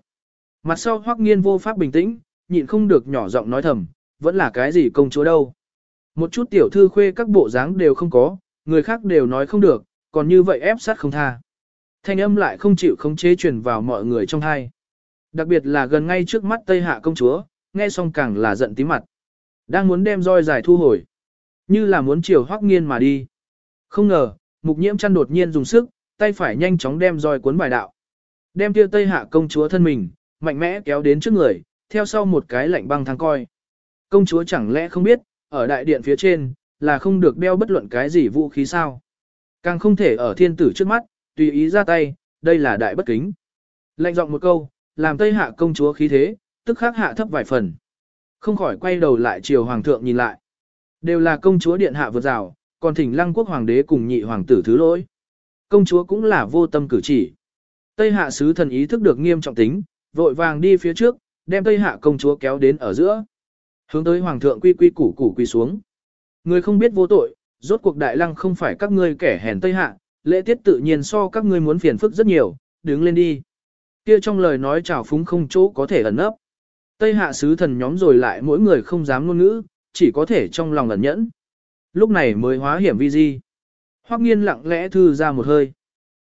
Mặt sau hoắc nghiên vô pháp bình tĩnh, nhịn không được nhỏ giọng nói thầm, vẫn là cái gì công chúa đâu. Một chút tiểu thư khuê các bộ dáng đều không có, người khác đều nói không được, còn như vậy ép sát không tha. Thanh âm lại không chịu khống chế truyền vào mọi người trong hai. Đặc biệt là gần ngay trước mắt Tây Hạ công chúa, nghe xong càng là giận tí mặt. Đang muốn đem roi dài thu hồi. Như là muốn chiều hoắc nghiên mà đi. Không ngờ, mục nhiễm chăn đột nhiên dùng sức, tay phải nhanh chóng đem roi cuốn bài đạo. Đem kia Tây Hạ công chúa thân mình, mạnh mẽ kéo đến trước người, theo sau một cái lạnh băng thang coi. Công chúa chẳng lẽ không biết, ở đại điện phía trên, là không được đeo bất luận cái gì vũ khí sao. Càng không thể ở thiên tử trước mắt, tùy ý ra tay, đây là đại bất kính. Lạnh giọng một câu, làm Tây Hạ công chúa khí thế, tức khắc hạ thấp vài phần. Không khỏi quay đầu lại chiều hoàng thượng nhìn lại. Đều là công chúa điện hạ vượt rào, còn thỉnh lăng quốc hoàng đế cùng nhị hoàng tử thứ lỗi. Công chúa cũng là vô tâm cử chỉ. Tây hạ sứ thần ý thức được nghiêm trọng tính, vội vàng đi phía trước, đem Tây hạ công chúa kéo đến ở giữa. Hướng tới hoàng thượng quy quy củ củ quy xuống. Người không biết vô tội, rốt cuộc đại lăng không phải các ngươi kẻ hèn Tây hạ, lễ tiết tự nhiên so các ngươi muốn phiền phức rất nhiều, đứng lên đi. Kia trong lời nói trào phúng không chỗ có thể ẩn nấp. Tây hạ sứ thần nhóm rồi lại mỗi người không dám ngôn ngữ, chỉ có thể trong lòng ẩn nhẫn. Lúc này mới hóa hiểm vi di. Hoắc nghiên lặng lẽ thư ra một hơi.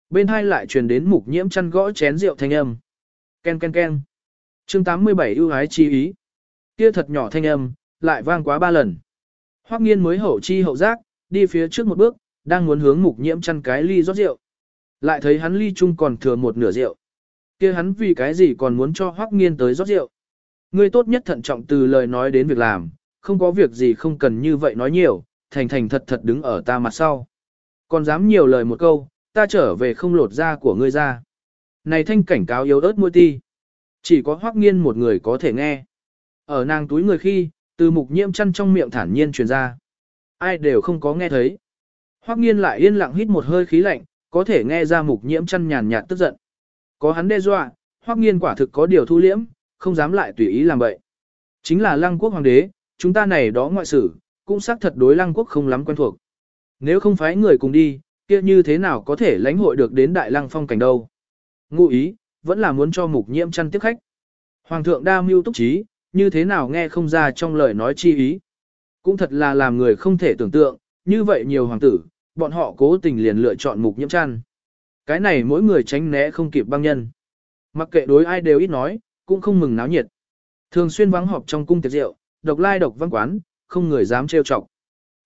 Bên hai lại truyền đến mục nhiễm chăn gõ chén rượu thanh âm. Ken ken ken. Chương 87 ưu ái chi ý. Kia thật nhỏ thanh âm, lại vang quá ba lần. Hoắc nghiên mới hậu chi hậu giác, đi phía trước một bước, đang muốn hướng mục nhiễm chăn cái ly rót rượu. Lại thấy hắn ly chung còn thừa một nửa rượu. Kia hắn vì cái gì còn muốn cho Hoắc nghiên tới rót rượu. Ngươi tốt nhất thận trọng từ lời nói đến việc làm, không có việc gì không cần như vậy nói nhiều, thành thành thật thật đứng ở ta mặt sau. Còn dám nhiều lời một câu, ta trở về không lột da của ngươi ra. Này thanh cảnh cáo yếu ớt môi ti. Chỉ có hoắc nghiên một người có thể nghe. Ở nàng túi người khi, từ mục nhiễm chăn trong miệng thản nhiên truyền ra. Ai đều không có nghe thấy. Hoắc nghiên lại yên lặng hít một hơi khí lạnh, có thể nghe ra mục nhiễm chăn nhàn nhạt tức giận. Có hắn đe dọa, Hoắc nghiên quả thực có điều thu liễm, không dám lại tùy ý làm vậy. Chính là lăng quốc hoàng đế, chúng ta này đó ngoại sử, cũng xác thật đối lăng quốc không lắm quen thuộc. Nếu không phải người cùng đi, kia như thế nào có thể lãnh hội được đến đại lăng phong cảnh đâu. Ngụ ý, vẫn là muốn cho mục nhiễm chăn tiếp khách. Hoàng thượng đa mưu túc trí, như thế nào nghe không ra trong lời nói chi ý. Cũng thật là làm người không thể tưởng tượng, như vậy nhiều hoàng tử, bọn họ cố tình liền lựa chọn mục nhiễm chăn. Cái này mỗi người tránh né không kịp băng nhân. Mặc kệ đối ai đều ít nói, cũng không mừng náo nhiệt. Thường xuyên vắng họp trong cung tiệc rượu, độc lai độc văn quán, không người dám trêu chọc.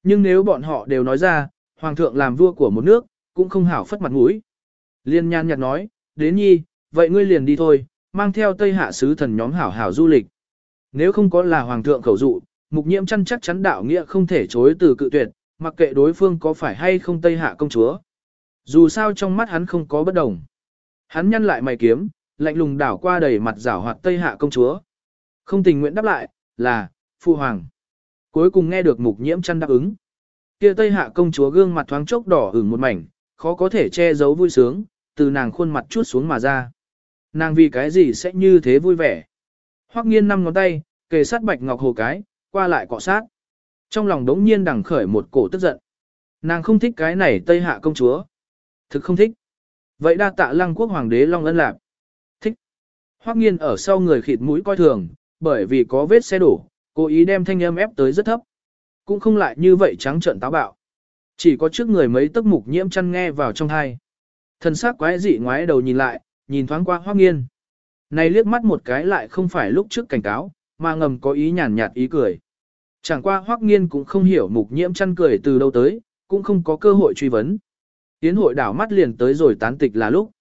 Nhưng nếu bọn họ đều nói ra, hoàng thượng làm vua của một nước, cũng không hảo phất mặt mũi. Liên nhan nhạt nói, đến nhi, vậy ngươi liền đi thôi, mang theo Tây Hạ sứ thần nhóm hảo hảo du lịch. Nếu không có là hoàng thượng khẩu dụ, mục nhiễm chăn chắc chắn đạo nghĩa không thể chối từ cự tuyệt, mặc kệ đối phương có phải hay không Tây Hạ công chúa. Dù sao trong mắt hắn không có bất đồng. Hắn nhăn lại mày kiếm, lạnh lùng đảo qua đầy mặt rảo hoạt Tây Hạ công chúa. Không tình nguyện đáp lại, là, phu hoàng. Cuối cùng nghe được mục nhiễm chăn đáp ứng. Kia Tây Hạ công chúa gương mặt thoáng chốc đỏ ửng một mảnh, khó có thể che giấu vui sướng, từ nàng khuôn mặt chút xuống mà ra. Nàng vì cái gì sẽ như thế vui vẻ. Hoắc nghiên năm ngón tay, kề sát bạch ngọc hồ cái, qua lại cọ sát. Trong lòng đống nhiên đằng khởi một cổ tức giận. Nàng không thích cái này Tây Hạ công chúa. Thực không thích. Vậy đa tạ lăng quốc hoàng đế Long Ân Lạp. Thích. Hoắc nghiên ở sau người khịt mũi coi thường, bởi vì có vết xe đổ, cố ý đem thanh âm ép tới rất thấp. Cũng không lại như vậy trắng trợn táo bạo. Chỉ có trước người mấy tấc mục nhiễm chăn nghe vào trong hai. Thần sắc quái dị ngoái đầu nhìn lại, nhìn thoáng qua Hoắc nghiên. Này liếc mắt một cái lại không phải lúc trước cảnh cáo, mà ngầm có ý nhàn nhạt ý cười. Chẳng qua Hoắc nghiên cũng không hiểu mục nhiễm chăn cười từ đâu tới, cũng không có cơ hội truy vấn. Tiến hội đảo mắt liền tới rồi tán tịch là lúc.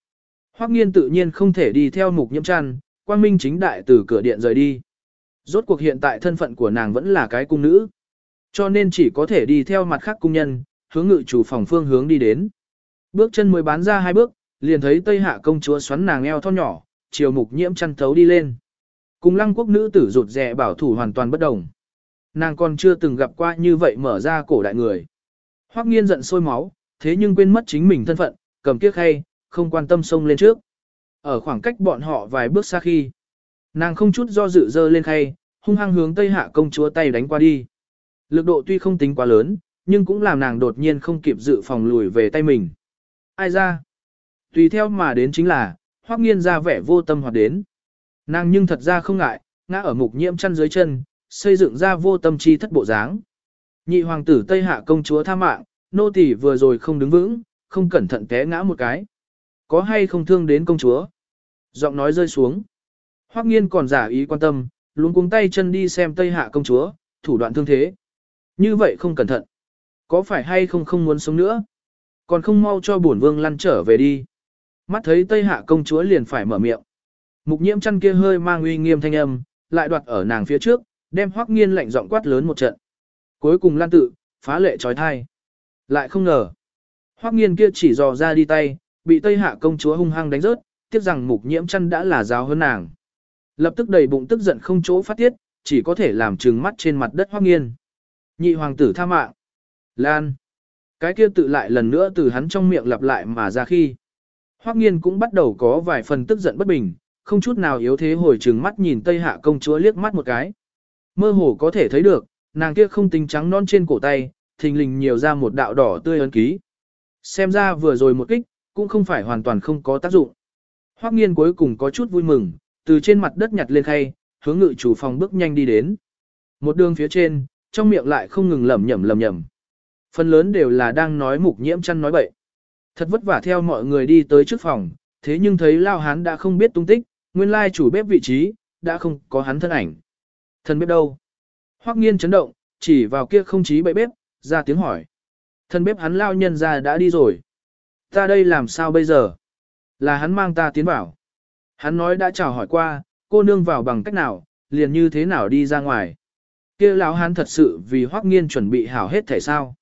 Hoắc nghiên tự nhiên không thể đi theo mục nhiễm chăn, quang minh chính đại từ cửa điện rời đi. Rốt cuộc hiện tại thân phận của nàng vẫn là cái cung nữ. Cho nên chỉ có thể đi theo mặt khác cung nhân, hướng ngự chủ phòng phương hướng đi đến. Bước chân mới bán ra hai bước, liền thấy Tây Hạ công chúa xoắn nàng eo thon nhỏ, chiều mục nhiễm chăn thấu đi lên. Cùng lăng quốc nữ tử rụt rè bảo thủ hoàn toàn bất đồng. Nàng còn chưa từng gặp qua như vậy mở ra cổ đại người. Hoắc nghiên giận sôi máu, thế nhưng quên mất chính mình thân phận, cầm kiếc hay không quan tâm xông lên trước. Ở khoảng cách bọn họ vài bước xa khi, nàng không chút do dự dơ lên khay, hung hăng hướng Tây Hạ công chúa tay đánh qua đi. Lực độ tuy không tính quá lớn, nhưng cũng làm nàng đột nhiên không kịp dự phòng lùi về tay mình. Ai ra? Tùy theo mà đến chính là, hoắc nghiên ra vẻ vô tâm hoạt đến. Nàng nhưng thật ra không ngại, ngã ở mục nhiễm chăn dưới chân, xây dựng ra vô tâm chi thất bộ dáng. Nhị hoàng tử Tây Hạ công chúa tha mạng, nô tỳ vừa rồi không đứng vững, không cẩn thận té ngã một cái. Có hay không thương đến công chúa? Giọng nói rơi xuống. Hoắc nghiên còn giả ý quan tâm, luôn cuống tay chân đi xem Tây Hạ công chúa, thủ đoạn thương thế. Như vậy không cẩn thận. Có phải hay không không muốn sống nữa? Còn không mau cho bổn vương lăn trở về đi. Mắt thấy Tây Hạ công chúa liền phải mở miệng. Mục nhiễm chăn kia hơi mang uy nghiêm thanh âm, lại đoạt ở nàng phía trước, đem Hoắc Nghiên lạnh giọng quát lớn một trận. Cuối cùng lan tự, phá lệ trói thai. Lại không ngờ. Hoắc Nghiên kia chỉ dò ra đi tay, bị Tây Hạ công chúa hung hăng đánh rớt, tiếc rằng mục nhiễm chăn đã là giáo hơn nàng. Lập tức đầy bụng tức giận không chỗ phát tiết, chỉ có thể làm trừng mắt trên mặt đất Hoắc Nghiên. Nhị hoàng tử tha mạng. Lan. Cái kia tự lại lần nữa từ hắn trong miệng lặp lại mà ra khi. Hoắc nghiên cũng bắt đầu có vài phần tức giận bất bình, không chút nào yếu thế hồi trừng mắt nhìn Tây Hạ công chúa liếc mắt một cái. Mơ hồ có thể thấy được, nàng kia không tính trắng non trên cổ tay, thình lình nhiều ra một đạo đỏ tươi ấn ký. Xem ra vừa rồi một kích, cũng không phải hoàn toàn không có tác dụng. Hoắc nghiên cuối cùng có chút vui mừng, từ trên mặt đất nhặt lên khay, hướng ngự chủ phòng bước nhanh đi đến. Một đường phía trên, trong miệng lại không ngừng lẩm nhẩm lẩm nhẩm. Phần lớn đều là đang nói mục nhiễm chăn nói bậy. Thật vất vả theo mọi người đi tới trước phòng, thế nhưng thấy Lao Hán đã không biết tung tích, nguyên lai chủ bếp vị trí, đã không có hắn thân ảnh. Thân bếp đâu? Hoắc nghiên chấn động, chỉ vào kia không chí bậy bếp, ra tiếng hỏi. Thân bếp hắn lao nhân ra đã đi rồi. Ta đây làm sao bây giờ? Là hắn mang ta tiến vào. Hắn nói đã chào hỏi qua, cô nương vào bằng cách nào, liền như thế nào đi ra ngoài. Kia lão hán thật sự vì Hoắc nghiên chuẩn bị hảo hết thể sao.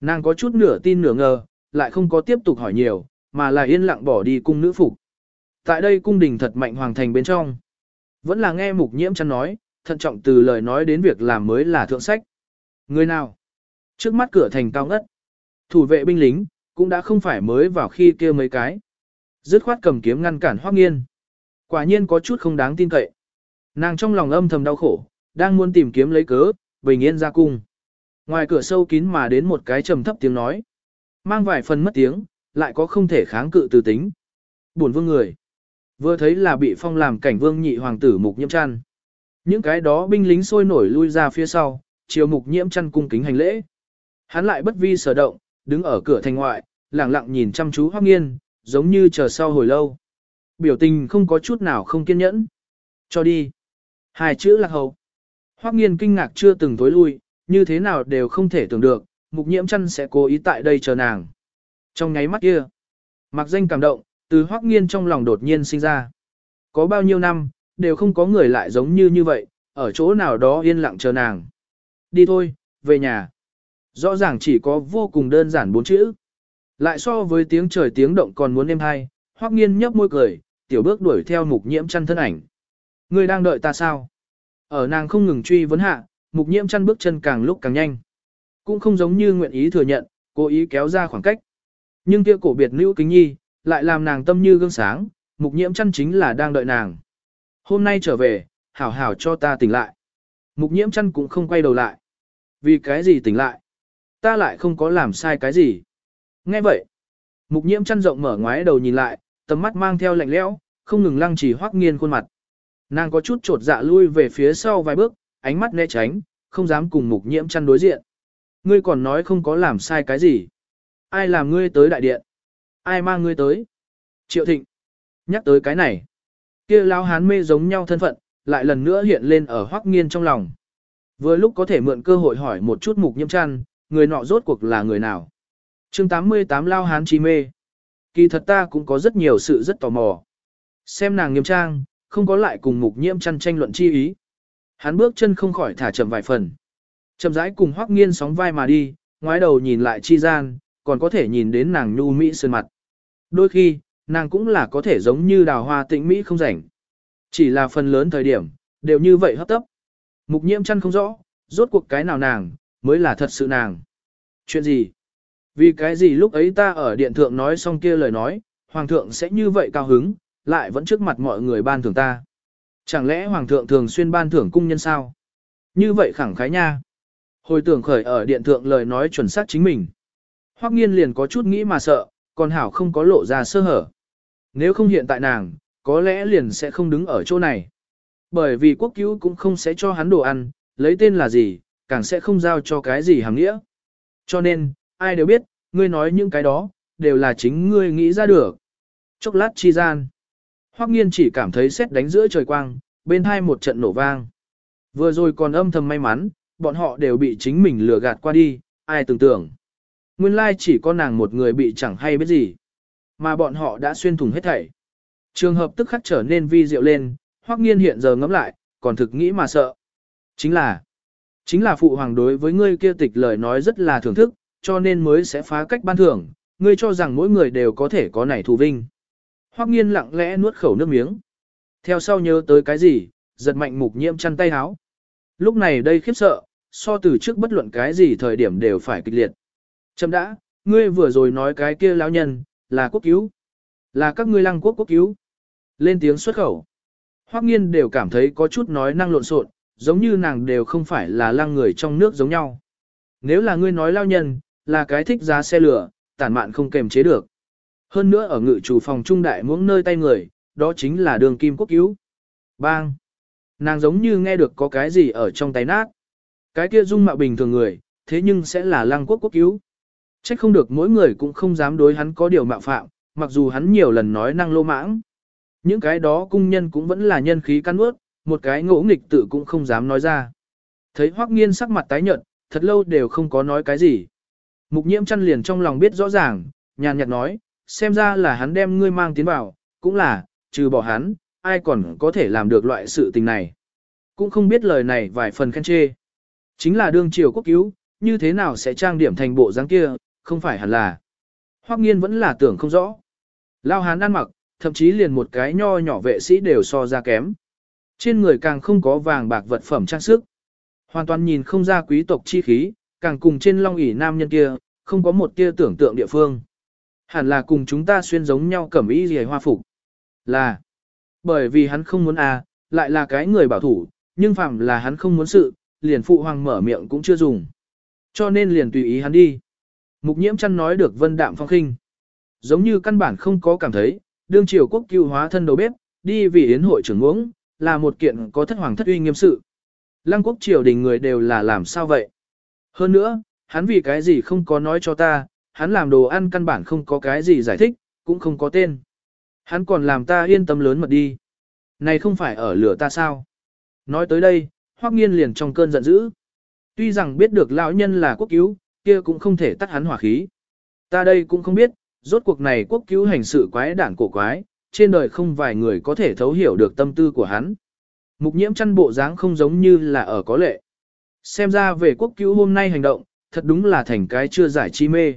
Nàng có chút nửa tin nửa ngờ, lại không có tiếp tục hỏi nhiều, mà là yên lặng bỏ đi cung nữ phục. Tại đây cung đình thật mạnh hoàng thành bên trong. Vẫn là nghe mục nhiễm chăn nói, thận trọng từ lời nói đến việc làm mới là thượng sách. Người nào? Trước mắt cửa thành cao ngất. Thủ vệ binh lính, cũng đã không phải mới vào khi kia mấy cái. Dứt khoát cầm kiếm ngăn cản hoác nghiên. Quả nhiên có chút không đáng tin cậy. Nàng trong lòng âm thầm đau khổ, đang muốn tìm kiếm lấy cớ, bình yên ra cung. Ngoài cửa sâu kín mà đến một cái trầm thấp tiếng nói. Mang vài phần mất tiếng, lại có không thể kháng cự từ tính. Buồn vương người. Vừa thấy là bị phong làm cảnh vương nhị hoàng tử mục nhiễm chăn. Những cái đó binh lính sôi nổi lui ra phía sau, chiều mục nhiễm chăn cung kính hành lễ. Hắn lại bất vi sở động, đứng ở cửa thành ngoại, lặng lặng nhìn chăm chú hoắc nghiên, giống như chờ sau hồi lâu. Biểu tình không có chút nào không kiên nhẫn. Cho đi. Hai chữ lạc hậu. hoắc nghiên kinh ngạc chưa từng tối lui, như thế nào đều không thể tưởng được, mục nhiễm chăn sẽ cố ý tại đây chờ nàng. Trong nháy mắt kia, mặc danh cảm động, từ hoắc nghiên trong lòng đột nhiên sinh ra. Có bao nhiêu năm, đều không có người lại giống như như vậy, ở chỗ nào đó yên lặng chờ nàng. Đi thôi, về nhà. Rõ ràng chỉ có vô cùng đơn giản bốn chữ. Lại so với tiếng trời tiếng động còn muốn êm hay, hoắc nghiên nhấp môi cười, tiểu bước đuổi theo mục nhiễm chăn thân ảnh. Người đang đợi ta sao? Ở nàng không ngừng truy vấn hạ, mục nhiễm chăn bước chân càng lúc càng nhanh. Cũng không giống như nguyện ý thừa nhận, cố ý kéo ra khoảng cách. Nhưng kia cổ biệt nữ kính nhi, lại làm nàng tâm như gương sáng, mục nhiễm chăn chính là đang đợi nàng. Hôm nay trở về, hảo hảo cho ta tỉnh lại. Mục nhiễm chăn cũng không quay đầu lại. Vì cái gì tỉnh lại? Ta lại không có làm sai cái gì. Nghe vậy, mục nhiễm chăn rộng mở ngoái đầu nhìn lại, tầm mắt mang theo lạnh lẽo, không ngừng lăng trì hoắc nghiên khuôn mặt. Nàng có chút trột dạ lui về phía sau vài bước, ánh mắt né tránh, không dám cùng mục nhiễm chăn đối diện. Ngươi còn nói không có làm sai cái gì. Ai làm ngươi tới đại điện? Ai mang ngươi tới? Triệu Thịnh. Nhắc tới cái này. kia Lão hán mê giống nhau thân phận, lại lần nữa hiện lên ở hoắc nghiên trong lòng. Vừa lúc có thể mượn cơ hội hỏi một chút mục nhiễm chăn, người nọ rốt cuộc là người nào. chương 88 lao hán chi mê. Kỳ thật ta cũng có rất nhiều sự rất tò mò. Xem nàng nghiêm trang, không có lại cùng mục nhiễm chăn tranh luận chi ý. Hắn bước chân không khỏi thả chậm vài phần. Chậm rãi cùng hoắc nghiên sóng vai mà đi, ngoái đầu nhìn lại chi gian, còn có thể nhìn đến nàng nhu mỹ sơn mặt. Đôi khi, nàng cũng là có thể giống như đào hoa tĩnh mỹ không rảnh. Chỉ là phần lớn thời điểm, đều như vậy hấp tấp. Mục nhiễm chăn không rõ, rốt cuộc cái nào nàng, mới là thật sự nàng. Chuyện gì? Vì cái gì lúc ấy ta ở điện thượng nói xong kia lời nói, hoàng thượng sẽ như vậy cao hứng, lại vẫn trước mặt mọi người ban thưởng ta. Chẳng lẽ hoàng thượng thường xuyên ban thưởng cung nhân sao? Như vậy khẳng khái nha. Hồi tưởng khởi ở điện thượng lời nói chuẩn xác chính mình. Hoắc nghiên liền có chút nghĩ mà sợ, còn hảo không có lộ ra sơ hở. Nếu không hiện tại nàng, có lẽ liền sẽ không đứng ở chỗ này. Bởi vì quốc cứu cũng không sẽ cho hắn đồ ăn, lấy tên là gì, càng sẽ không giao cho cái gì hàng nghĩa. Cho nên, ai đều biết, ngươi nói những cái đó, đều là chính ngươi nghĩ ra được. Chốc lát chi gian. Hoắc nghiên chỉ cảm thấy xét đánh giữa trời quang, bên hai một trận nổ vang. Vừa rồi còn âm thầm may mắn, bọn họ đều bị chính mình lừa gạt qua đi, ai tưởng tưởng. Nguyên lai chỉ có nàng một người bị chẳng hay biết gì. Mà bọn họ đã xuyên thủng hết thảy. Trường hợp tức khắc trở nên vi diệu lên, Hoắc nghiên hiện giờ ngẫm lại, còn thực nghĩ mà sợ. Chính là, chính là phụ hoàng đối với ngươi kia tịch lời nói rất là thưởng thức, cho nên mới sẽ phá cách ban thưởng, ngươi cho rằng mỗi người đều có thể có nảy thù vinh. Hoắc nghiên lặng lẽ nuốt khẩu nước miếng. Theo sau nhớ tới cái gì, giật mạnh mục nhiễm chăn tay háo. Lúc này đây khiếp sợ, so từ trước bất luận cái gì thời điểm đều phải kịch liệt. Chấm đã, ngươi vừa rồi nói cái kia lão nhân, là quốc cứu. Là các ngươi lăng quốc quốc cứu. Lên tiếng xuất khẩu. Hoắc nghiên đều cảm thấy có chút nói năng lộn xộn, giống như nàng đều không phải là lăng người trong nước giống nhau. Nếu là ngươi nói lao nhân, là cái thích giá xe lửa, tản mạn không kềm chế được. Hơn nữa ở ngự chủ phòng trung đại muỗng nơi tay người, đó chính là đường kim quốc cứu. Bang! Nàng giống như nghe được có cái gì ở trong tay nát. Cái kia dung mạo bình thường người, thế nhưng sẽ là lăng quốc quốc cứu. Trách không được mỗi người cũng không dám đối hắn có điều mạo phạm, mặc dù hắn nhiều lần nói năng lô mãng. Những cái đó cung nhân cũng vẫn là nhân khí căn ướt, một cái ngỗ nghịch tự cũng không dám nói ra. Thấy Hoắc Nghiên sắc mặt tái nhợt, thật lâu đều không có nói cái gì. Mục nhiễm chăn liền trong lòng biết rõ ràng, nhàn nhạt nói, xem ra là hắn đem ngươi mang tiến vào, cũng là, trừ bỏ hắn, ai còn có thể làm được loại sự tình này. Cũng không biết lời này vài phần khen chê. Chính là đương triều quốc cứu, như thế nào sẽ trang điểm thành bộ dáng kia, không phải hẳn là. Hoắc nghiên vẫn là tưởng không rõ. Lao hán ăn mặc, thậm chí liền một cái nho nhỏ vệ sĩ đều so ra kém. Trên người càng không có vàng bạc vật phẩm trang sức. Hoàn toàn nhìn không ra quý tộc chi khí, càng cùng trên long ỷ nam nhân kia, không có một tia tưởng tượng địa phương. Hẳn là cùng chúng ta xuyên giống nhau cẩm y gì hoa phục. Là, bởi vì hắn không muốn à, lại là cái người bảo thủ, nhưng phạm là hắn không muốn sự, liền phụ hoàng mở miệng cũng chưa dùng. Cho nên liền tùy ý hắn đi. Mục nhiễm chăn nói được vân đạm phong khinh. Giống như căn bản không có cảm thấy, đương triều quốc cưu hóa thân đầu bếp, đi vì yến hội trưởng uống, là một kiện có thất hoàng thất uy nghiêm sự. Lăng quốc triều đình người đều là làm sao vậy? Hơn nữa, hắn vì cái gì không có nói cho ta, hắn làm đồ ăn căn bản không có cái gì giải thích, cũng không có tên. Hắn còn làm ta yên tâm lớn mật đi. Này không phải ở lửa ta sao? Nói tới đây, Hoắc Nghiên liền trong cơn giận dữ. Tuy rằng biết được lão nhân là quốc cứu, kia cũng không thể tắt hắn hỏa khí. Ta đây cũng không biết, rốt cuộc này quốc cứu hành sự quái đản cổ quái, trên đời không vài người có thể thấu hiểu được tâm tư của hắn. Mục nhiễm chăn bộ dáng không giống như là ở có lệ. Xem ra về quốc cứu hôm nay hành động, thật đúng là thành cái chưa giải chi mê.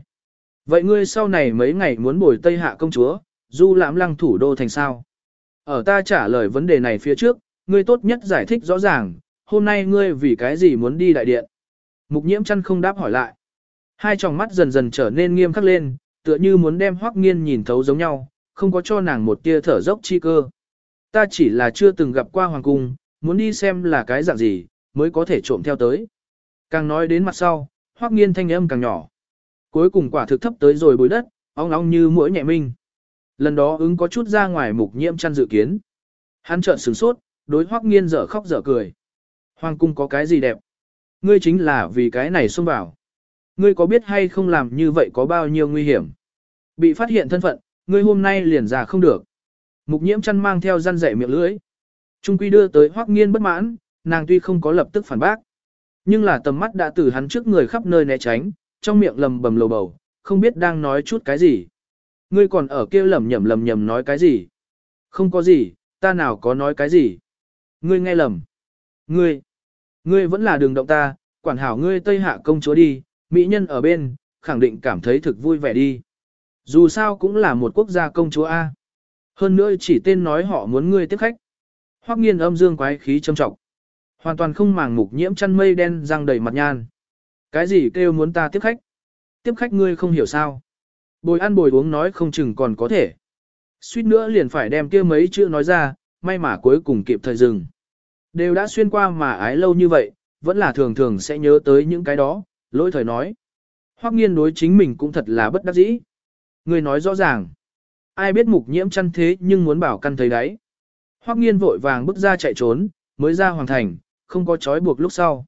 Vậy ngươi sau này mấy ngày muốn bồi Tây Hạ công chúa, du lãm lăng thủ đô thành sao? Ở ta trả lời vấn đề này phía trước, ngươi tốt nhất giải thích rõ ràng, hôm nay ngươi vì cái gì muốn đi đại điện? Mục nhiễm chăn không đáp hỏi lại. Hai tròng mắt dần dần trở nên nghiêm khắc lên, tựa như muốn đem hoắc nghiên nhìn thấu giống nhau, không có cho nàng một tia thở dốc chi cơ. Ta chỉ là chưa từng gặp qua hoàng cung, muốn đi xem là cái dạng gì, mới có thể trộm theo tới. Càng nói đến mặt sau, hoắc nghiên thanh âm càng nhỏ. Cuối cùng quả thực thấp tới rồi bối đất, ong ong như mũi nhẹ minh. Lần đó ứng có chút ra ngoài mục nhiễm chăn dự kiến. Hắn trợn sửng sốt, đối hoắc nghiên dở khóc dở cười. Hoàng cung có cái gì đẹp? Ngươi chính là vì cái này xông vào. Ngươi có biết hay không làm như vậy có bao nhiêu nguy hiểm? Bị phát hiện thân phận, ngươi hôm nay liền ra không được. Mục nhiễm chăn mang theo răn dạy miệng lưỡi. Trung quy đưa tới hoắc nghiên bất mãn, nàng tuy không có lập tức phản bác. Nhưng là tầm mắt đã từ hắn trước người khắp nơi né tránh, trong miệng lầm bầm lầu bầu, không biết đang nói chút cái gì. Ngươi còn ở kia lầm nhầm lầm nhầm nói cái gì? Không có gì, ta nào có nói cái gì? Ngươi nghe lầm. Ngươi, ngươi vẫn là đường động ta, quản hảo ngươi Tây Hạ công chúa đi, mỹ nhân ở bên, khẳng định cảm thấy thực vui vẻ đi. Dù sao cũng là một quốc gia công chúa A. Hơn nữa chỉ tên nói họ muốn ngươi tiếp khách. Hoắc nghiên âm dương quái khí trầm trọng. Hoàn toàn không màng mục nhiễm chăn mây đen răng đầy mặt nhan. Cái gì kêu muốn ta tiếp khách? Tiếp khách ngươi không hiểu sao. Bồi ăn bồi uống nói không chừng còn có thể. Suýt nữa liền phải đem kia mấy chữ nói ra, may mà cuối cùng kịp thời dừng. Đều đã xuyên qua mà ái lâu như vậy, vẫn là thường thường sẽ nhớ tới những cái đó, lỗi thời nói. Hoắc nghiên đối chính mình cũng thật là bất đắc dĩ. Người nói rõ ràng. Ai biết mục nhiễm chăn thế nhưng muốn bảo căn thấy đấy. Hoắc nghiên vội vàng bước ra chạy trốn, mới ra hoàng thành, không có trói buộc lúc sau.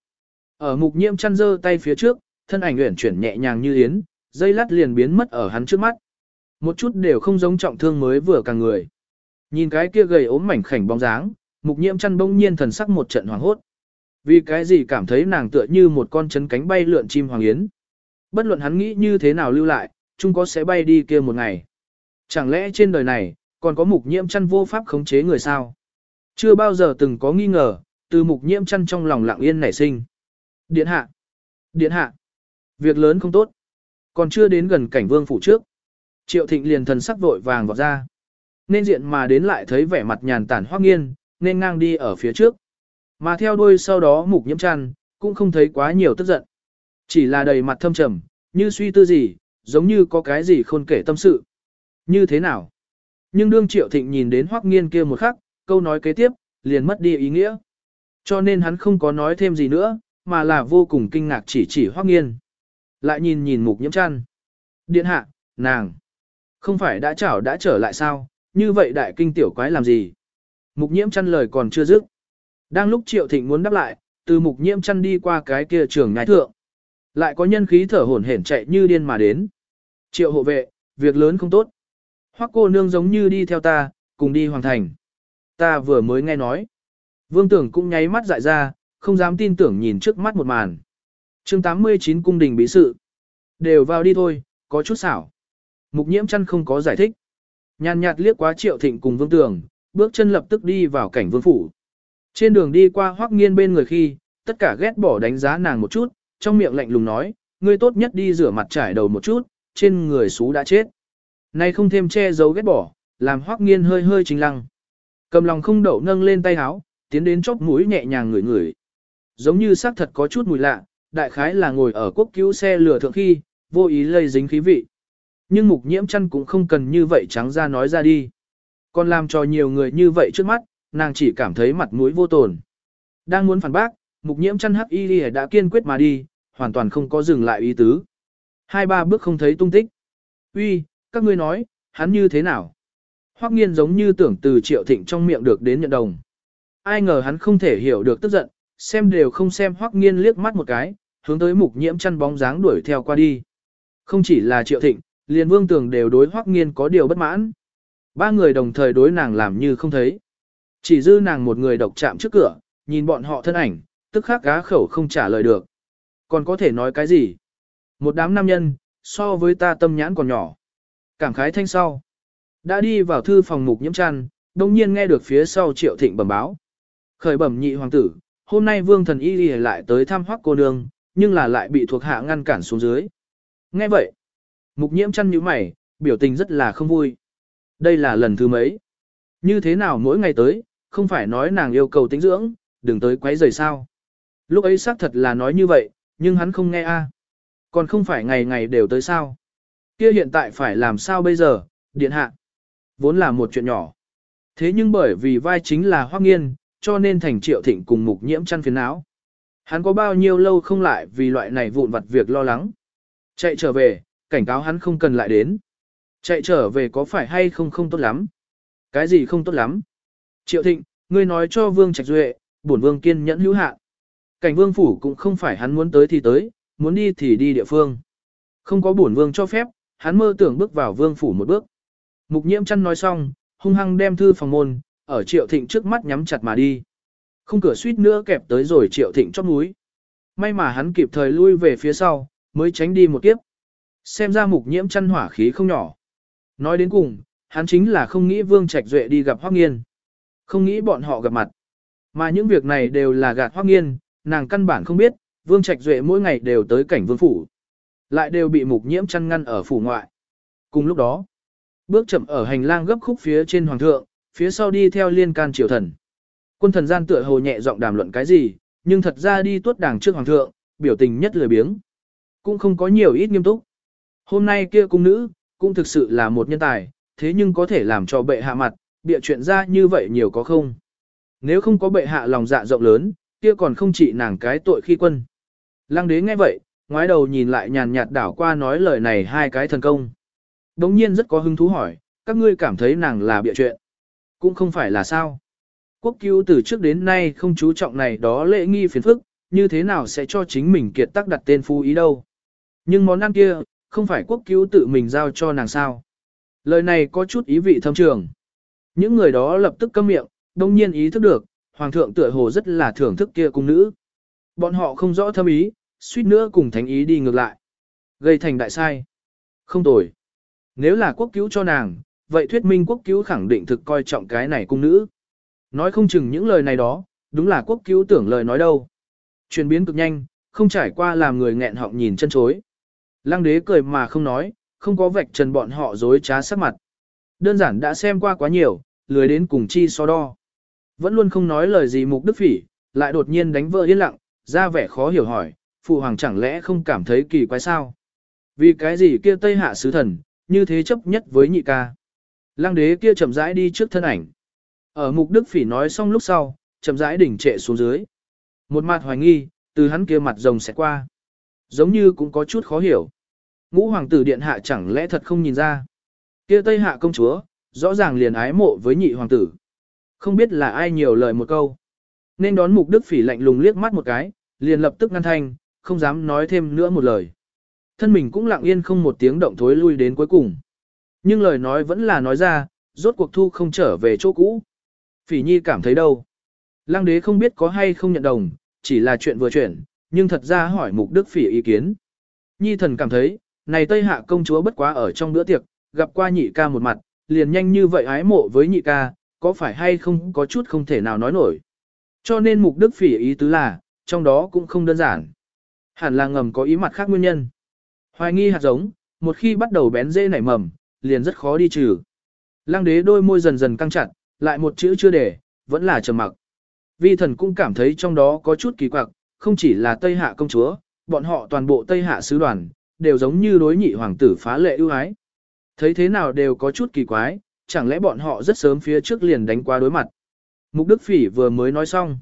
Ở mục nhiễm chăn giơ tay phía trước, thân ảnh uyển chuyển nhẹ nhàng như yến, dây lát liền biến mất ở hắn trước mắt. Một chút đều không giống trọng thương mới vừa càng người. Nhìn cái kia gầy ốm mảnh khảnh bóng dáng, mục nhiễm chăn bỗng nhiên thần sắc một trận hoàng hốt. Vì cái gì cảm thấy nàng tựa như một con chấn cánh bay lượn chim hoàng yến. Bất luận hắn nghĩ như thế nào lưu lại, chung có sẽ bay đi kia một ngày. Chẳng lẽ trên đời này, còn có mục nhiễm chăn vô pháp khống chế người sao? Chưa bao giờ từng có nghi ngờ, từ mục nhiễm chăn trong lòng lặng yên nảy sinh. Điện hạ! Điện hạ! Việc lớn không tốt. Còn chưa đến gần cảnh vương phủ trước. Triệu thịnh liền thần sắc vội vàng vọt ra. Nên diện mà đến lại thấy vẻ mặt nhàn tản hoác nghiên, nên ngang đi ở phía trước. Mà theo đuôi sau đó mục nhiễm chăn, cũng không thấy quá nhiều tức giận. Chỉ là đầy mặt thâm trầm, như suy tư gì, giống như có cái gì khôn kể tâm sự. Như thế nào? Nhưng đương triệu thịnh nhìn đến hoác nghiên kia một khắc, câu nói kế tiếp, liền mất đi ý nghĩa. Cho nên hắn không có nói thêm gì nữa, mà là vô cùng kinh ngạc chỉ chỉ hoắc nghiên. Lại nhìn nhìn mục nhiễm chăn. Điện hạ, nàng. Không phải đã chảo đã trở lại sao, như vậy đại kinh tiểu quái làm gì? Mục nhiễm chăn lời còn chưa dứt. Đang lúc triệu thịnh muốn đáp lại, từ mục nhiễm chăn đi qua cái kia trường ngài thượng. Lại có nhân khí thở hổn hển chạy như điên mà đến. Triệu hộ vệ, việc lớn không tốt. Hoắc cô nương giống như đi theo ta, cùng đi hoàng thành. Ta vừa mới nghe nói. Vương tưởng cũng nháy mắt dại ra, không dám tin tưởng nhìn trước mắt một màn. chương 89 cung đình bí sự. Đều vào đi thôi, có chút xảo. Mục nhiễm chăn không có giải thích. Nhàn nhạt liếc quá triệu thịnh cùng vương tường bước chân lập tức đi vào cảnh vương phủ. Trên đường đi qua hoắc nghiên bên người khi, tất cả ghét bỏ đánh giá nàng một chút, trong miệng lạnh lùng nói, ngươi tốt nhất đi rửa mặt trải đầu một chút, trên người xú đã chết. Nay không thêm che giấu ghét bỏ, làm hoắc nghiên hơi hơi chính lăng. Cầm lòng không đậu nâng lên tay háo, tiến đến chóp mũi nhẹ nhàng ngửi ngửi. Giống như xác thật có chút mùi lạ, đại khái là ngồi ở quốc cứu xe lửa thượng khi, vô ý lây dính khí vị. Nhưng mục nhiễm chăn cũng không cần như vậy trắng ra nói ra đi. Còn làm cho nhiều người như vậy trước mắt, nàng chỉ cảm thấy mặt mũi vô tồn. Đang muốn phản bác, mục nhiễm chăn hắc y đã kiên quyết mà đi, hoàn toàn không có dừng lại ý tứ. Hai ba bước không thấy tung tích. Uy, các ngươi nói, hắn như thế nào? Hoắc nghiên giống như tưởng từ triệu thịnh trong miệng được đến nhận đồng. Ai ngờ hắn không thể hiểu được tức giận, xem đều không xem Hoắc nghiên liếc mắt một cái, hướng tới mục nhiễm chăn bóng dáng đuổi theo qua đi. Không chỉ là triệu thịnh, liền vương tường đều đối Hoắc nghiên có điều bất mãn. Ba người đồng thời đối nàng làm như không thấy. Chỉ dư nàng một người độc chạm trước cửa, nhìn bọn họ thân ảnh, tức khắc gá khẩu không trả lời được. Còn có thể nói cái gì? Một đám nam nhân, so với ta tâm nhãn còn nhỏ. Cảm khái thanh sau. Đã đi vào thư phòng mục nhiễm chăn, đồng nhiên nghe được phía sau triệu thịnh bẩm báo. Khởi bẩm nhị hoàng tử, hôm nay vương thần y lại tới thăm hoắc cô nương, nhưng là lại bị thuộc hạ ngăn cản xuống dưới. Nghe vậy, mục nhiễm chăn nhíu mày, biểu tình rất là không vui. Đây là lần thứ mấy. Như thế nào mỗi ngày tới, không phải nói nàng yêu cầu tĩnh dưỡng, đừng tới quấy rầy sao. Lúc ấy xác thật là nói như vậy, nhưng hắn không nghe a. Còn không phải ngày ngày đều tới sao. Kia hiện tại phải làm sao bây giờ, điện hạ. Vốn là một chuyện nhỏ. Thế nhưng bởi vì vai chính là Hoắc nghiên, cho nên thành triệu thịnh cùng mục nhiễm chăn phiền não. Hắn có bao nhiêu lâu không lại vì loại này vụn vặt việc lo lắng. Chạy trở về, cảnh cáo hắn không cần lại đến. Chạy trở về có phải hay không không tốt lắm. Cái gì không tốt lắm? Triệu thịnh, ngươi nói cho vương trạch duệ, bổn vương kiên nhẫn hữu hạn. Cảnh vương phủ cũng không phải hắn muốn tới thì tới, muốn đi thì đi địa phương. Không có bổn vương cho phép, hắn mơ tưởng bước vào vương phủ một bước. Mục nhiễm chăn nói xong, hung hăng đem thư phòng môn, ở triệu thịnh trước mắt nhắm chặt mà đi. Không cửa suýt nữa kẹp tới rồi triệu thịnh chót núi. May mà hắn kịp thời lui về phía sau, mới tránh đi một kiếp. Xem ra mục nhiễm chăn hỏa khí không nhỏ. Nói đến cùng, hắn chính là không nghĩ Vương Trạch Duệ đi gặp Hoắc Nghiên. Không nghĩ bọn họ gặp mặt. Mà những việc này đều là gạt Hoắc Nghiên, nàng căn bản không biết, Vương Trạch Duệ mỗi ngày đều tới cảnh vương phủ. Lại đều bị mục nhiễm chăn ngăn ở phủ ngoại. Cùng lúc đó, bước chậm ở hành lang gấp khúc phía trên hoàng thượng, phía sau đi theo liên can triều thần. Quân thần gian tựa hồ nhẹ giọng đàm luận cái gì, nhưng thật ra đi tuốt đảng trước hoàng thượng, biểu tình nhất lười biếng. Cũng không có nhiều ít nghiêm túc. Hôm nay kia cung nữ, cũng thực sự là một nhân tài, thế nhưng có thể làm cho bệ hạ mặt, bịa chuyện ra như vậy nhiều có không? Nếu không có bệ hạ lòng dạ rộng lớn, kia còn không chỉ nàng cái tội khi quân. Lăng đế nghe vậy, ngoái đầu nhìn lại nhàn nhạt đảo qua nói lời này hai cái thần công. Đống nhiên rất có hứng thú hỏi, các ngươi cảm thấy nàng là bịa chuyện. Cũng không phải là sao. Quốc cứu từ trước đến nay không chú trọng này đó lễ nghi phiền phức, như thế nào sẽ cho chính mình kiệt tác đặt tên phu ý đâu. Nhưng món ăn kia, không phải quốc cứu tự mình giao cho nàng sao. Lời này có chút ý vị thâm trường. Những người đó lập tức câm miệng, đông nhiên ý thức được, hoàng thượng tựa hồ rất là thưởng thức kia cung nữ. Bọn họ không rõ thâm ý, suýt nữa cùng thánh ý đi ngược lại. Gây thành đại sai. Không tồi. Nếu là quốc cứu cho nàng, vậy thuyết minh quốc cứu khẳng định thực coi trọng cái này cung nữ. Nói không chừng những lời này đó, đúng là quốc cứu tưởng lời nói đâu. Chuyển biến cực nhanh, không trải qua làm người nghẹn họng nhìn chân chối. Lăng đế cười mà không nói, không có vạch trần bọn họ dối trá sắc mặt. Đơn giản đã xem qua quá nhiều, lười đến cùng chi so đo. Vẫn luôn không nói lời gì mục đức phỉ, lại đột nhiên đánh vỡ yên lặng, ra vẻ khó hiểu hỏi, phụ hoàng chẳng lẽ không cảm thấy kỳ quái sao? Vì cái gì kia tây hạ sứ thần, như thế chấp nhất với nhị ca. Lăng đế kia chậm rãi đi trước thân ảnh. Ở mục đức phỉ nói xong lúc sau, chậm rãi đỉnh trệ xuống dưới. Một mặt hoài nghi, từ hắn kia mặt rồng sẽ qua. Giống như cũng có chút khó hiểu. Ngũ hoàng tử điện hạ chẳng lẽ thật không nhìn ra. Kia tây hạ công chúa, rõ ràng liền ái mộ với nhị hoàng tử. Không biết là ai nhiều lời một câu. Nên đón mục đức phỉ lạnh lùng liếc mắt một cái, liền lập tức ngăn thanh, không dám nói thêm nữa một lời. Thân mình cũng lặng yên không một tiếng động thối lui đến cuối cùng. Nhưng lời nói vẫn là nói ra, rốt cuộc thu không trở về chỗ cũ. Phỉ nhi cảm thấy đâu. Lăng đế không biết có hay không nhận đồng, chỉ là chuyện vừa chuyển, nhưng thật ra hỏi mục đức phỉ ý kiến. Nhi thần cảm thấy, này Tây Hạ công chúa bất quá ở trong bữa tiệc, gặp qua nhị ca một mặt, liền nhanh như vậy ái mộ với nhị ca, có phải hay không có chút không thể nào nói nổi. Cho nên mục đức phỉ ý tứ là, trong đó cũng không đơn giản. Hẳn là ngầm có ý mặt khác nguyên nhân. Hoài nghi hạt giống, một khi bắt đầu bén dễ nảy mầm, liền rất khó đi trừ. Lăng đế đôi môi dần dần căng chặt, lại một chữ chưa để, vẫn là trầm mặc. Vi thần cũng cảm thấy trong đó có chút kỳ quặc, không chỉ là Tây Hạ công chúa, bọn họ toàn bộ Tây Hạ sứ đoàn, đều giống như đối nhị hoàng tử phá lệ ưu ái. Thấy thế nào đều có chút kỳ quái, chẳng lẽ bọn họ rất sớm phía trước liền đánh qua đối mặt. Mục Đức Phỉ vừa mới nói xong.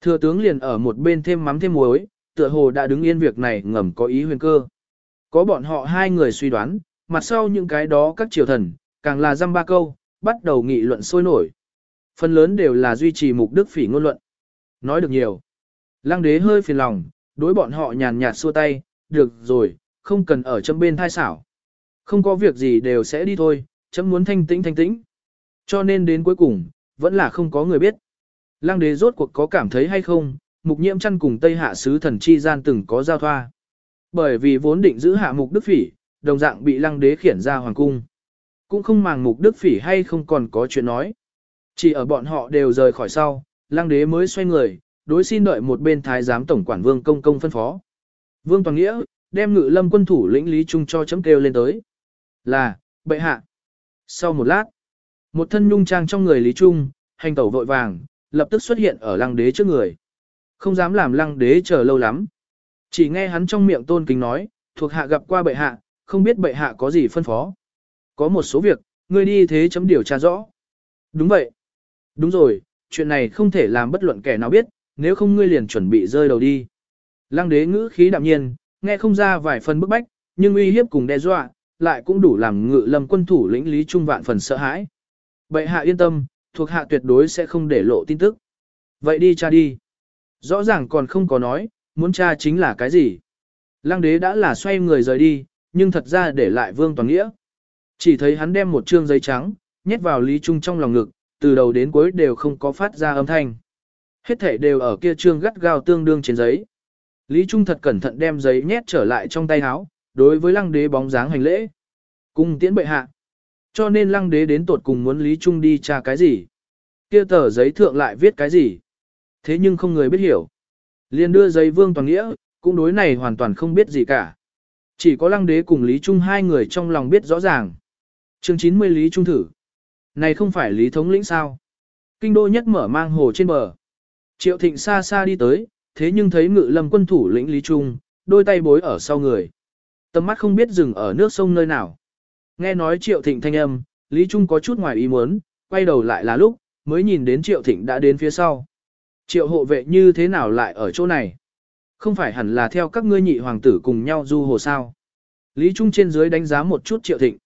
Thừa tướng liền ở một bên thêm mắm thêm muối, tựa hồ đã đứng yên việc này ngầm có ý huyền cơ. Có bọn họ hai người suy đoán, mặt sau những cái đó các triều thần, càng là dăm ba câu, bắt đầu nghị luận sôi nổi. Phần lớn đều là duy trì mục đức phỉ ngôn luận. Nói được nhiều. Lăng đế hơi phiền lòng, đối bọn họ nhàn nhạt xua tay, được rồi, không cần ở châm bên thai xảo. Không có việc gì đều sẽ đi thôi, chấm muốn thanh tĩnh thanh tĩnh. Cho nên đến cuối cùng, vẫn là không có người biết. Lăng đế rốt cuộc có cảm thấy hay không, mục nhiễm chăn cùng Tây Hạ sứ thần chi gian từng có giao thoa. Bởi vì vốn định giữ hạ mục đức phỉ, đồng dạng bị lăng đế khiển ra hoàng cung. Cũng không màng mục đức phỉ hay không còn có chuyện nói. Chỉ ở bọn họ đều rời khỏi sau, lăng đế mới xoay người, đối xin đợi một bên thái giám tổng quản vương công công phân phó. Vương Toàn Nghĩa, đem ngự lâm quân thủ lĩnh Lý Trung cho chấm kêu lên tới. Là, bệ hạ. Sau một lát, một thân nhung trang trong người Lý Trung, hành tẩu vội vàng, lập tức xuất hiện ở lăng đế trước người. Không dám làm lăng đế chờ lâu lắm. Chỉ nghe hắn trong miệng tôn kính nói, thuộc hạ gặp qua bệ hạ, không biết bệ hạ có gì phân phó. Có một số việc, ngươi đi thế chấm điều tra rõ. Đúng vậy. Đúng rồi, chuyện này không thể làm bất luận kẻ nào biết, nếu không ngươi liền chuẩn bị rơi đầu đi. Lăng đế ngữ khí đạm nhiên, nghe không ra vài phần bức bách, nhưng uy hiếp cùng đe dọa, lại cũng đủ làm ngự lâm quân thủ lĩnh Lý Trung vạn phần sợ hãi. Bệ hạ yên tâm, thuộc hạ tuyệt đối sẽ không để lộ tin tức. Vậy đi cha đi. Rõ ràng còn không có nói, muốn cha chính là cái gì. Lăng đế đã là xoay người rời đi, nhưng thật ra để lại vương toàn nghĩa. Chỉ thấy hắn đem một trương giấy trắng, nhét vào Lý Trung trong lòng ngực, từ đầu đến cuối đều không có phát ra âm thanh. Hết thể đều ở kia trương gắt gao tương đương trên giấy. Lý Trung thật cẩn thận đem giấy nhét trở lại trong tay áo, đối với lăng đế bóng dáng hành lễ. Cùng tiễn bệ hạ. Cho nên lăng đế đến tột cùng muốn Lý Trung đi tra cái gì. Kia tờ giấy thượng lại viết cái gì. Thế nhưng không người biết hiểu. liền đưa giấy vương toàn nghĩa, cũng đối này hoàn toàn không biết gì cả. Chỉ có lăng đế cùng Lý Trung hai người trong lòng biết rõ ràng. chương 90 Lý Trung thử. Này không phải Lý Thống lĩnh sao? Kinh đô nhất mở mang hồ trên bờ. Triệu thịnh xa xa đi tới, thế nhưng thấy ngự lâm quân thủ lĩnh Lý Trung, đôi tay bối ở sau người. Tầm mắt không biết dừng ở nước sông nơi nào. Nghe nói triệu thịnh thanh âm, Lý Trung có chút ngoài ý muốn, quay đầu lại là lúc, mới nhìn đến triệu thịnh đã đến phía sau. Triệu hộ vệ như thế nào lại ở chỗ này? Không phải hẳn là theo các ngươi nhị hoàng tử cùng nhau du hồ sao? Lý Trung trên dưới đánh giá một chút triệu thịnh.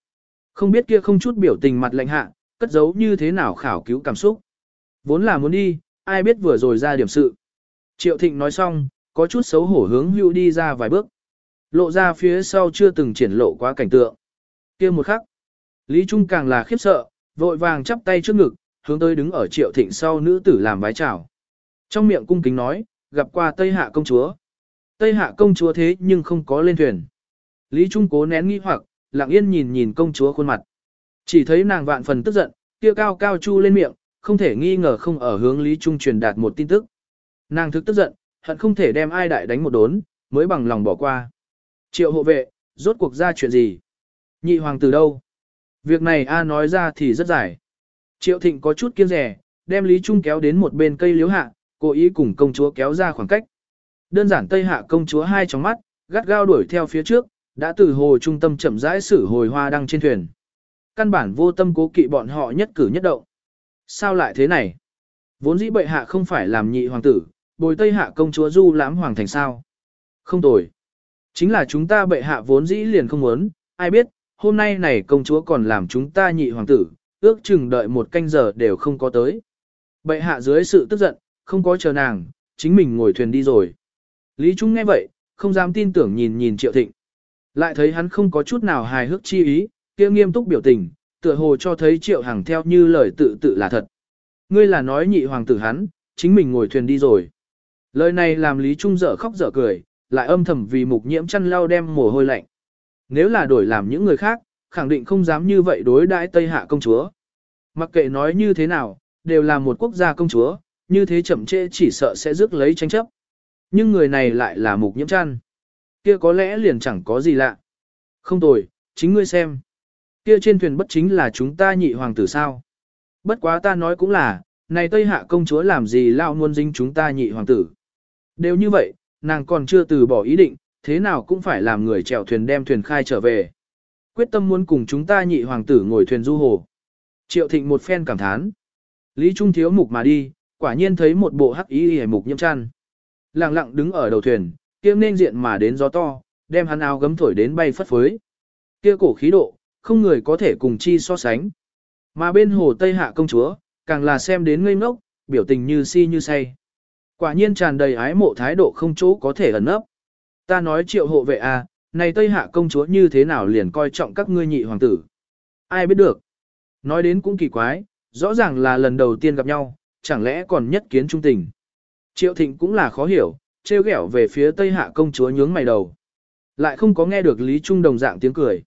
Không biết kia không chút biểu tình mặt lạnh hạ, cất giấu như thế nào khảo cứu cảm xúc. Vốn là muốn đi, ai biết vừa rồi ra điểm sự. Triệu thịnh nói xong, có chút xấu hổ hướng hưu đi ra vài bước. Lộ ra phía sau chưa từng triển lộ quá cảnh tượng. kia một khắc. Lý Trung càng là khiếp sợ, vội vàng chắp tay trước ngực, hướng tới đứng ở triệu thịnh sau nữ tử làm vái chào. Trong miệng cung kính nói, gặp qua Tây Hạ công chúa. Tây Hạ công chúa thế nhưng không có lên thuyền. Lý Trung cố nén nghi hoặc, lặng yên nhìn nhìn công chúa khuôn mặt. Chỉ thấy nàng vạn phần tức giận, kia cao cao chu lên miệng, không thể nghi ngờ không ở hướng Lý Trung truyền đạt một tin tức. Nàng thực tức giận, hận không thể đem ai đại đánh một đốn, mới bằng lòng bỏ qua. Triệu hộ vệ, rốt cuộc ra chuyện gì? Nhị hoàng từ đâu? Việc này A nói ra thì rất dài. Triệu thịnh có chút kiêng rẻ, đem Lý Trung kéo đến một bên cây liếu hạ, cố ý cùng công chúa kéo ra khoảng cách. Đơn giản Tây Hạ công chúa hai trong mắt, gắt gao đuổi theo phía trước, đã từ hồ trung tâm chậm rãi xử hồi hoa đăng trên thuyền. Căn bản vô tâm cố kỵ bọn họ nhất cử nhất động. Sao lại thế này? Vốn dĩ bệ hạ không phải làm nhị hoàng tử, bồi Tây Hạ công chúa du lãm hoàng thành sao? Không tồi. Chính là chúng ta bệ hạ vốn dĩ liền không muốn, ai biết, hôm nay này công chúa còn làm chúng ta nhị hoàng tử, ước chừng đợi một canh giờ đều không có tới. Bệ hạ dưới sự tức giận, không có chờ nàng, chính mình ngồi thuyền đi rồi. Lý Trung nghe vậy, không dám tin tưởng nhìn nhìn Triệu Thịnh. Lại thấy hắn không có chút nào hài hước chi ý, kia nghiêm túc biểu tình, tựa hồ cho thấy Triệu Hằng theo như lời tự tự là thật. Ngươi là nói nhị hoàng tử hắn, chính mình ngồi thuyền đi rồi. Lời này làm Lý Trung dở khóc dở cười, lại âm thầm vì mục nhiễm chăn lau đem mồ hôi lạnh. Nếu là đổi làm những người khác, khẳng định không dám như vậy đối đãi Tây Hạ công chúa. Mặc kệ nói như thế nào, đều là một quốc gia công chúa, như thế chậm trễ chỉ sợ sẽ rước lấy tranh chấp. Nhưng người này lại là mục nhiễm chăn. Kia có lẽ liền chẳng có gì lạ. Không tồi, chính ngươi xem. Kia trên thuyền bất chính là chúng ta nhị hoàng tử sao. Bất quá ta nói cũng là, này Tây Hạ công chúa làm gì lao muôn dính chúng ta nhị hoàng tử. Đều như vậy, nàng còn chưa từ bỏ ý định, thế nào cũng phải làm người chèo thuyền đem thuyền khai trở về. Quyết tâm muốn cùng chúng ta nhị hoàng tử ngồi thuyền du hồ. Triệu thịnh một phen cảm thán. Lý Trung thiếu mục mà đi, quả nhiên thấy một bộ hắc ý hề mục nhiễm chăn. Lặng lặng đứng ở đầu thuyền, kiếm nên diện mà đến gió to, đem hắn áo gấm thổi đến bay phất phới. Kia cổ khí độ, không người có thể cùng chi so sánh. Mà bên hồ Tây Hạ công chúa, càng là xem đến ngây ngốc, biểu tình như si như say. Quả nhiên tràn đầy ái mộ thái độ không chỗ có thể ẩn nấp. Ta nói triệu hộ vệ à, này Tây Hạ công chúa như thế nào liền coi trọng các ngươi nhị hoàng tử. Ai biết được. Nói đến cũng kỳ quái, rõ ràng là lần đầu tiên gặp nhau, chẳng lẽ còn nhất kiến trung tình. Triệu thịnh cũng là khó hiểu, trêu ghẹo về phía Tây Hạ công chúa nhướng mày đầu. Lại không có nghe được Lý Trung đồng dạng tiếng cười.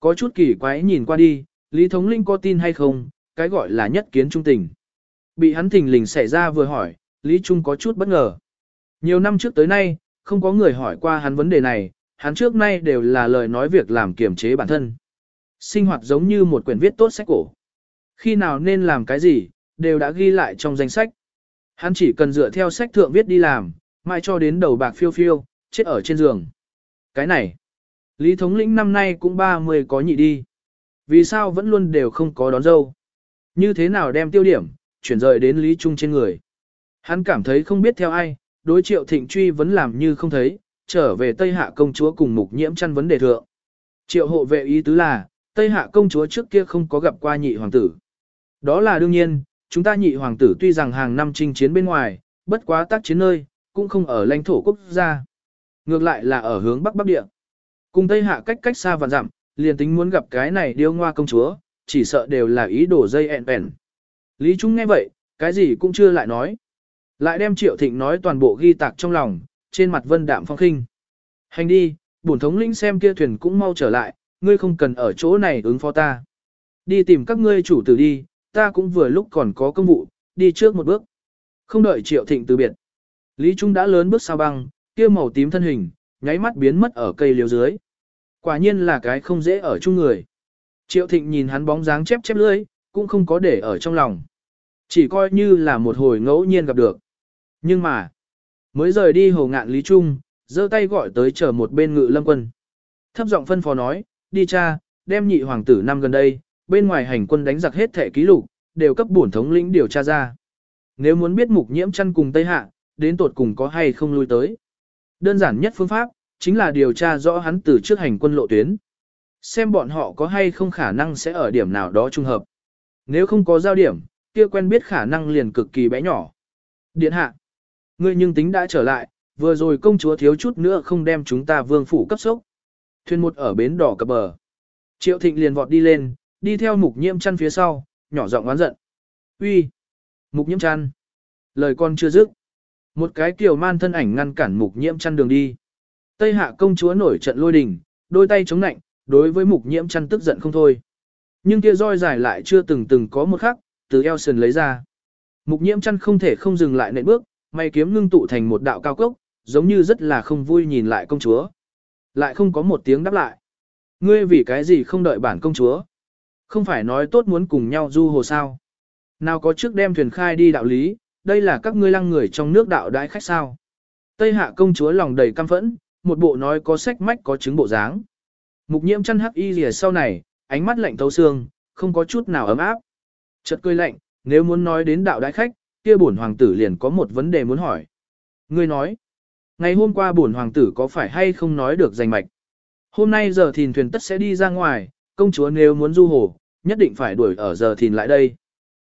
Có chút kỳ quái nhìn qua đi, Lý Thống Linh có tin hay không, cái gọi là nhất kiến trung tình. Bị hắn thình lình xảy ra vừa hỏi, Lý Trung có chút bất ngờ. Nhiều năm trước tới nay, không có người hỏi qua hắn vấn đề này, hắn trước nay đều là lời nói việc làm kiềm chế bản thân. Sinh hoạt giống như một quyển viết tốt sách cổ. Khi nào nên làm cái gì, đều đã ghi lại trong danh sách. Hắn chỉ cần dựa theo sách thượng viết đi làm, mai cho đến đầu bạc phiêu phiêu, chết ở trên giường. Cái này, Lý thống lĩnh năm nay cũng 30 có nhị đi. Vì sao vẫn luôn đều không có đón dâu? Như thế nào đem tiêu điểm, chuyển rời đến Lý Trung trên người? Hắn cảm thấy không biết theo ai, đối triệu thịnh truy vẫn làm như không thấy, trở về Tây Hạ công chúa cùng mục nhiễm chăn vấn đề thượng. Triệu hộ vệ ý tứ là, Tây Hạ công chúa trước kia không có gặp qua nhị hoàng tử. Đó là đương nhiên, chúng ta nhị hoàng tử tuy rằng hàng năm chinh chiến bên ngoài, bất quá tác chiến nơi, cũng không ở lãnh thổ quốc gia. Ngược lại là ở hướng bắc bắc địa. Cùng Tây Hạ cách cách xa và dặm, liền tính muốn gặp cái này điêu ngoa công chúa, chỉ sợ đều là ý đồ dây ẹn bèn. Lý Trung nghe vậy, cái gì cũng chưa lại nói. Lại đem Triệu Thịnh nói toàn bộ ghi tạc trong lòng, trên mặt vân đạm phong khinh. Hành đi, bổn thống lĩnh xem kia thuyền cũng mau trở lại, ngươi không cần ở chỗ này ứng phó ta. Đi tìm các ngươi chủ tử đi, ta cũng vừa lúc còn có công vụ, đi trước một bước. Không đợi Triệu Thịnh từ biệt. Lý Trung đã lớn bước sao băng, kia màu tím thân hình, nháy mắt biến mất ở cây liễu dưới. Quả nhiên là cái không dễ ở chung người. Triệu Thịnh nhìn hắn bóng dáng chép chép lưỡi, cũng không có để ở trong lòng. Chỉ coi như là một hồi ngẫu nhiên gặp được. Nhưng mà, mới rời đi hồ ngạn Lý Trung, giơ tay gọi tới chờ một bên ngự lâm quân. Thấp giọng phân phó nói, đi cha, đem nhị hoàng tử năm gần đây, bên ngoài hành quân đánh giặc hết thẻ ký lục, đều cấp bổn thống lĩnh điều tra ra. Nếu muốn biết mục nhiễm chăn cùng Tây Hạ, đến tột cùng có hay không lui tới. Đơn giản nhất phương pháp, chính là điều tra rõ hắn từ trước hành quân lộ tuyến. Xem bọn họ có hay không khả năng sẽ ở điểm nào đó trung hợp. Nếu không có giao điểm, kia quen biết khả năng liền cực kỳ bé nhỏ. Điện hạ, ngươi nhưng tính đã trở lại, vừa rồi công chúa thiếu chút nữa không đem chúng ta vương phủ cấp sốc. Thuyền một ở bến đỏ cập bờ. Triệu thịnh liền vọt đi lên, đi theo mục nhiễm chăn phía sau, nhỏ giọng oán giận. Uy, Mục nhiễm chăn! Lời con chưa dứt. Một cái kiều man thân ảnh ngăn cản mục nhiễm chăn đường đi. Tây hạ công chúa nổi trận lôi đình, đôi tay chống nạnh, đối với mục nhiễm chăn tức giận không thôi. Nhưng kia roi dài lại chưa từng từng có một khắc, từ eo sườn lấy ra. Mục nhiễm chăn không thể không dừng lại nệm bước, may kiếm ngưng tụ thành một đạo cao cốc, giống như rất là không vui nhìn lại công chúa. Lại không có một tiếng đáp lại. Ngươi vì cái gì không đợi bản công chúa? Không phải nói tốt muốn cùng nhau du hồ sao? Nào có trước đem thuyền khai đi đạo lý, đây là các ngươi lăng người trong nước đạo đãi khách sao? Tây hạ công chúa lòng đầy căm phẫn, một bộ nói có sách mách có chứng bộ dáng. Mục nhiễm chăn hắc y rìa sau này, ánh mắt lạnh thấu xương, không có chút nào ấm áp. Chợt cười lạnh, nếu muốn nói đến đạo đại khách, kia bổn hoàng tử liền có một vấn đề muốn hỏi. Ngươi nói, ngày hôm qua bổn hoàng tử có phải hay không nói được danh mạch? Hôm nay giờ thìn thuyền tất sẽ đi ra ngoài, công chúa nếu muốn du hồ, nhất định phải đuổi ở giờ thìn lại đây.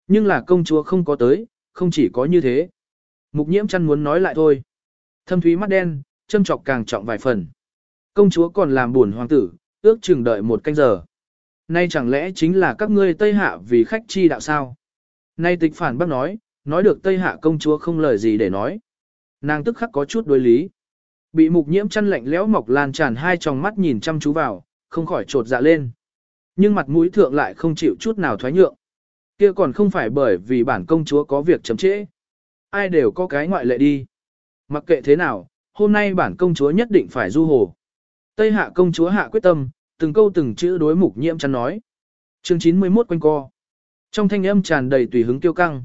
Nhưng là công chúa không có tới, không chỉ có như thế. Mục nhiễm chăn muốn nói lại thôi. Thâm thúy mắt đen, châm trọc càng trọng vài phần. Công chúa còn làm buồn hoàng tử, ước chừng đợi một canh giờ. Nay chẳng lẽ chính là các ngươi Tây Hạ vì khách chi đạo sao? Nay tịch phản bác nói, nói được Tây Hạ công chúa không lời gì để nói. Nàng tức khắc có chút đối lý. Bị mục nhiễm chăn lạnh lẽo mọc lan tràn hai tròng mắt nhìn chăm chú vào, không khỏi trột dạ lên. Nhưng mặt mũi thượng lại không chịu chút nào thoái nhượng. Kia còn không phải bởi vì bản công chúa có việc chậm trễ. Ai đều có cái ngoại lệ đi. Mặc kệ thế nào, hôm nay bản công chúa nhất định phải du hồ. Tây hạ công chúa hạ quyết tâm, từng câu từng chữ đối mục nhiễm chắn nói. Chương 91 quanh co. Trong thanh âm tràn đầy tùy hứng tiêu căng.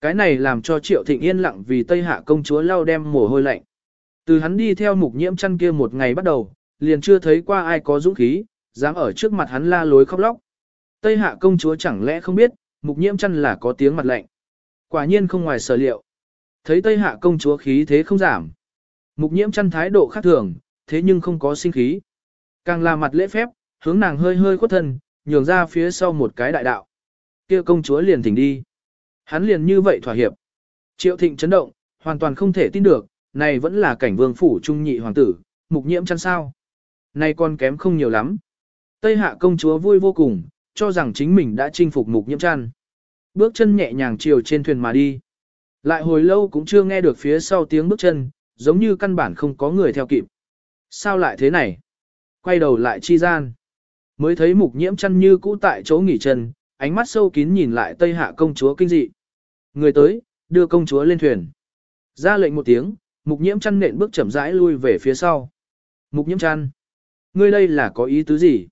Cái này làm cho Triệu Thịnh yên lặng vì Tây Hạ công chúa lau đem mồ hôi lạnh. Từ hắn đi theo mục nhiễm chăn kia một ngày bắt đầu, liền chưa thấy qua ai có dũng khí, dám ở trước mặt hắn la lối khóc lóc. Tây Hạ công chúa chẳng lẽ không biết, mục nhiễm chăn là có tiếng mặt lạnh. Quả nhiên không ngoài sở liệu. Thấy Tây Hạ công chúa khí thế không giảm. Mục nhiễm chăn thái độ khác thường, thế nhưng không có sinh khí. Càng là mặt lễ phép, hướng nàng hơi hơi khuất thân, nhường ra phía sau một cái đại đạo. kia công chúa liền thỉnh đi. Hắn liền như vậy thỏa hiệp. Triệu thịnh chấn động, hoàn toàn không thể tin được, này vẫn là cảnh vương phủ trung nhị hoàng tử, mục nhiễm chăn sao. Này còn kém không nhiều lắm. Tây hạ công chúa vui vô cùng, cho rằng chính mình đã chinh phục mục nhiễm chăn. Bước chân nhẹ nhàng chiều trên thuyền mà đi. Lại hồi lâu cũng chưa nghe được phía sau tiếng bước chân, giống như căn bản không có người theo kịp. Sao lại thế này? Quay đầu lại chi gian. Mới thấy mục nhiễm chăn như cũ tại chỗ nghỉ chân, ánh mắt sâu kín nhìn lại Tây Hạ công chúa kinh dị. Người tới, đưa công chúa lên thuyền. Ra lệnh một tiếng, mục nhiễm chăn nện bước chậm rãi lui về phía sau. Mục nhiễm chăn. Ngươi đây là có ý tứ gì?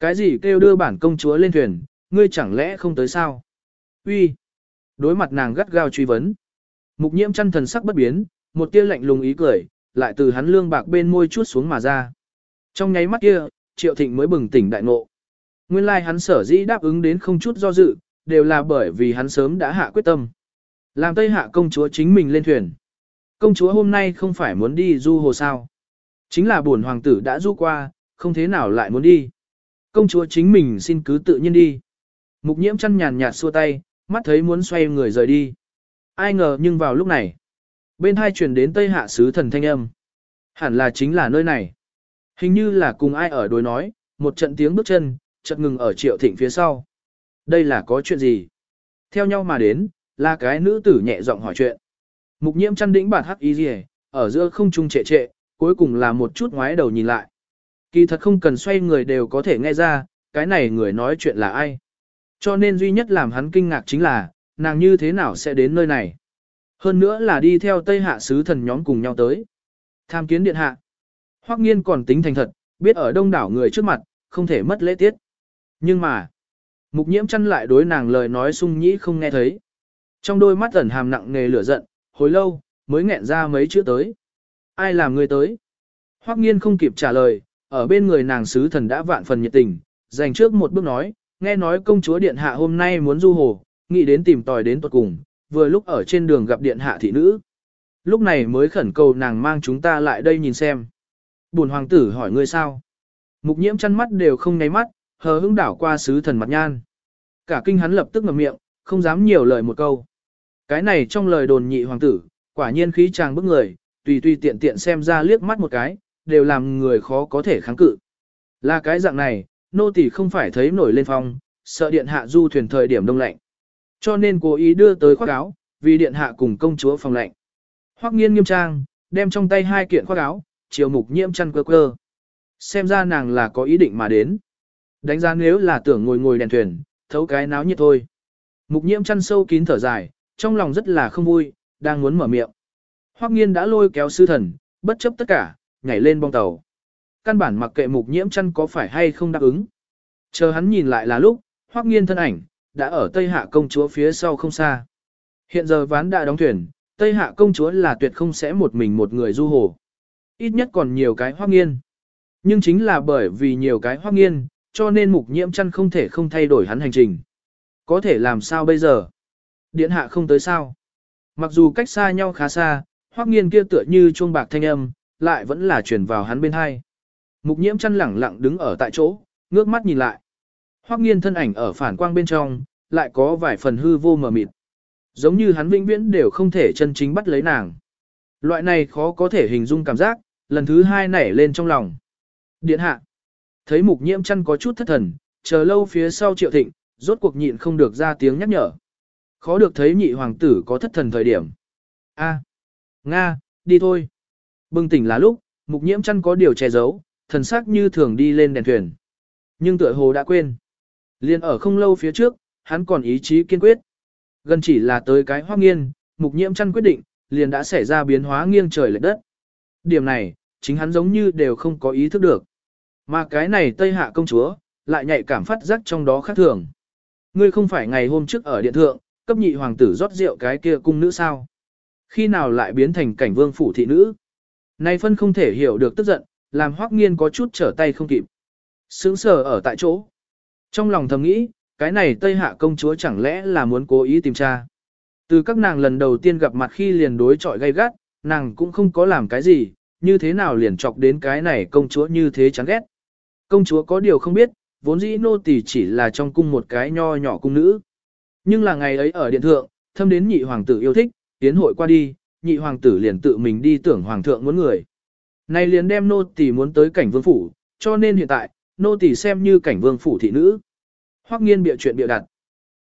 Cái gì kêu đưa bản công chúa lên thuyền, ngươi chẳng lẽ không tới sao? Uy. Đối mặt nàng gắt gao truy vấn. Mục nhiễm chăn thần sắc bất biến, một tia lạnh lùng ý cười, lại từ hắn lương bạc bên môi chuốt xuống mà ra. Trong nháy mắt kia, Triệu Thịnh mới bừng tỉnh đại ngộ. Nguyên lai like hắn sở dĩ đáp ứng đến không chút do dự, đều là bởi vì hắn sớm đã hạ quyết tâm. Làm Tây Hạ công chúa chính mình lên thuyền. Công chúa hôm nay không phải muốn đi du hồ sao. Chính là buồn hoàng tử đã du qua, không thế nào lại muốn đi. Công chúa chính mình xin cứ tự nhiên đi. Mục nhiễm chăn nhàn nhạt xua tay, mắt thấy muốn xoay người rời đi. Ai ngờ nhưng vào lúc này, bên hai truyền đến Tây Hạ sứ thần thanh âm. Hẳn là chính là nơi này. Hình như là cùng ai ở đối nói, một trận tiếng bước chân, chợt ngừng ở triệu thịnh phía sau. Đây là có chuyện gì? Theo nhau mà đến, là cái nữ tử nhẹ giọng hỏi chuyện. Mục nhiễm chăn đĩnh bản hắc y rìa, ở giữa không trung trệ trệ, cuối cùng là một chút ngoái đầu nhìn lại. Kỳ thật không cần xoay người đều có thể nghe ra, cái này người nói chuyện là ai. Cho nên duy nhất làm hắn kinh ngạc chính là, nàng như thế nào sẽ đến nơi này. Hơn nữa là đi theo Tây Hạ sứ thần nhóm cùng nhau tới. Tham kiến điện hạ. Hoắc nghiên còn tính thành thật, biết ở đông đảo người trước mặt, không thể mất lễ tiết. Nhưng mà, mục nhiễm chăn lại đối nàng lời nói sung nhĩ không nghe thấy. Trong đôi mắt ẩn hàm nặng nề lửa giận, hồi lâu, mới nghẹn ra mấy chữ tới. Ai làm người tới? Hoắc nghiên không kịp trả lời, ở bên người nàng sứ thần đã vạn phần nhiệt tình, dành trước một bước nói, nghe nói công chúa điện hạ hôm nay muốn du hồ, nghĩ đến tìm tòi đến tuật cùng, vừa lúc ở trên đường gặp điện hạ thị nữ. Lúc này mới khẩn cầu nàng mang chúng ta lại đây nhìn xem. Bùn hoàng tử hỏi ngươi sao? Mục nhiễm chăn mắt đều không nháy mắt, hờ hững đảo qua sứ thần mặt nhan. Cả kinh hắn lập tức ngậm miệng, không dám nhiều lời một câu. Cái này trong lời đồn nhị hoàng tử, quả nhiên khí chàng bức người, tùy tùy tiện tiện xem ra liếc mắt một cái, đều làm người khó có thể kháng cự. Là cái dạng này, nô tỳ không phải thấy nổi lên phong, sợ điện hạ du thuyền thời điểm đông lạnh. Cho nên cố ý đưa tới khoác áo, vì điện hạ cùng công chúa phòng lạnh. Hoắc nghiên nghiêm trang, đem trong tay hai kiện khoác áo, chiều mục nhiễm chăn cơ cơ. Xem ra nàng là có ý định mà đến. Đánh giá nếu là tưởng ngồi ngồi đèn thuyền, thấu cái náo nhiệt thôi. Mục nhiễm chăn sâu kín thở dài, trong lòng rất là không vui, đang muốn mở miệng. Hoắc nghiên đã lôi kéo sư thần, bất chấp tất cả, nhảy lên bong tàu. Căn bản mặc kệ mục nhiễm chăn có phải hay không đáp ứng. Chờ hắn nhìn lại là lúc, Hoắc nghiên thân ảnh, đã ở Tây Hạ công chúa phía sau không xa. Hiện giờ ván đã đóng thuyền, Tây Hạ công chúa là tuyệt không sẽ một mình một người du hồ. Ít nhất còn nhiều cái Hoắc nghiên. Nhưng chính là bởi vì nhiều cái Hoắc nghiên, cho nên mục nhiễm chăn không thể không thay đổi hắn hành trình. Có thể làm sao bây giờ? Điện hạ không tới sao? Mặc dù cách xa nhau khá xa, Hoắc nghiên kia tựa như chuông bạc thanh âm, lại vẫn là truyền vào hắn bên hai. Mục nhiễm chăn lẳng lặng đứng ở tại chỗ, ngước mắt nhìn lại. Hoắc nghiên thân ảnh ở phản quang bên trong, lại có vài phần hư vô mờ mịt. Giống như hắn vĩnh viễn đều không thể chân chính bắt lấy nàng. Loại này khó có thể hình dung cảm giác, lần thứ hai nảy lên trong lòng. Điện hạ. Thấy mục nhiễm chăn có chút thất thần, chờ lâu phía sau triệu thịnh, rốt cuộc nhịn không được ra tiếng nhắc nhở. Khó được thấy nhị hoàng tử có thất thần thời điểm. A, Nga, đi thôi. Bừng tỉnh là lúc, mục nhiễm chăn có điều che giấu, thần sắc như thường đi lên đèn thuyền. Nhưng tựa hồ đã quên. Liên ở không lâu phía trước, hắn còn ý chí kiên quyết. Gần chỉ là tới cái hoác nghiên, mục nhiễm chăn quyết định, liền đã xảy ra biến hóa nghiêng trời lệch đất. Điểm này, chính hắn giống như đều không có ý thức được. Mà cái này Tây Hạ công chúa, lại nhạy cảm phát giác trong đó khác thường. Ngươi không phải ngày hôm trước ở điện thượng, cấp nhị hoàng tử rót rượu cái kia cung nữ sao? Khi nào lại biến thành cảnh vương phủ thị nữ? Này phân không thể hiểu được tức giận, làm hoắc nghiên có chút trở tay không kịp. sững sờ ở tại chỗ. Trong lòng thầm nghĩ, cái này Tây Hạ công chúa chẳng lẽ là muốn cố ý tìm tra. Từ các nàng lần đầu tiên gặp mặt khi liền đối chọi gay gắt, nàng cũng không có làm cái gì, như thế nào liền chọc đến cái này công chúa như thế chán ghét. Công chúa có điều không biết, vốn dĩ nô tỳ chỉ là trong cung một cái nho nhỏ cung nữ. Nhưng là ngày ấy ở điện thượng, thâm đến nhị hoàng tử yêu thích, tiến hội qua đi, nhị hoàng tử liền tự mình đi tưởng hoàng thượng muốn người. Này liền đem nô tỳ muốn tới cảnh vương phủ, cho nên hiện tại, nô tỳ xem như cảnh vương phủ thị nữ. Hoắc nghiên bịa chuyện bịa đặt.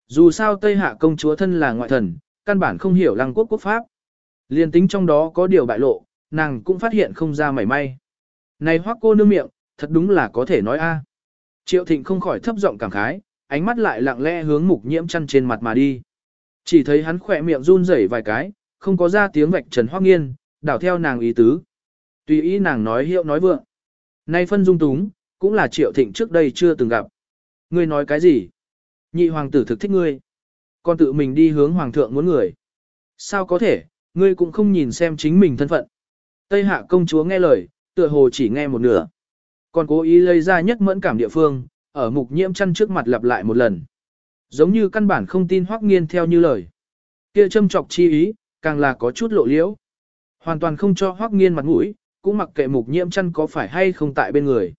Dù sao Tây Hạ công chúa thân là ngoại thần, căn bản không hiểu lăng quốc quốc pháp. Liên tính trong đó có điều bại lộ, nàng cũng phát hiện không ra mảy may. Này Hoắc cô nương miệng, thật đúng là có thể nói a. Triệu Thịnh không khỏi thấp giọng cảm khái, ánh mắt lại lặng lẽ hướng mục nhiễm chăn trên mặt mà đi. Chỉ thấy hắn khỏe miệng run rẩy vài cái, không có ra tiếng vạch trần hoác nghiên, đảo theo nàng ý tứ. Tùy ý nàng nói hiệu nói vượng. Nay phân dung túng, cũng là triệu thịnh trước đây chưa từng gặp. Ngươi nói cái gì? Nhị hoàng tử thực thích ngươi. Con tự mình đi hướng hoàng thượng muốn người. Sao có thể, Ngươi cũng không nhìn xem chính mình thân phận. Tây hạ công chúa nghe lời, tựa hồ chỉ nghe một nửa. Còn cố ý lấy ra nhất mẫn cảm địa phương, ở mục nhiễm chăn trước mặt lặp lại một lần. Giống như căn bản không tin hoắc nghiên theo như lời. Kia châm chọc chi ý, càng là có chút lộ liễu. Hoàn toàn không cho hoắc nghiên mặt mũi, cũng mặc kệ mục nhiễm chăn có phải hay không tại bên người.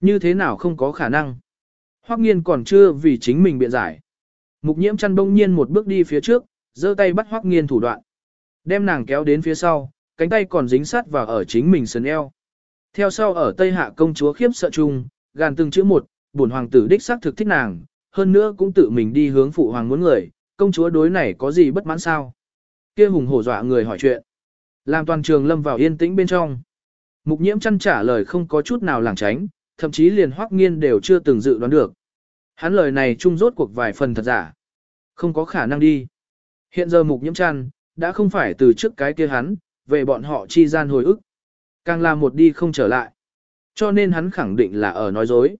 Như thế nào không có khả năng. Hoắc nghiên còn chưa vì chính mình biện giải. Mục nhiễm chăn bỗng nhiên một bước đi phía trước, giơ tay bắt Hoắc nghiên thủ đoạn. Đem nàng kéo đến phía sau, cánh tay còn dính sát vào ở chính mình sườn eo. Theo sau ở Tây Hạ công chúa khiếp sợ chung, gàn từng chữ một, bổn hoàng tử đích xác thực thích nàng, hơn nữa cũng tự mình đi hướng phụ hoàng muốn người, công chúa đối này có gì bất mãn sao? Kia hùng hổ dọa người hỏi chuyện. Làm toàn trường lâm vào yên tĩnh bên trong. Mục nhiễm chăn trả lời không có chút nào lảng tránh, thậm chí liền hoắc nghiên đều chưa từng dự đoán được. Hắn lời này trung rốt cuộc vài phần thật giả. Không có khả năng đi. Hiện giờ mục nhiễm chăn, đã không phải từ trước cái kia hắn, về bọn họ chi gian hồi ức. Càng là một đi không trở lại. Cho nên hắn khẳng định là ở nói dối.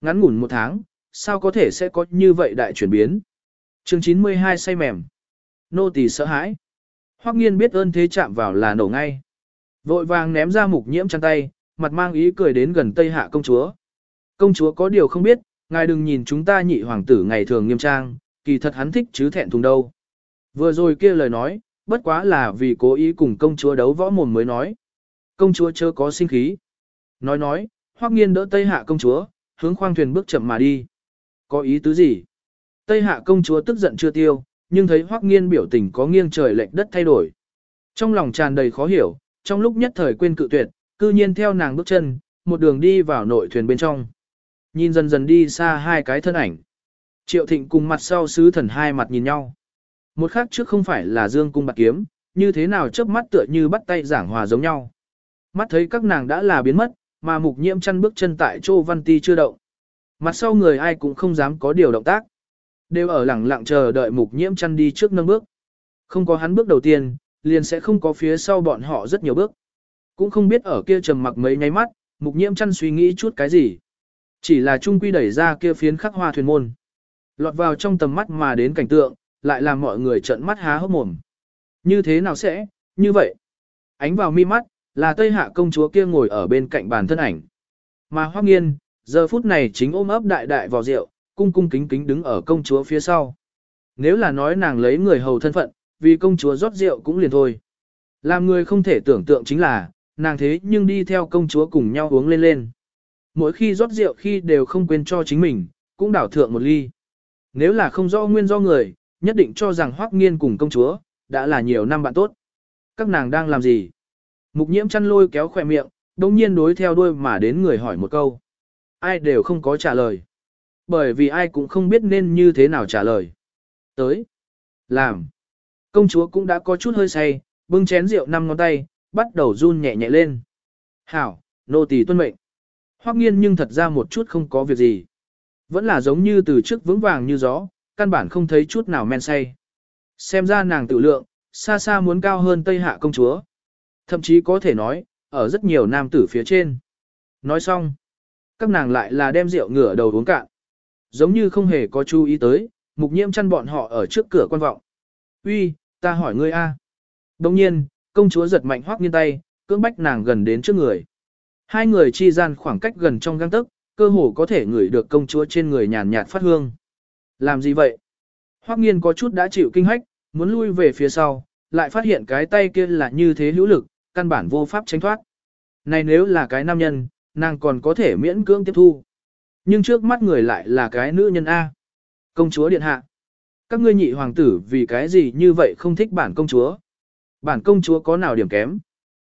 Ngắn ngủn một tháng, sao có thể sẽ có như vậy đại chuyển biến. chương 92 say mềm. Nô tỳ sợ hãi. Hoắc nghiên biết ơn thế chạm vào là nổ ngay. Vội vàng ném ra mục nhiễm chăn tay, mặt mang ý cười đến gần Tây Hạ công chúa. Công chúa có điều không biết, ngài đừng nhìn chúng ta nhị hoàng tử ngày thường nghiêm trang, kỳ thật hắn thích chứ thẹn thùng đâu. Vừa rồi kia lời nói, bất quá là vì cố ý cùng công chúa đấu võ mồm mới nói. Công chúa chớ có sinh khí. Nói nói, hoắc nghiên đỡ Tây Hạ công chúa, hướng khoang thuyền bước chậm mà đi. Có ý tứ gì? Tây Hạ công chúa tức giận chưa tiêu, nhưng thấy hoắc nghiên biểu tình có nghiêng trời lệch đất thay đổi. Trong lòng tràn đầy khó hiểu, trong lúc nhất thời quên cự tuyệt, cư nhiên theo nàng bước chân, một đường đi vào nội thuyền bên trong. Nhìn dần dần đi xa hai cái thân ảnh. Triệu thịnh cùng mặt sau sứ thần hai mặt nhìn nhau. Một khắc trước không phải là dương cung bạc kiếm, như thế nào chớp mắt tựa như bắt tay giảng hòa giống nhau. Mắt thấy các nàng đã là biến mất, mà mục nhiễm chăn bước chân tại Trô văn ti chưa động. Mặt sau người ai cũng không dám có điều động tác. Đều ở lẳng lặng chờ đợi mục nhiễm chăn đi trước nâng bước. Không có hắn bước đầu tiên, liền sẽ không có phía sau bọn họ rất nhiều bước. Cũng không biết ở kia trầm mặc mấy nháy mắt, mục nhiễm chăn suy nghĩ chút cái gì. Chỉ là trung quy đẩy ra kia phiến khắc hoa thuyền môn. Lọt vào trong tầm mắt mà đến cảnh tượng, lại làm mọi người trợn mắt há hốc mồm. Như thế nào sẽ, như vậy? Ánh vào mi mắt, là Tây Hạ công chúa kia ngồi ở bên cạnh bàn thân ảnh. Mà Hoắc Nghiên, giờ phút này chính ôm ấp đại đại vào rượu, cung cung kính kính đứng ở công chúa phía sau. Nếu là nói nàng lấy người hầu thân phận, vì công chúa rót rượu cũng liền thôi. Làm người không thể tưởng tượng chính là, nàng thế nhưng đi theo công chúa cùng nhau uống lên lên. Mỗi khi rót rượu khi đều không quên cho chính mình, cũng đảo thượng một ly. Nếu là không do nguyên do người, nhất định cho rằng Hoắc Nghiên cùng công chúa, đã là nhiều năm bạn tốt. Các nàng đang làm gì? Mục nhiễm chăn lôi kéo khỏe miệng, đồng nhiên đối theo đuôi mà đến người hỏi một câu. Ai đều không có trả lời. Bởi vì ai cũng không biết nên như thế nào trả lời. Tới. Làm. Công chúa cũng đã có chút hơi say, bưng chén rượu năm ngón tay, bắt đầu run nhẹ nhẹ lên. Hảo, nô tỳ tuân mệnh. Hoắc nghiên nhưng thật ra một chút không có việc gì. Vẫn là giống như từ trước vững vàng như gió, căn bản không thấy chút nào men say. Xem ra nàng tự lượng, xa xa muốn cao hơn Tây Hạ công chúa. Thậm chí có thể nói, ở rất nhiều nam tử phía trên. Nói xong, các nàng lại là đem rượu ngửa đầu uống cạn. Giống như không hề có chú ý tới, mục nhiễm chăn bọn họ ở trước cửa quan vọng. Uy, ta hỏi ngươi a. Đồng nhiên, công chúa giật mạnh hoắc nghiêng tay, cưỡng bách nàng gần đến trước người. Hai người chi gian khoảng cách gần trong găng tức, cơ hồ có thể ngửi được công chúa trên người nhàn nhạt phát hương. Làm gì vậy? Hoắc nghiên có chút đã chịu kinh hách, muốn lui về phía sau, lại phát hiện cái tay kia là như thế hữu lực, căn bản vô pháp tránh thoát. Này nếu là cái nam nhân, nàng còn có thể miễn cưỡng tiếp thu. Nhưng trước mắt người lại là cái nữ nhân A. Công chúa điện hạ. Các ngươi nhị hoàng tử vì cái gì như vậy không thích bản công chúa. Bản công chúa có nào điểm kém.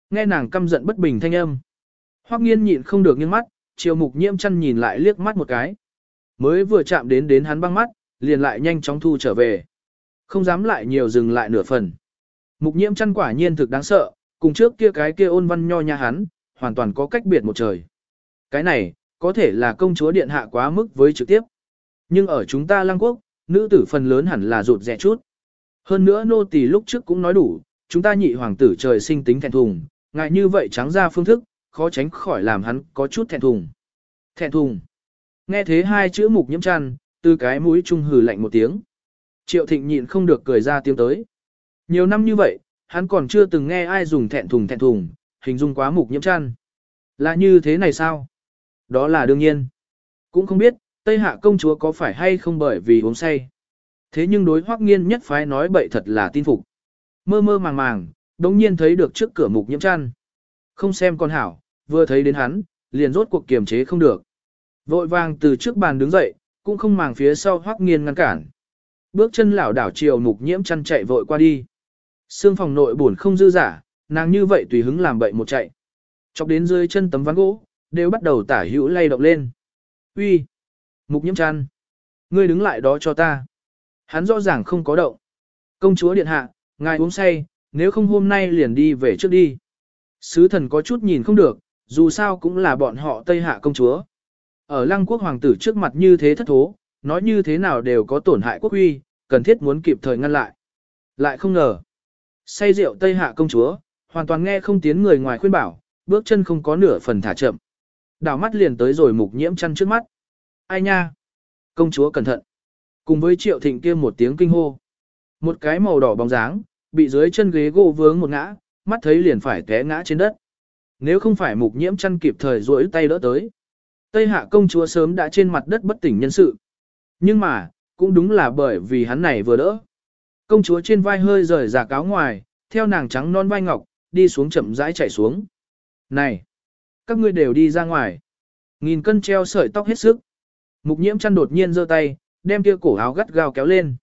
Nghe nàng căm giận bất bình thanh âm. Hoắc nghiên nhịn không được nghiêng mắt, chiều mục nhiễm chăn nhìn lại liếc mắt một cái. Mới vừa chạm đến đến hắn băng mắt, liền lại nhanh chóng thu trở về. Không dám lại nhiều dừng lại nửa phần. Mục nhiễm chăn quả nhiên thực đáng sợ, cùng trước kia cái kia ôn văn nho nha hắn, hoàn toàn có cách biệt một trời. Cái này, có thể là công chúa điện hạ quá mức với trực tiếp. Nhưng ở chúng ta lăng quốc, nữ tử phần lớn hẳn là rụt rẻ chút. Hơn nữa nô tỳ lúc trước cũng nói đủ, chúng ta nhị hoàng tử trời sinh tính thẹn thùng, ngại như vậy trắng ra phương thức, khó tránh khỏi làm hắn có chút thẹn thùng. Thẹn thùng. Nghe thế hai chữ mục nhiễm chăn, từ cái mũi trung hừ lạnh một tiếng. Triệu thịnh nhịn không được cười ra tiếng tới. Nhiều năm như vậy, hắn còn chưa từng nghe ai dùng thẹn thùng thẹn thùng, hình dung quá mục nhiễm chăn. Là như thế này sao? Đó là đương nhiên. Cũng không biết, Tây Hạ công chúa có phải hay không bởi vì uống say. Thế nhưng đối hoắc nghiên nhất phái nói bậy thật là tin phục. Mơ mơ màng màng, đống nhiên thấy được trước cửa mục nhiễm chăn. Không xem con hảo, vừa thấy đến hắn, liền rốt cuộc kiềm chế không được. Vội vàng từ trước bàn đứng dậy, cũng không màng phía sau hoắc nghiên ngăn cản. Bước chân lảo đảo chiều mục nhiễm chăn chạy vội qua đi. Sương phòng nội buồn không dư giả, nàng như vậy tùy hứng làm bậy một chạy. Chọc đến dưới chân tấm ván gỗ, đều bắt đầu tả hữu lay động lên. Uy, Mục nhiễm chăn! Ngươi đứng lại đó cho ta. Hắn rõ ràng không có động. Công chúa điện hạ, ngài uống say, nếu không hôm nay liền đi về trước đi. Sứ thần có chút nhìn không được, dù sao cũng là bọn họ Tây Hạ công chúa. Ở lăng quốc hoàng tử trước mặt như thế thất thố, nói như thế nào đều có tổn hại quốc uy, cần thiết muốn kịp thời ngăn lại. Lại không ngờ, say rượu Tây Hạ công chúa, hoàn toàn nghe không tiếng người ngoài khuyên bảo, bước chân không có nửa phần thả chậm. Đảo mắt liền tới rồi mục nhiễm chăn trước mắt. Ai nha? Công chúa cẩn thận. Cùng với triệu thịnh kia một tiếng kinh hô. Một cái màu đỏ bóng dáng, bị dưới chân ghế gỗ vướng một ngã, mắt thấy liền phải té ngã trên đất. Nếu không phải mục nhiễm chăn kịp thời duỗi tay đỡ tới. Tây hạ công chúa sớm đã trên mặt đất bất tỉnh nhân sự. Nhưng mà, cũng đúng là bởi vì hắn này vừa đỡ. Công chúa trên vai hơi rời giả cáo ngoài, theo nàng trắng non vai ngọc, đi xuống chậm rãi chạy xuống. Này! Các ngươi đều đi ra ngoài. Nghìn cân treo sợi tóc hết sức. Mục nhiễm chăn đột nhiên giơ tay, đem kia cổ áo gắt gao kéo lên.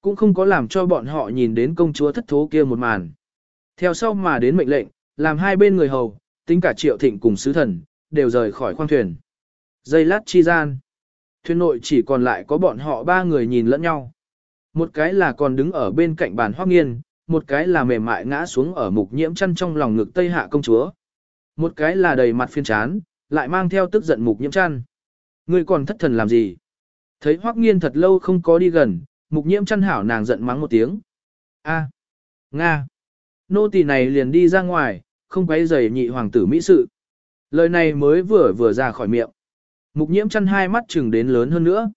Cũng không có làm cho bọn họ nhìn đến công chúa thất thố kia một màn. Theo sau mà đến mệnh lệnh, làm hai bên người hầu, tính cả triệu thịnh cùng sứ thần, đều rời khỏi khoang thuyền. Dây lát chi gian. Thuyền nội chỉ còn lại có bọn họ ba người nhìn lẫn nhau. Một cái là còn đứng ở bên cạnh bàn hoác nghiên, một cái là mềm mại ngã xuống ở mục nhiễm chăn trong lòng ngực Tây Hạ công chúa. Một cái là đầy mặt phiên chán, lại mang theo tức giận mục nhiễm chăn. Ngươi còn thất thần làm gì? Thấy hoắc nghiên thật lâu không có đi gần, mục nhiễm chăn hảo nàng giận mắng một tiếng. A, Nga. Nô tỳ này liền đi ra ngoài, không quấy rầy nhị hoàng tử mỹ sự. Lời này mới vừa vừa ra khỏi miệng. Mục nhiễm chăn hai mắt chừng đến lớn hơn nữa.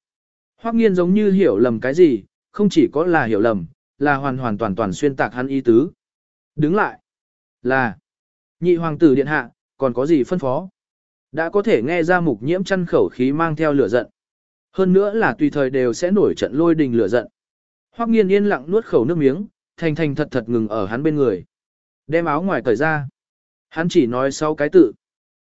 Hoắc nghiên giống như hiểu lầm cái gì, không chỉ có là hiểu lầm, là hoàn hoàn toàn toàn xuyên tạc hắn ý tứ. Đứng lại. Là. Nhị hoàng tử điện hạ, còn có gì phân phó? Đã có thể nghe ra mục nhiễm chăn khẩu khí mang theo lửa giận. Hơn nữa là tùy thời đều sẽ nổi trận lôi đình lửa giận. Hoắc nghiên yên lặng nuốt khẩu nước miếng, thành thành thật thật ngừng ở hắn bên người. Đem áo ngoài cởi ra. Hắn chỉ nói sau cái tự.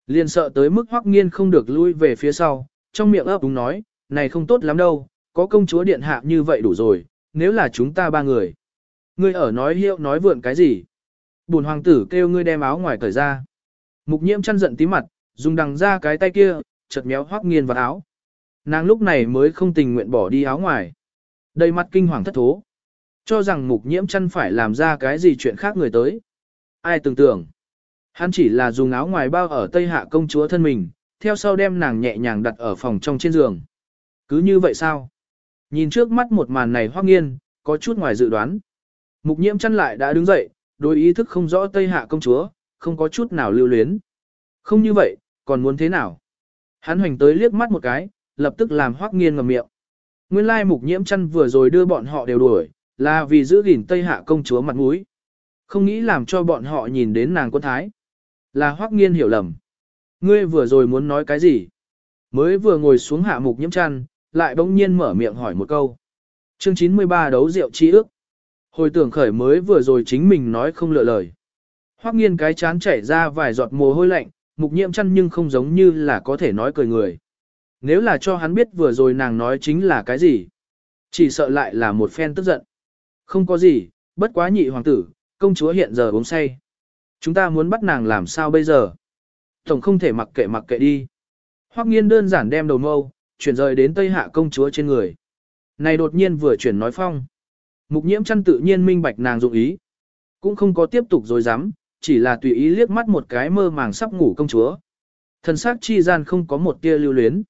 Liền sợ tới mức hoắc nghiên không được lui về phía sau, trong miệng ấp đúng nói, này không tốt lắm đâu, có công chúa điện hạ như vậy đủ rồi, nếu là chúng ta ba người. Ngươi ở nói hiệu nói vượn cái gì? Bùn hoàng tử kêu ngươi đem áo ngoài cởi ra. Mục nhiễm chăn giận tí mặt, dùng đằng ra cái tay kia, chật méo hoắc nghiên vào áo. Nàng lúc này mới không tình nguyện bỏ đi áo ngoài. Đầy mặt kinh hoàng thất thố. Cho rằng mục nhiễm chăn phải làm ra cái gì chuyện khác người tới. Ai tưởng tưởng. Hắn chỉ là dùng áo ngoài bao ở Tây Hạ công chúa thân mình, theo sau đem nàng nhẹ nhàng đặt ở phòng trong trên giường. Cứ như vậy sao? Nhìn trước mắt một màn này hoắc nghiên, có chút ngoài dự đoán. Mục nhiễm chăn lại đã đứng dậy, đối ý thức không rõ Tây Hạ công chúa, không có chút nào lưu luyến. Không như vậy, còn muốn thế nào? Hắn hoành tới liếc mắt một cái, lập tức làm hoắc nghiên ngầm miệng. Nguyên lai mục nhiễm chăn vừa rồi đưa bọn họ đều đuổi, là vì giữ gìn Tây Hạ công chúa mặt mũi. Không nghĩ làm cho bọn họ nhìn đến nàng quân thái. Là hoắc nghiên hiểu lầm. Ngươi vừa rồi muốn nói cái gì? Mới vừa ngồi xuống hạ mục nhiễm chăn, lại bỗng nhiên mở miệng hỏi một câu. Chương 93 đấu rượu chi ước. Hồi tưởng khởi mới vừa rồi chính mình nói không lựa lời. Hoắc nghiên cái chán chảy ra vài giọt mồ hôi lạnh, mục nhiễm chăn nhưng không giống như là có thể nói cười người. Nếu là cho hắn biết vừa rồi nàng nói chính là cái gì, chỉ sợ lại là một phen tức giận. Không có gì, bất quá nhị hoàng tử, công chúa hiện giờ uống say. Chúng ta muốn bắt nàng làm sao bây giờ? Tổng không thể mặc kệ mặc kệ đi. Hoắc nghiên đơn giản đem đầu mâu, chuyển rời đến Tây Hạ công chúa trên người. Này đột nhiên vừa chuyển nói phong. Mục nhiễm chăn tự nhiên minh bạch nàng dụng ý. Cũng không có tiếp tục dối dám, chỉ là tùy ý liếc mắt một cái mơ màng sắp ngủ công chúa. Thần sắc chi gian không có một tia lưu luyến.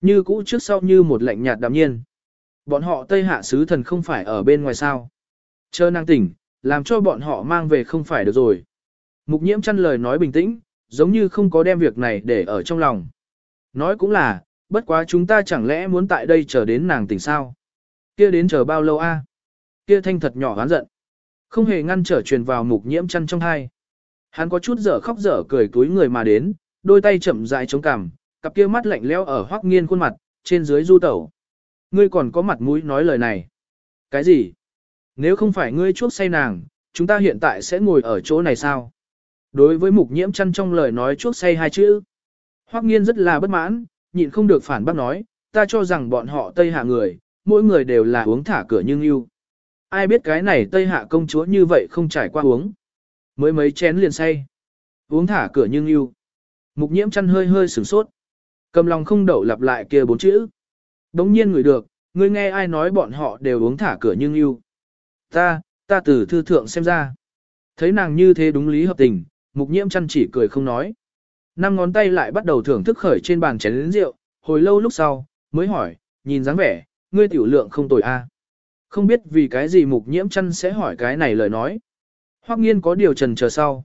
Như cũ trước sau như một lạnh nhạt đạm nhiên. Bọn họ Tây Hạ sứ thần không phải ở bên ngoài sao. Chờ nàng tỉnh, làm cho bọn họ mang về không phải được rồi. Mục nhiễm chăn lời nói bình tĩnh, giống như không có đem việc này để ở trong lòng. Nói cũng là, bất quá chúng ta chẳng lẽ muốn tại đây chờ đến nàng tỉnh sao? Kia đến chờ bao lâu a? Kia thanh thật nhỏ oán giận. Không hề ngăn trở truyền vào mục nhiễm chăn trong hai. Hắn có chút dở khóc dở cười túi người mà đến, đôi tay chậm rãi chống cằm, cặp kia mắt lạnh lẽo ở hoắc nghiên khuôn mặt, trên dưới du tẩu. Ngươi còn có mặt mũi nói lời này. Cái gì? Nếu không phải ngươi chuốc say nàng, chúng ta hiện tại sẽ ngồi ở chỗ này sao? Đối với mục nhiễm chăn trong lời nói chuốc say hai chữ. Hoắc nghiên rất là bất mãn, nhịn không được phản bác nói, ta cho rằng bọn họ Tây Hạ người, mỗi người đều là uống thả cửa nhưng yêu. Ai biết cái này Tây Hạ công chúa như vậy không trải qua uống. Mới mấy chén liền say. Uống thả cửa nhưng yêu. Mục nhiễm chăn hơi hơi sửng sốt. Cầm lòng không đậu lặp lại kia bốn chữ. Đống nhiên người được, ngươi nghe ai nói bọn họ đều uống thả cửa nhưng yêu. Ta, ta từ thư thượng xem ra. Thấy nàng như thế đúng lý hợp tình, mục nhiễm chăn chỉ cười không nói. Năm ngón tay lại bắt đầu thưởng thức khởi trên bàn chén lĩnh rượu, hồi lâu lúc sau, mới hỏi, nhìn dáng vẻ, ngươi tiểu lượng không tồi a. Không biết vì cái gì mục nhiễm chăn sẽ hỏi cái này lời nói. Hoắc nghiên có điều trần chờ sau.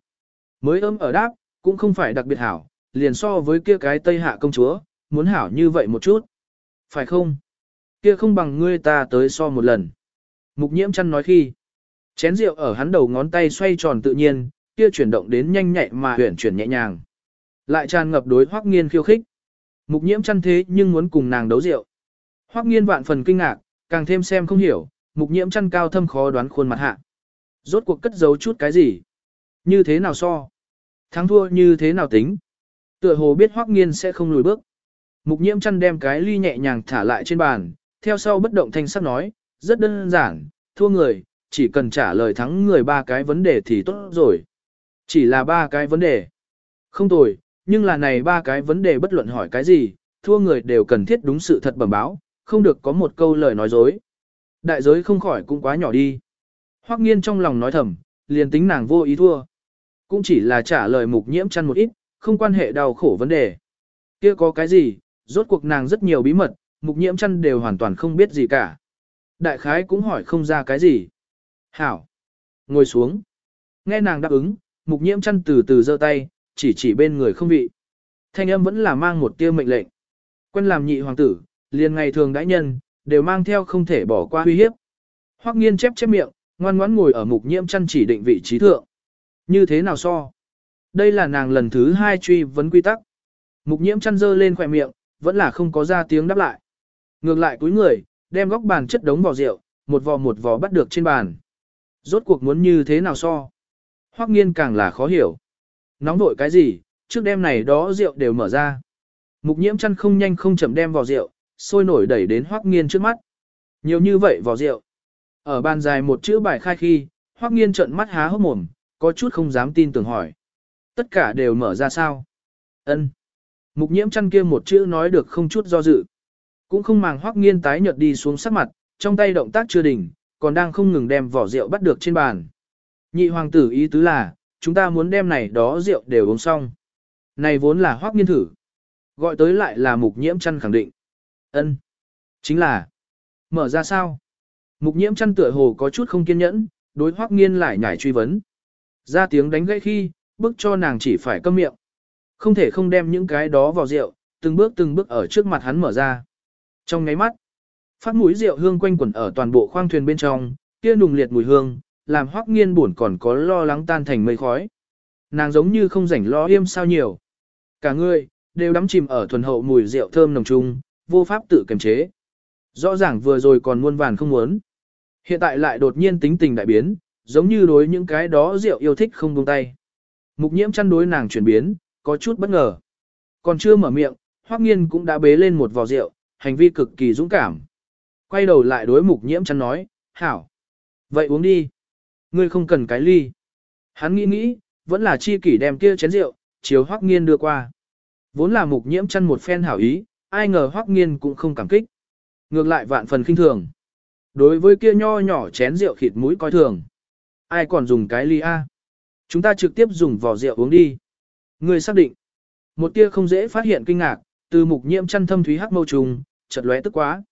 Mới ấm ở đáp, cũng không phải đặc biệt hảo, liền so với kia cái Tây Hạ công chúa, muốn hảo như vậy một chút. Phải không? Kia không bằng ngươi ta tới so một lần. Mục nhiễm chăn nói khi. Chén rượu ở hắn đầu ngón tay xoay tròn tự nhiên, kia chuyển động đến nhanh nhạy mà huyển chuyển nhẹ nhàng. Lại tràn ngập đối hoắc nghiên khiêu khích. Mục nhiễm chăn thế nhưng muốn cùng nàng đấu rượu. Hoắc nghiên vạn phần kinh ngạc, càng thêm xem không hiểu, mục nhiễm chăn cao thâm khó đoán khuôn mặt hạ. Rốt cuộc cất giấu chút cái gì? Như thế nào so? Thắng thua như thế nào tính? Tựa hồ biết Hoắc Nghiên sẽ không lùi bước. Mục Nhiễm chăn đem cái ly nhẹ nhàng thả lại trên bàn, theo sau bất động thanh sắc nói, rất đơn giản, thua người, chỉ cần trả lời thắng người ba cái vấn đề thì tốt rồi. Chỉ là ba cái vấn đề. Không tồi, nhưng là này ba cái vấn đề bất luận hỏi cái gì, thua người đều cần thiết đúng sự thật bẩm báo, không được có một câu lời nói dối. Đại giới không khỏi cũng quá nhỏ đi. Hoắc nghiên trong lòng nói thầm, liền tính nàng vô ý thua. Cũng chỉ là trả lời mục nhiễm chăn một ít, không quan hệ đau khổ vấn đề. Kia có cái gì, rốt cuộc nàng rất nhiều bí mật, mục nhiễm chăn đều hoàn toàn không biết gì cả. Đại khái cũng hỏi không ra cái gì. Hảo. Ngồi xuống. Nghe nàng đáp ứng, mục nhiễm chăn từ từ giơ tay, chỉ chỉ bên người không vị. Thanh âm vẫn là mang một tia mệnh lệnh. Quen làm nhị hoàng tử, liền ngày thường đãi nhân, đều mang theo không thể bỏ qua uy hiếp. Hoắc nghiên chép chép miệng, ngoan ngoãn ngồi ở mục nhiễm chăn chỉ định vị trí thượng. Như thế nào so? Đây là nàng lần thứ hai truy vấn quy tắc. Mục nhiễm chăn dơ lên khỏe miệng, vẫn là không có ra tiếng đáp lại. Ngược lại cúi người, đem góc bàn chất đống vò rượu, một vò một vò bắt được trên bàn. Rốt cuộc muốn như thế nào so? Hoắc nghiên càng là khó hiểu. Nóng vội cái gì, trước đêm này đó rượu đều mở ra. Mục nhiễm chăn không nhanh không chậm đem vò rượu, sôi nổi đẩy đến Hoắc nghiên trước mắt. Nhiều như vậy vỏ rượu. Ở bàn dài một chữ bài khai khi, Hoắc nghiên trợn mắt há hốc mồm, có chút không dám tin tưởng hỏi. Tất cả đều mở ra sao? Ân. Mục nhiễm chăn kia một chữ nói được không chút do dự. Cũng không màng hoắc nghiên tái nhợt đi xuống sắc mặt, trong tay động tác chưa đỉnh, còn đang không ngừng đem vỏ rượu bắt được trên bàn. Nhị hoàng tử ý tứ là, chúng ta muốn đem này đó rượu đều uống xong. Này vốn là hoắc nghiên thử. Gọi tới lại là mục nhiễm chăn khẳng định. Ân. Chính là. Mở ra sao? Mục nhiễm chăn tựa hồ có chút không kiên nhẫn, đối hoắc nghiên lại nhảy truy vấn. Ra tiếng đánh gãy khi, bức cho nàng chỉ phải câm miệng. Không thể không đem những cái đó vào rượu, từng bước từng bước ở trước mặt hắn mở ra. Trong ngáy mắt, phát mũi rượu hương quanh quẩn ở toàn bộ khoang thuyền bên trong, kia nùng liệt mùi hương, làm hoắc nghiên buồn còn có lo lắng tan thành mây khói. Nàng giống như không rảnh lo im sao nhiều. Cả người, đều đắm chìm ở thuần hậu mùi rượu thơm nồng trung, vô pháp tự kiềm chế. Rõ ràng vừa rồi còn muôn vàn không muốn. Hiện tại lại đột nhiên tính tình đại biến, giống như đối những cái đó rượu yêu thích không buông tay. Mục nhiễm chăn đối nàng chuyển biến, có chút bất ngờ. Còn chưa mở miệng, Hoắc Nghiên cũng đã bế lên một vò rượu, hành vi cực kỳ dũng cảm. Quay đầu lại đối mục nhiễm chăn nói, hảo. Vậy uống đi. Ngươi không cần cái ly. Hắn nghĩ nghĩ, vẫn là chi kỷ đem kia chén rượu, chiếu Hoắc Nghiên đưa qua. Vốn là mục nhiễm chăn một phen hảo ý, ai ngờ Hoắc Nghiên cũng không cảm kích. Ngược lại vạn phần khinh thường. Đối với kia nho nhỏ chén rượu khịt mũi coi thường. Ai còn dùng cái ly A? Chúng ta trực tiếp dùng vỏ rượu uống đi. Người xác định. Một tia không dễ phát hiện kinh ngạc, từ mục nhiễm chăn thâm thúy hắc mâu trùng, chợt lóe tức quá.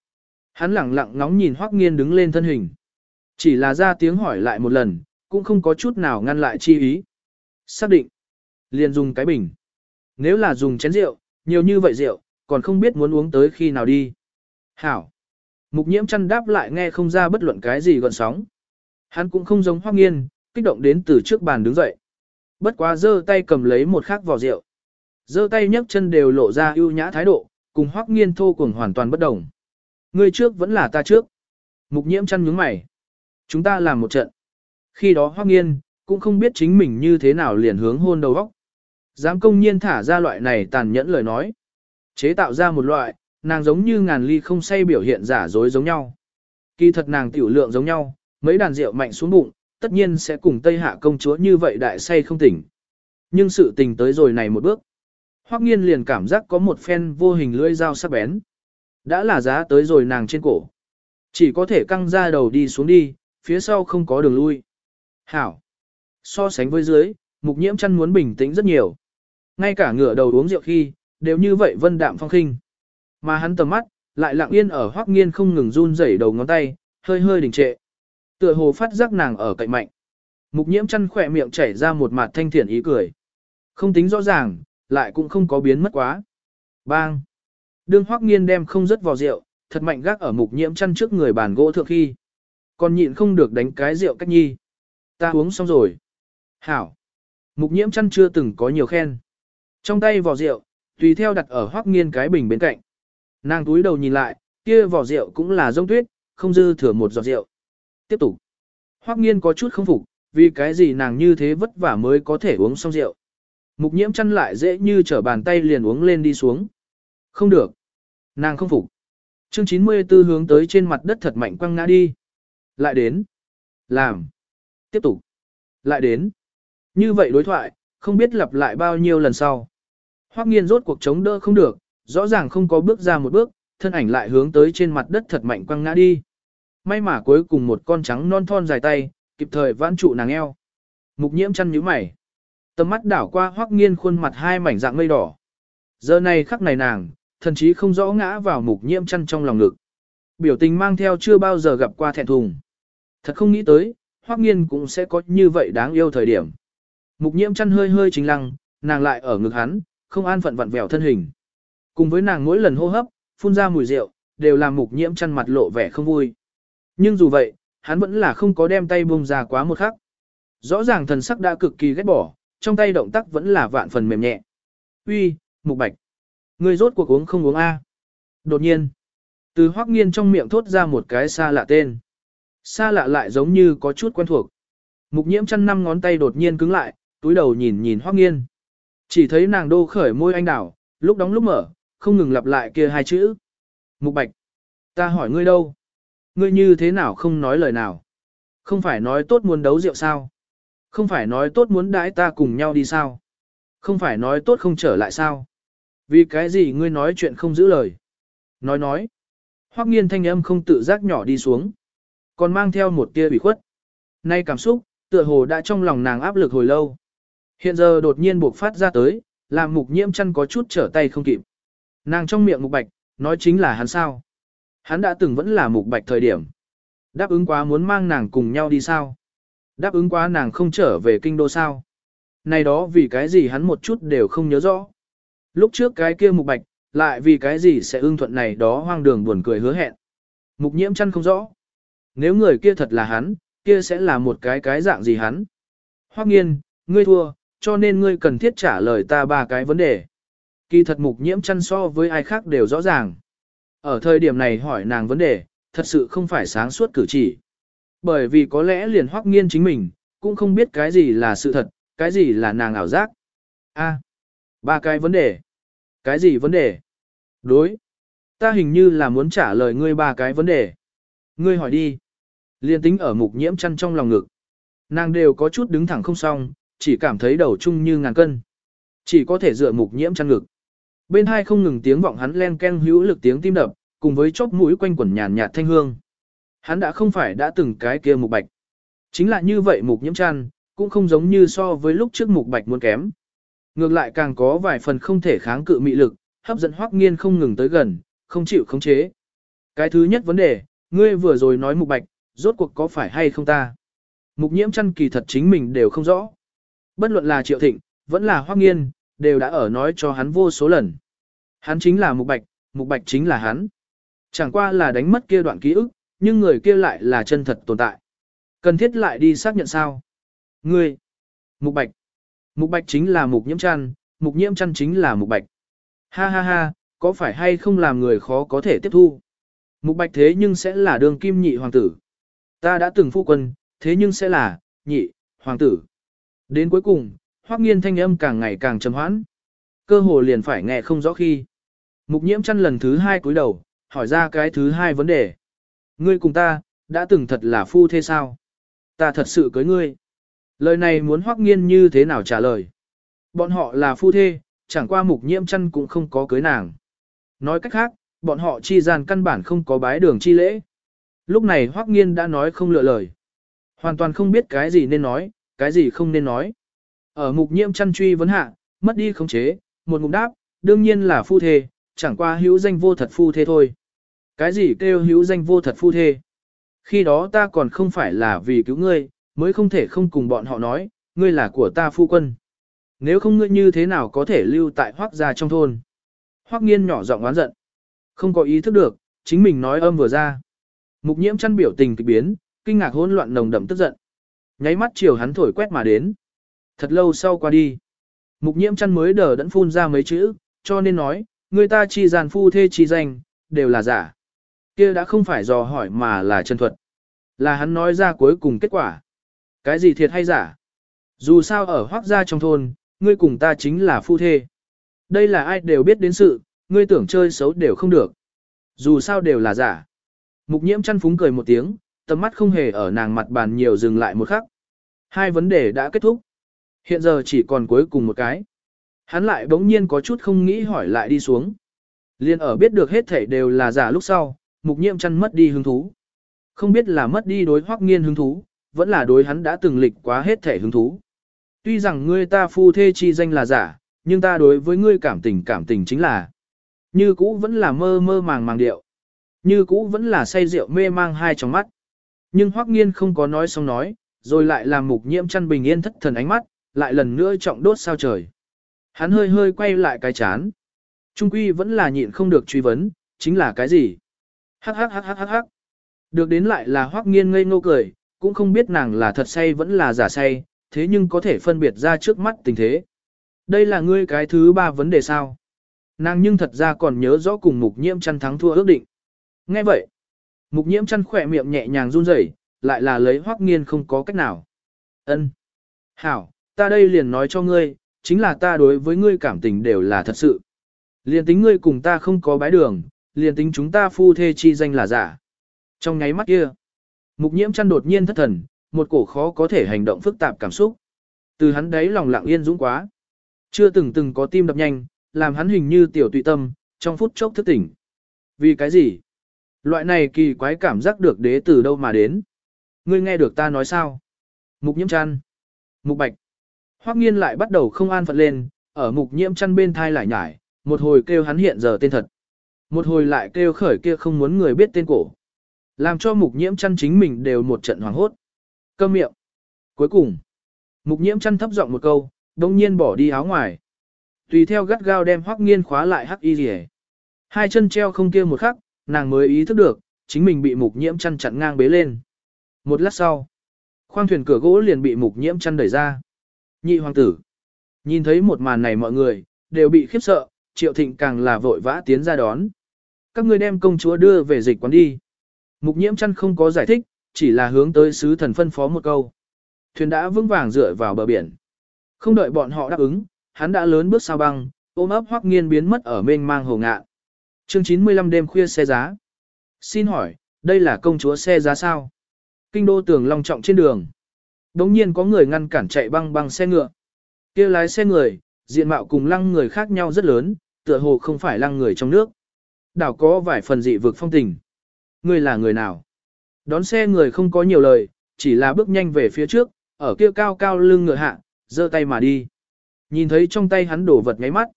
Hắn lẳng lặng ngóng nhìn Hoắc Nghiên đứng lên thân hình. Chỉ là ra tiếng hỏi lại một lần, cũng không có chút nào ngăn lại chi ý. Xác định. Liền dùng cái bình. Nếu là dùng chén rượu, nhiều như vậy rượu, còn không biết muốn uống tới khi nào đi. Hảo. Mục nhiễm chăn đáp lại nghe không ra bất luận cái gì gọn sóng. Hắn cũng không giống Hoắc Nghiên, kích động đến từ trước bàn đứng dậy. Bất quá giơ tay cầm lấy một khắc vỏ rượu. Giơ tay nhấc chân đều lộ ra ưu nhã thái độ, cùng Hoắc Nghiên thô cùng hoàn toàn bất đồng. người trước vẫn là ta trước. Mục Nhiễm chăn nhướng mày. Chúng ta làm một trận. Khi đó Hoắc Nghiên cũng không biết chính mình như thế nào liền hướng hôn đầu góc. Dám công nhiên thả ra loại này tàn nhẫn lời nói. Chế tạo ra một loại, nàng giống như ngàn ly không say biểu hiện giả dối giống nhau. Kỳ thật nàng tiểu lượng giống nhau, mấy đàn rượu mạnh xuống bụng, tất nhiên sẽ cùng Tây Hạ công chúa như vậy đại say không tỉnh. Nhưng sự tình tới rồi này một bước. Hoắc nghiên liền cảm giác có một phen vô hình lưỡi dao sắc bén. Đã là giá tới rồi nàng trên cổ. Chỉ có thể căng ra đầu đi xuống đi, phía sau không có đường lui. Hảo. So sánh với dưới, mục nhiễm chăn muốn bình tĩnh rất nhiều. Ngay cả ngửa đầu uống rượu khi, đều như vậy vân đạm phong khinh. Mà hắn tầm mắt, lại lặng yên ở hoắc nghiên không ngừng run rẩy đầu ngón tay, hơi hơi đình trệ. Tựa hồ phát giác nàng ở cạnh mạnh. Mục nhiễm chăn khỏe miệng chảy ra một mặt thanh thiện ý cười. Không tính rõ ràng, lại cũng không có biến mất quá. Bang! Đương hoắc nghiên đem không rớt vào rượu, thật mạnh gác ở mục nhiễm chăn trước người bàn gỗ thượng khi. Còn nhịn không được đánh cái rượu cách nhi. Ta uống xong rồi. Hảo! Mục nhiễm chăn chưa từng có nhiều khen. Trong tay vỏ rượu, tùy theo đặt ở hoắc nghiên cái bình bên cạnh. Nàng túi đầu nhìn lại, kia vỏ rượu cũng là rông tuyết, không dư thừa một giọt rượu. Tiếp tục. Hoắc nghiên có chút không phục, vì cái gì nàng như thế vất vả mới có thể uống xong rượu. Mục nhiễm chăn lại dễ như trở bàn tay liền uống lên đi xuống. Không được. Nàng không phục. Chương 94 hướng tới trên mặt đất thật mạnh quăng ngã đi. Lại đến. Làm. Tiếp tục. Lại đến. Như vậy đối thoại, không biết lặp lại bao nhiêu lần sau. Hoắc nghiên rốt cuộc chống đỡ không được, rõ ràng không có bước ra một bước, thân ảnh lại hướng tới trên mặt đất thật mạnh quăng ngã đi. May mà cuối cùng một con trắng non thon dài tay, kịp thời vãn trụ nàng eo. Mục nhiễm chăn nhíu mày. Tầm mắt đảo qua hoắc nghiên khuôn mặt hai mảnh dạng mây đỏ. Giờ này khắc này nàng, thần chí không rõ ngã vào mục nhiễm chăn trong lòng ngực. Biểu tình mang theo chưa bao giờ gặp qua thẹn thùng. Thật không nghĩ tới, hoắc nghiên cũng sẽ có như vậy đáng yêu thời điểm. Mục nhiễm chăn hơi hơi chính lăng, nàng lại ở ngực hắn, không an phận vặn vẹo thân hình. Cùng với nàng mỗi lần hô hấp, phun ra mùi rượu, đều làm mục nhiễm chăn mặt lộ vẻ không vui. Nhưng dù vậy, hắn vẫn là không có đem tay buông ra quá một khắc. Rõ ràng thần sắc đã cực kỳ ghét bỏ, trong tay động tác vẫn là vạn phần mềm nhẹ. Uy, mục bạch. Người rốt cuộc uống không uống A. Đột nhiên, từ hoắc nghiên trong miệng thốt ra một cái xa lạ tên. Xa lạ lại giống như có chút quen thuộc. Mục nhiễm chăn năm ngón tay đột nhiên cứng lại, túi đầu nhìn nhìn hoắc nghiên. Chỉ thấy nàng đô khởi môi anh đảo, lúc đóng lúc mở, không ngừng lặp lại kia hai chữ. Mục bạch. Ta hỏi ngươi đâu? Ngươi như thế nào không nói lời nào? Không phải nói tốt muốn đấu rượu sao? Không phải nói tốt muốn đãi ta cùng nhau đi sao? Không phải nói tốt không trở lại sao? Vì cái gì ngươi nói chuyện không giữ lời? Nói nói. Hoắc nghiên thanh âm không tự giác nhỏ đi xuống. Còn mang theo một tia bị khuất. Nay cảm xúc, tựa hồ đã trong lòng nàng áp lực hồi lâu. Hiện giờ đột nhiên buộc phát ra tới, làm mục nhiễm chăn có chút trở tay không kịp. Nàng trong miệng mục bạch, nói chính là hắn sao. Hắn đã từng vẫn là mục bạch thời điểm. Đáp ứng quá muốn mang nàng cùng nhau đi sao. Đáp ứng quá nàng không trở về kinh đô sao. Này đó vì cái gì hắn một chút đều không nhớ rõ. Lúc trước cái kia mục bạch, lại vì cái gì sẽ ưng thuận này đó hoang đường buồn cười hứa hẹn. Mục nhiễm chăn không rõ. Nếu người kia thật là hắn, kia sẽ là một cái cái dạng gì hắn. Hoắc nghiên, ngươi thua, cho nên ngươi cần thiết trả lời ta ba cái vấn đề. Kỳ thật mục nhiễm chăn so với ai khác đều rõ ràng. Ở thời điểm này hỏi nàng vấn đề, thật sự không phải sáng suốt cử chỉ. Bởi vì có lẽ liền hoắc nghiên chính mình, cũng không biết cái gì là sự thật, cái gì là nàng ảo giác. A, ba cái vấn đề. Cái gì vấn đề? Đối. Ta hình như là muốn trả lời ngươi ba cái vấn đề. Ngươi hỏi đi. Liên tính ở mục nhiễm chăn trong lòng ngực. Nàng đều có chút đứng thẳng không xong, chỉ cảm thấy đầu chung như ngàn cân. Chỉ có thể dựa mục nhiễm chăn ngực. Bên hai không ngừng tiếng vọng hắn len ken hữu lực tiếng tim đập, cùng với chóp mũi quanh quẩn nhàn nhạt thanh hương. Hắn đã không phải đã từng cái kia mục bạch. Chính là như vậy mục nhiễm chăn, cũng không giống như so với lúc trước mục bạch muốn kém. Ngược lại càng có vài phần không thể kháng cự mị lực, hấp dẫn hoắc nghiên không ngừng tới gần, không chịu khống chế. Cái thứ nhất vấn đề, ngươi vừa rồi nói mục bạch, rốt cuộc có phải hay không ta? Mục nhiễm chăn kỳ thật chính mình đều không rõ. Bất luận là triệu thịnh, vẫn là hoắc nghiên, đều đã ở nói cho hắn vô số lần. Hắn chính là mục bạch, mục bạch chính là hắn. Chẳng qua là đánh mất kia đoạn ký ức, nhưng người kia lại là chân thật tồn tại. Cần thiết lại đi xác nhận sao? Ngươi, Mục Bạch. Mục Bạch chính là Mục Nhiễm Chăn, Mục Nhiễm Chăn chính là Mục Bạch. Ha ha ha, có phải hay không làm người khó có thể tiếp thu? Mục Bạch thế nhưng sẽ là đường kim nhị hoàng tử. Ta đã từng phu quân, thế nhưng sẽ là, nhị, hoàng tử. Đến cuối cùng, hoắc nghiên thanh âm càng ngày càng trầm hoãn. Cơ hồ liền phải nghe không rõ khi. Mục nhiễm chăn lần thứ hai cúi đầu, hỏi ra cái thứ hai vấn đề. Ngươi cùng ta, đã từng thật là phu thế sao? Ta thật sự cưới ngươi. Lời này muốn hoắc nghiên như thế nào trả lời? Bọn họ là phu thê, chẳng qua mục nhiễm chăn cũng không có cưới nàng. Nói cách khác, bọn họ chi gian căn bản không có bái đường chi lễ. Lúc này hoắc nghiên đã nói không lựa lời. Hoàn toàn không biết cái gì nên nói, cái gì không nên nói. Ở mục nhiễm chăn truy vấn hạ, mất đi khống chế, một ngụm đáp, đương nhiên là phu thê, chẳng qua hữu danh vô thật phu thê thôi. Cái gì kêu hữu danh vô thật phu thê? Khi đó ta còn không phải là vì cứu ngươi, mới không thể không cùng bọn họ nói, ngươi là của ta phu quân. Nếu không ngươi như thế nào có thể lưu tại hoác gia trong thôn? Hoác nghiên nhỏ giọng oán giận. Không có ý thức được, chính mình nói âm vừa ra. Mục nhiễm chăn biểu tình kịch biến, kinh ngạc hỗn loạn nồng đậm tức giận. Nháy mắt chiều hắn thổi quét mà đến. Thật lâu sau qua đi. Mục nhiễm chăn mới đờ đẫn phun ra mấy chữ, cho nên nói, người ta chi giàn phu thê chi danh, đều là giả. Kia đã không phải dò hỏi mà là chân thuật. Là hắn nói ra cuối cùng kết quả. Cái gì thiệt hay giả? Dù sao ở hoác gia trong thôn, ngươi cùng ta chính là phu thê. Đây là ai đều biết đến sự, ngươi tưởng chơi xấu đều không được. Dù sao đều là giả. Mục nhiễm chăn phúng cười một tiếng, tầm mắt không hề ở nàng mặt bàn nhiều dừng lại một khắc. Hai vấn đề đã kết thúc. Hiện giờ chỉ còn cuối cùng một cái. Hắn lại bỗng nhiên có chút không nghĩ hỏi lại đi xuống. Liên ở biết được hết thảy đều là giả lúc sau, mục nhiễm chăn mất đi hứng thú. Không biết là mất đi đối hoắc nghiên hứng thú, vẫn là đối hắn đã từng lịch quá hết thảy hứng thú. Tuy rằng ngươi ta phu thê chi danh là giả, nhưng ta đối với ngươi cảm tình cảm tình chính là như cũ vẫn là mơ mơ màng màng điệu. Như cũ vẫn là say rượu mê mang hai trong mắt. Nhưng Hoắc Nghiên không có nói xong nói, rồi lại làm mục nhiễm chăn bình yên thất thần ánh mắt, lại lần nữa trọng đốt sao trời. Hắn hơi hơi quay lại cái chán. Trung quy vẫn là nhịn không được truy vấn, chính là cái gì? Hắc hắc hắc hắc hắc hắc. Được đến lại là Hoắc Nghiên ngây ngô cười, cũng không biết nàng là thật say vẫn là giả say, thế nhưng có thể phân biệt ra trước mắt tình thế. Đây là ngươi cái thứ ba vấn đề sao? Nàng nhưng thật ra còn nhớ rõ cùng mục nhiễm chăn thắng thua ước định. Nghe vậy, mục nhiễm chăn khỏe miệng nhẹ nhàng run rẩy, lại là lấy hoắc nghiên không có cách nào. Ân, Hảo, ta đây liền nói cho ngươi, chính là ta đối với ngươi cảm tình đều là thật sự. Liền tính ngươi cùng ta không có bái đường, liền tính chúng ta phu thê chi danh là giả. Trong nháy mắt kia, mục nhiễm chăn đột nhiên thất thần, một cổ khó có thể hành động phức tạp cảm xúc. Từ hắn đấy lòng lặng yên dũng quá. Chưa từng từng có tim đập nhanh, làm hắn hình như tiểu tụy tâm, trong phút chốc thức tỉnh. Vì cái gì? Loại này kỳ quái cảm giác được đế từ đâu mà đến? Ngươi nghe được ta nói sao? Mục nhiễm chăn. Mục bạch. Hoắc nghiên lại bắt đầu không an phận lên, ở mục nhiễm chăn bên thai lại nhải, một hồi kêu hắn hiện giờ tên thật. Một hồi lại kêu khởi kia không muốn người biết tên cổ. Làm cho mục nhiễm chăn chính mình đều một trận hoảng hốt. Câm miệng. Cuối cùng, mục nhiễm chăn thấp giọng một câu, đồng nhiên bỏ đi áo ngoài. Tùy theo gắt gao đem hoắc nghiên khóa lại hắc y rỉ. Hai chân treo không kia một khắc, nàng mới ý thức được, chính mình bị mục nhiễm chăn chặn ngang bế lên. Một lát sau, khoang thuyền cửa gỗ liền bị mục nhiễm chăn đẩy ra. Nhị hoàng tử. Nhìn thấy một màn này mọi người, đều bị khiếp sợ, triệu thịnh càng là vội vã tiến ra đón. Các ngươi đem công chúa đưa về dịch quán đi. Mục nhiễm chăn không có giải thích, chỉ là hướng tới sứ thần phân phó một câu. Thuyền đã vững vàng dựa vào bờ biển. Không đợi bọn họ đáp ứng, hắn đã lớn bước sao băng, ôm ấp hoắc nghiên biến mất ở mênh mang hồ ngạ. Chương 95 đêm khuya xe giá. Xin hỏi, đây là công chúa xe giá sao? Kinh đô tường long trọng trên đường. Đống nhiên có người ngăn cản chạy băng băng xe ngựa. kia lái xe người, diện mạo cùng lăng người khác nhau rất lớn, tựa hồ không phải lăng người trong nước. Đảo có vài phần dị vực phong tình. Người là người nào? Đón xe người không có nhiều lời, chỉ là bước nhanh về phía trước, ở kia cao cao lưng ngựa hạ, giơ tay mà đi. Nhìn thấy trong tay hắn đổ vật ngáy mắt.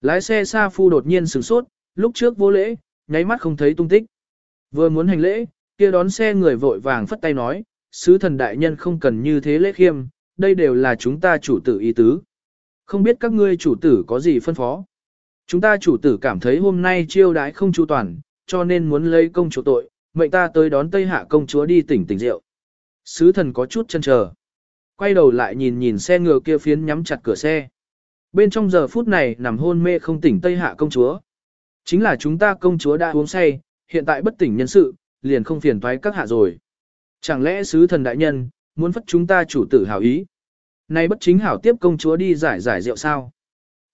Lái xe xa phu đột nhiên sửng sốt, lúc trước vô lễ, nháy mắt không thấy tung tích. Vừa muốn hành lễ, kia đón xe người vội vàng phất tay nói, sứ thần đại nhân không cần như thế lễ khiêm, đây đều là chúng ta chủ tử ý tứ. Không biết các ngươi chủ tử có gì phân phó. Chúng ta chủ tử cảm thấy hôm nay chiêu đãi không chu toàn, cho nên muốn lấy công chủ tội, mệnh ta tới đón Tây Hạ công chúa đi tỉnh tỉnh rượu. Sứ thần có chút chân chờ. Quay đầu lại nhìn nhìn xe ngựa kia phiến nhắm chặt cửa xe. Bên trong giờ phút này nằm hôn mê không tỉnh Tây Hạ công chúa. Chính là chúng ta công chúa đã uống say, hiện tại bất tỉnh nhân sự, liền không phiền thoái các hạ rồi. Chẳng lẽ sứ thần đại nhân, muốn phất chúng ta chủ tử hảo ý? Nay bất chính hảo tiếp công chúa đi giải giải rượu sao?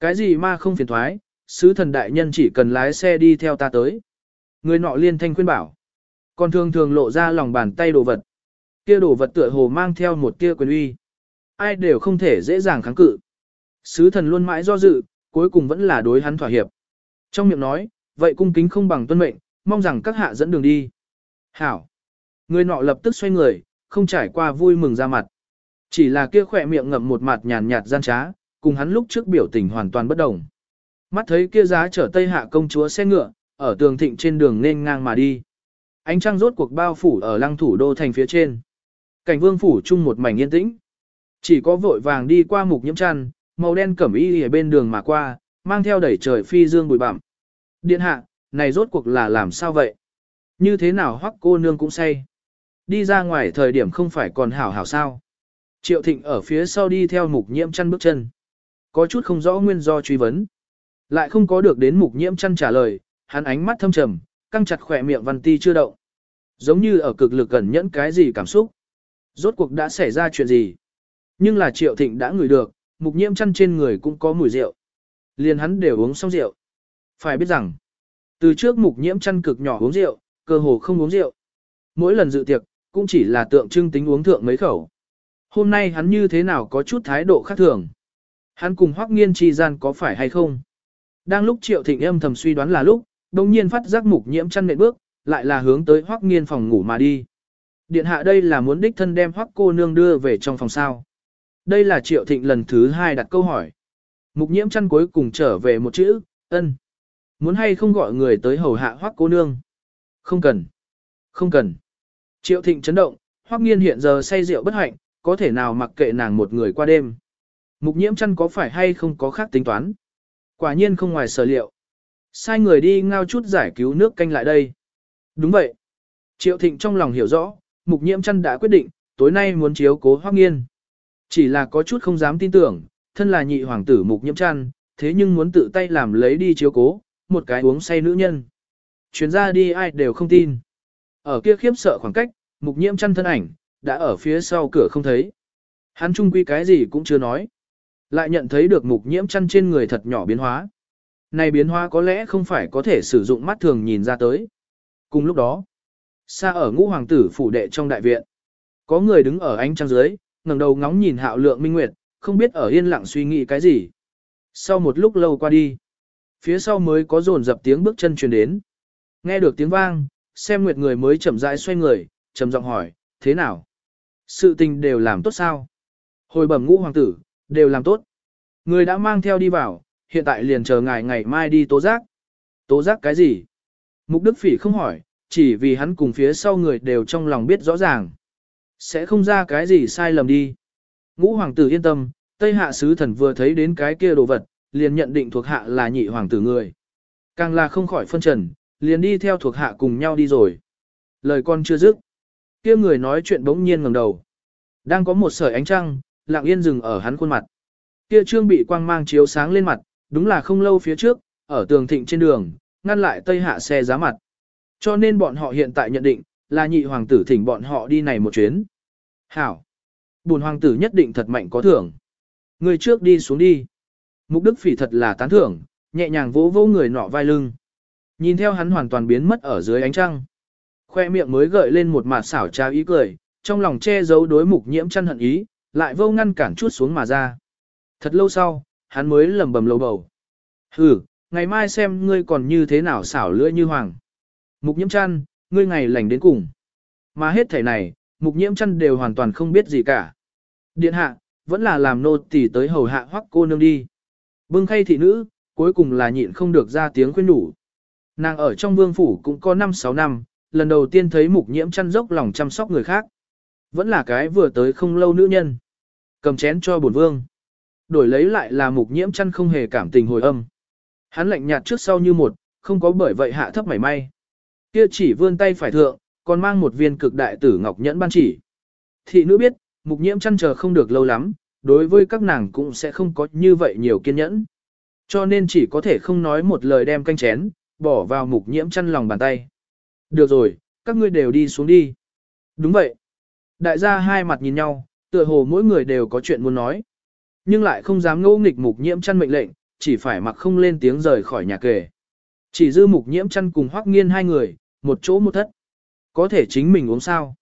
Cái gì mà không phiền thoái, sứ thần đại nhân chỉ cần lái xe đi theo ta tới. Người nọ liên thanh khuyên bảo. Còn thường thường lộ ra lòng bàn tay đồ vật. Kia đồ vật tựa hồ mang theo một tia quyền uy. Ai đều không thể dễ dàng kháng cự. Sứ thần luôn mãi do dự, cuối cùng vẫn là đối hắn thỏa hiệp. Trong miệng nói, vậy cung kính không bằng tuân mệnh, mong rằng các hạ dẫn đường đi. Hảo. Người nọ lập tức xoay người, không trải qua vui mừng ra mặt. Chỉ là kia khỏe miệng ngậm một mặt nhàn nhạt gian trá, cùng hắn lúc trước biểu tình hoàn toàn bất đồng. Mắt thấy kia giá trở Tây Hạ công chúa xe ngựa, ở tường thịnh trên đường nên ngang mà đi. Ánh trăng rốt cuộc bao phủ ở lăng thủ đô thành phía trên. Cảnh vương phủ chung một mảnh yên tĩnh. Chỉ có vội vàng đi qua mục nhiễm chăn, màu đen cẩm y ở bên đường mà qua, mang theo đẩy trời phi dương bụi bặm. Điện hạ, này rốt cuộc là làm sao vậy? Như thế nào hoắc cô nương cũng say. Đi ra ngoài thời điểm không phải còn hảo hảo sao. Triệu thịnh ở phía sau đi theo mục nhiễm chăn bước chân. Có chút không rõ nguyên do truy vấn. Lại không có được đến mục nhiễm chăn trả lời, hắn ánh mắt thâm trầm, căng chặt khỏe miệng văn ti chưa động. Giống như ở cực lực gần nhẫn cái gì cảm xúc. Rốt cuộc đã xảy ra chuyện gì? Nhưng là triệu thịnh đã ngửi được, mục nhiễm chăn trên người cũng có mùi rượu. Liền hắn đều uống xong rượu. Phải biết rằng, từ trước mục nhiễm chăn cực nhỏ uống rượu, cơ hồ không uống rượu. Mỗi lần dự tiệc, cũng chỉ là tượng trưng tính uống thượng mấy khẩu. Hôm nay hắn như thế nào có chút thái độ khác thường. Hắn cùng Hoắc Nghiên chi gian có phải hay không? Đang lúc Triệu Thịnh âm thầm suy đoán là lúc, đồng nhiên phát giác mục nhiễm chăn nệm bước, lại là hướng tới Hoắc Nghiên phòng ngủ mà đi. Điện hạ đây là muốn đích thân đem Hoắc cô nương đưa về trong phòng sao? Đây là Triệu Thịnh lần thứ hai đặt câu hỏi. Mục nhiễm chăn cuối cùng trở về một chữ, ân. Muốn hay không gọi người tới hầu hạ Hoắc cô nương? Không cần. Không cần. Triệu Thịnh chấn động, Hoắc Nghiên hiện giờ say rượu bất hạnh, có thể nào mặc kệ nàng một người qua đêm. Mục nhiễm chăn có phải hay không có khác tính toán? Quả nhiên không ngoài sở liệu. Sai người đi ngao chút giải cứu nước canh lại đây. Đúng vậy. Triệu Thịnh trong lòng hiểu rõ, mục nhiễm chăn đã quyết định, tối nay muốn chiếu cố Hoắc Nghiên. Chỉ là có chút không dám tin tưởng, thân là nhị hoàng tử mục nhiễm chăn, thế nhưng muốn tự tay làm lấy đi chiếu cố, một cái uống say nữ nhân. Chuyến ra đi ai đều không tin. Ở kia khiếp sợ khoảng cách, mục nhiễm chăn thân ảnh, đã ở phía sau cửa không thấy. Hắn trung quy cái gì cũng chưa nói. Lại nhận thấy được mục nhiễm chăn trên người thật nhỏ biến hóa. Này biến hóa có lẽ không phải có thể sử dụng mắt thường nhìn ra tới. Cùng lúc đó, xa ở ngũ hoàng tử phủ đệ trong đại viện, có người đứng ở ánh trăng dưới, ngẩng đầu ngóng nhìn hạo lượng minh nguyệt, không biết ở yên lặng suy nghĩ cái gì. Sau một lúc lâu qua đi, phía sau mới có dồn dập tiếng bước chân truyền đến. Nghe được tiếng vang, xem nguyệt người mới chậm rãi xoay người, trầm giọng hỏi, thế nào? Sự tình đều làm tốt sao? Hồi bẩm ngũ hoàng tử, đều làm tốt. Người đã mang theo đi vào, hiện tại liền chờ ngài ngày mai đi tố giác. Tố giác cái gì? Mục Đức Phỉ không hỏi, chỉ vì hắn cùng phía sau người đều trong lòng biết rõ ràng. Sẽ không ra cái gì sai lầm đi. Ngũ hoàng tử yên tâm, Tây hạ sứ thần vừa thấy đến cái kia đồ vật, liền nhận định thuộc hạ là nhị hoàng tử người. Càng là không khỏi phân trần, liền đi theo thuộc hạ cùng nhau đi rồi. Lời con chưa dứt. kia người nói chuyện bỗng nhiên ngẩng đầu. Đang có một sợi ánh trăng, lặng yên dừng ở hắn khuôn mặt. Kia trương bị quang mang chiếu sáng lên mặt, đúng là không lâu phía trước, ở tường thịnh trên đường, ngăn lại tây hạ xe giá mặt. Cho nên bọn họ hiện tại nhận định, là nhị hoàng tử thỉnh bọn họ đi này một chuyến. Hảo! Bùn hoàng tử nhất định thật mạnh có thưởng. Người trước đi xuống đi. Mục đức phỉ thật là tán thưởng, nhẹ nhàng vỗ vỗ người nọ vai lưng. Nhìn theo hắn hoàn toàn biến mất ở dưới ánh trăng. Khoe miệng mới gợi lên một mặt xảo trá ý cười, trong lòng che giấu đối mục nhiễm chăn hận ý, lại vô ngăn cản chút xuống mà ra. Thật lâu sau, hắn mới lầm bầm lầu bầu. Hừ, ngày mai xem ngươi còn như thế nào xảo lưỡi như hoàng. Mục nhiễm chăn, ngươi ngày lành đến cùng. Mà hết thể này, mục nhiễm chăn đều hoàn toàn không biết gì cả. Điện hạ, vẫn là làm nô tỳ tới hầu hạ hoắc cô nương đi. Bưng khay thị nữ, cuối cùng là nhịn không được ra tiếng khuyên nhủ. Nàng ở trong vương phủ cũng có 5-6 năm, lần đầu tiên thấy mục nhiễm chăn dốc lòng chăm sóc người khác. Vẫn là cái vừa tới không lâu nữ nhân. Cầm chén cho bổn vương. Đổi lấy lại là mục nhiễm chăn không hề cảm tình hồi âm. Hắn lạnh nhạt trước sau như một, không có bởi vậy hạ thấp mảy may. Kia chỉ vươn tay phải thượng, còn mang một viên cực đại tử ngọc nhẫn ban chỉ. Thị nữ biết, mục nhiễm chăn chờ không được lâu lắm, đối với các nàng cũng sẽ không có như vậy nhiều kiên nhẫn. Cho nên chỉ có thể không nói một lời đem canh chén, bỏ vào mục nhiễm chăn lòng bàn tay. Được rồi, các ngươi đều đi xuống đi. Đúng vậy. Đại gia hai mặt nhìn nhau, tựa hồ mỗi người đều có chuyện muốn nói. Nhưng lại không dám ngô nghịch mục nhiễm chăn mệnh lệnh, chỉ phải mặc không lên tiếng rời khỏi nhà kề. Chỉ dư mục nhiễm chăn cùng hoắc nghiên hai người, một chỗ một thất. Có thể chính mình uống sao.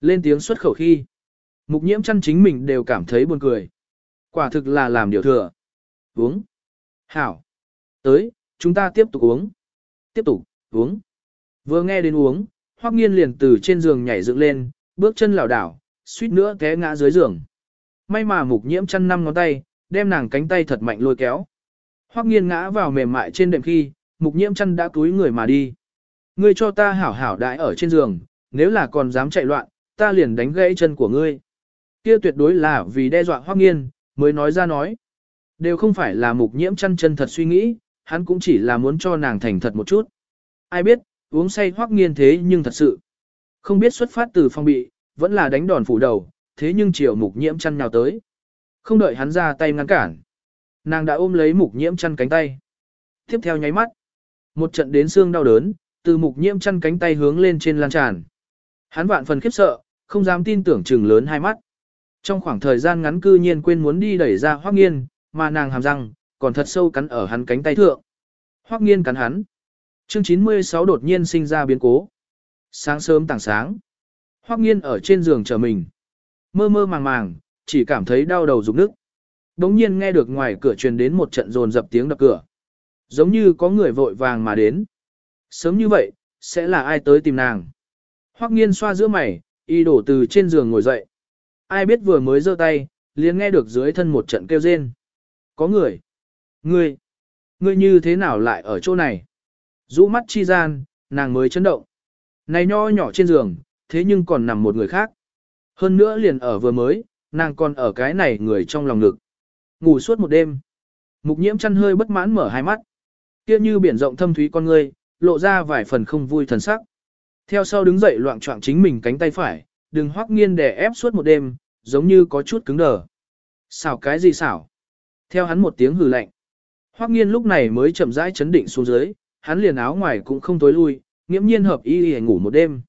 Lên tiếng xuất khẩu khi. Mục nhiễm chăn chính mình đều cảm thấy buồn cười. Quả thực là làm điều thừa. Uống. Hảo. Tới, chúng ta tiếp tục uống. Tiếp tục, uống. Vừa nghe đến uống, hoắc nghiên liền từ trên giường nhảy dựng lên, bước chân lảo đảo, suýt nữa té ngã dưới giường. May mà mục nhiễm chăn năm ngón tay, đem nàng cánh tay thật mạnh lôi kéo. Hoắc nghiên ngã vào mềm mại trên đệm khi, mục nhiễm chăn đã túi người mà đi. Ngươi cho ta hảo hảo đãi ở trên giường, nếu là còn dám chạy loạn, ta liền đánh gãy chân của ngươi. Kia tuyệt đối là vì đe dọa Hoắc nghiên, mới nói ra nói. Đều không phải là mục nhiễm chăn chân thật suy nghĩ, hắn cũng chỉ là muốn cho nàng thành thật một chút. Ai biết, uống say Hoắc nghiên thế nhưng thật sự. Không biết xuất phát từ phong bị, vẫn là đánh đòn phủ đầu, thế nhưng chiều mục nhiễm chăn nhào tới. Không đợi hắn ra tay ngăn cản. Nàng đã ôm lấy mục nhiễm chăn cánh tay. Tiếp theo nháy mắt. Một trận đến xương đau đớn, từ mục nhiễm chăn cánh tay hướng lên trên lan tràn. Hắn vạn phần khiếp sợ, không dám tin tưởng chừng lớn hai mắt. Trong khoảng thời gian ngắn cư nhiên quên muốn đi đẩy ra hoắc nghiên, mà nàng hàm răng, còn thật sâu cắn ở hắn cánh tay thượng. hoắc nghiên cắn hắn. Chương 96 đột nhiên sinh ra biến cố. Sáng sớm tảng sáng. hoắc nghiên ở trên giường chờ mình. Mơ mơ màng màng, chỉ cảm thấy đau đầu rụng nước. Đống nhiên nghe được ngoài cửa truyền đến một trận rồn dập tiếng đập cửa. Giống như có người vội vàng mà đến. Sớm như vậy, sẽ là ai tới tìm nàng? Hoắc nghiên xoa giữa mày, y đổ từ trên giường ngồi dậy. Ai biết vừa mới giơ tay, liền nghe được dưới thân một trận kêu rên. Có người. Ngươi. Ngươi như thế nào lại ở chỗ này? Rũ mắt chi gian, nàng mới chấn động. Này nho nhỏ trên giường, thế nhưng còn nằm một người khác. Hơn nữa liền ở vừa mới, nàng còn ở cái này người trong lòng ngực. Ngủ suốt một đêm. Mục nhiễm chăn hơi bất mãn mở hai mắt. Kia như biển rộng thâm thúy con ngươi, lộ ra vài phần không vui thần sắc. Theo sau đứng dậy loạn trọng chính mình cánh tay phải, đừng hoắc nghiên đè ép suốt một đêm, giống như có chút cứng đờ. Xảo cái gì xảo? Theo hắn một tiếng hừ lạnh. Hoắc nghiên lúc này mới chậm rãi chấn định xuống dưới, hắn liền áo ngoài cũng không tối lui, nghiễm nhiên hợp y y ngủ một đêm.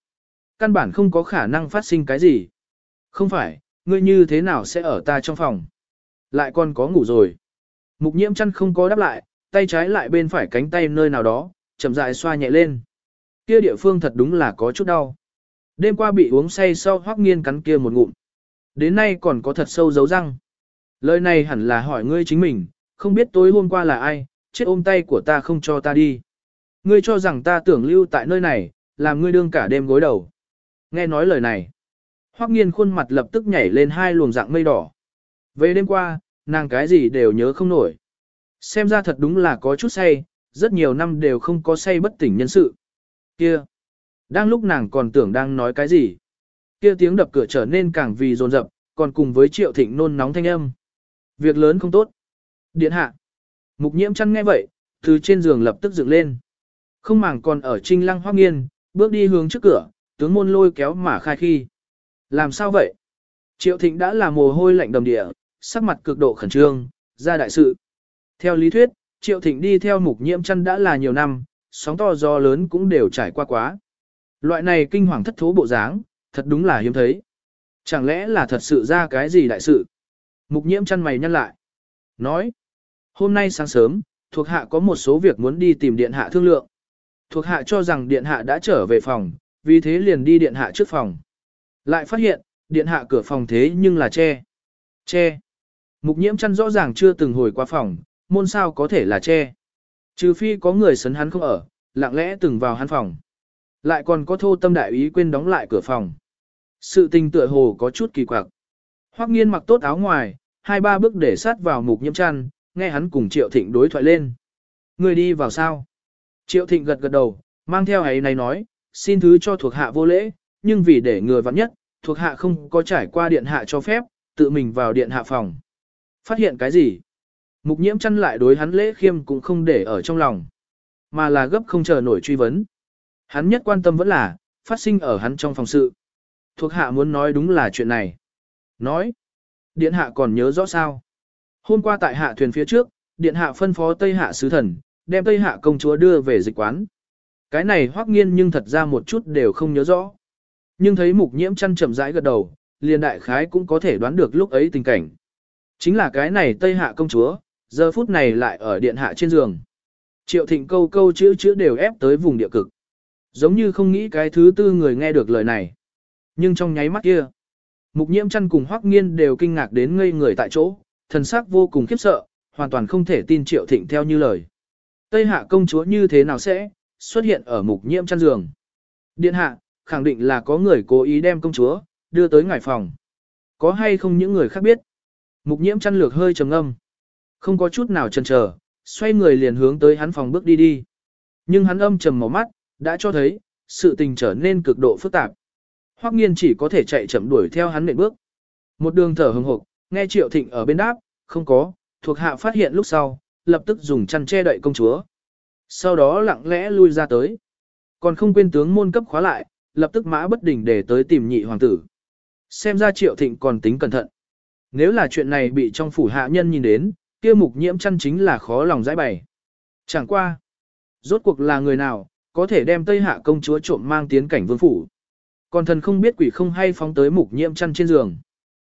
Căn bản không có khả năng phát sinh cái gì. Không phải, ngươi như thế nào sẽ ở ta trong phòng? Lại còn có ngủ rồi. Mục nhiễm chăn không có đáp lại, tay trái lại bên phải cánh tay nơi nào đó, chậm rãi xoa nhẹ lên. Kia địa phương thật đúng là có chút đau. Đêm qua bị uống say sau hoắc nghiên cắn kia một ngụm. Đến nay còn có thật sâu dấu răng. Lời này hẳn là hỏi ngươi chính mình, không biết tối hôm qua là ai, chết ôm tay của ta không cho ta đi. Ngươi cho rằng ta tưởng lưu tại nơi này, làm ngươi đương cả đêm gối đầu. Nghe nói lời này. Hoắc nghiên khuôn mặt lập tức nhảy lên hai luồng dạng mây đỏ. Về đêm qua, nàng cái gì đều nhớ không nổi. Xem ra thật đúng là có chút say, rất nhiều năm đều không có say bất tỉnh nhân sự. Kia! Đang lúc nàng còn tưởng đang nói cái gì? Kia tiếng đập cửa trở nên càng vì rồn rập, còn cùng với triệu thịnh nôn nóng thanh âm. Việc lớn không tốt. Điện hạ! Mục nhiễm chăn nghe vậy, từ trên giường lập tức dựng lên. Không màng còn ở trinh lăng hoác nghiên, bước đi hướng trước cửa, tướng môn lôi kéo mà khai khi. Làm sao vậy? Triệu thịnh đã là mồ hôi lạnh đầm địa, sắc mặt cực độ khẩn trương, ra đại sự. Theo lý thuyết, Triệu Thịnh đi theo mục nhiễm chăn đã là nhiều năm, sóng to gió lớn cũng đều trải qua quá. Loại này kinh hoàng thất thố bộ dáng, thật đúng là hiếm thấy. Chẳng lẽ là thật sự ra cái gì đại sự? Mục nhiễm chăn mày nhăn lại. Nói, hôm nay sáng sớm, thuộc hạ có một số việc muốn đi tìm điện hạ thương lượng. Thuộc hạ cho rằng điện hạ đã trở về phòng, vì thế liền đi điện hạ trước phòng. Lại phát hiện, điện hạ cửa phòng thế nhưng là che. Che. Mục nhiễm chăn rõ ràng chưa từng hồi qua phòng, môn sao có thể là che. Trừ phi có người sấn hắn không ở, lặng lẽ từng vào hắn phòng. Lại còn có thô tâm đại ý quên đóng lại cửa phòng. Sự tình tựa hồ có chút kỳ quặc. Hoắc nghiên mặc tốt áo ngoài, hai ba bước để sát vào mục nhiễm chăn, nghe hắn cùng Triệu Thịnh đối thoại lên. Người đi vào sao? Triệu Thịnh gật gật đầu, mang theo ấy này nói, xin thứ cho thuộc hạ vô lễ, nhưng vì để người vặn nhất, thuộc hạ không có trải qua điện hạ cho phép, tự mình vào điện hạ phòng. Phát hiện cái gì? Mục nhiễm chăn lại đối hắn lễ khiêm cũng không để ở trong lòng, mà là gấp không chờ nổi truy vấn. Hắn nhất quan tâm vẫn là, phát sinh ở hắn trong phòng sự. Thuộc hạ muốn nói đúng là chuyện này. Nói. Điện hạ còn nhớ rõ sao? Hôm qua tại hạ thuyền phía trước, điện hạ phân phó Tây Hạ sứ thần, đem Tây Hạ công chúa đưa về dịch quán. Cái này hoắc nghiên nhưng thật ra một chút đều không nhớ rõ. Nhưng thấy mục nhiễm chăn chậm rãi gật đầu, liền đại khái cũng có thể đoán được lúc ấy tình cảnh. Chính là cái này Tây Hạ công chúa, giờ phút này lại ở điện hạ trên giường. Triệu thịnh câu câu chữ chữ đều ép tới vùng địa cực. Giống như không nghĩ cái thứ tư người nghe được lời này. Nhưng trong nháy mắt kia, mục nhiễm chăn cùng hoắc nghiên đều kinh ngạc đến ngây người tại chỗ, thần sắc vô cùng khiếp sợ, hoàn toàn không thể tin triệu thịnh theo như lời. Tây hạ công chúa như thế nào sẽ xuất hiện ở mục nhiễm chăn giường? Điện hạ, khẳng định là có người cố ý đem công chúa, đưa tới ngải phòng. Có hay không những người khác biết? Mục nhiễm chăn lược hơi trầm ngâm. Không có chút nào chần chờ, xoay người liền hướng tới hắn phòng bước đi đi. Nhưng hắn âm trầm màu mắt, đã cho thấy, sự tình trở nên cực độ phức tạp. Hoắc nghiên chỉ có thể chạy chậm đuổi theo hắn nệm bước. Một đường thở hừng hực, nghe Triệu Thịnh ở bên đáp, không có, thuộc hạ phát hiện lúc sau, lập tức dùng chăn che đậy công chúa. Sau đó lặng lẽ lui ra tới. Còn không quên tướng môn cấp khóa lại, lập tức mã bất đình để tới tìm nhị hoàng tử. Xem ra Triệu Thịnh còn tính cẩn thận. Nếu là chuyện này bị trong phủ hạ nhân nhìn đến, kia mục nhiễm chăn chính là khó lòng giải bày. Chẳng qua. Rốt cuộc là người nào, có thể đem Tây Hạ công chúa trộm mang tiến cảnh vương phủ. Còn thần không biết quỷ không hay phóng tới mục nhiễm chăn trên giường.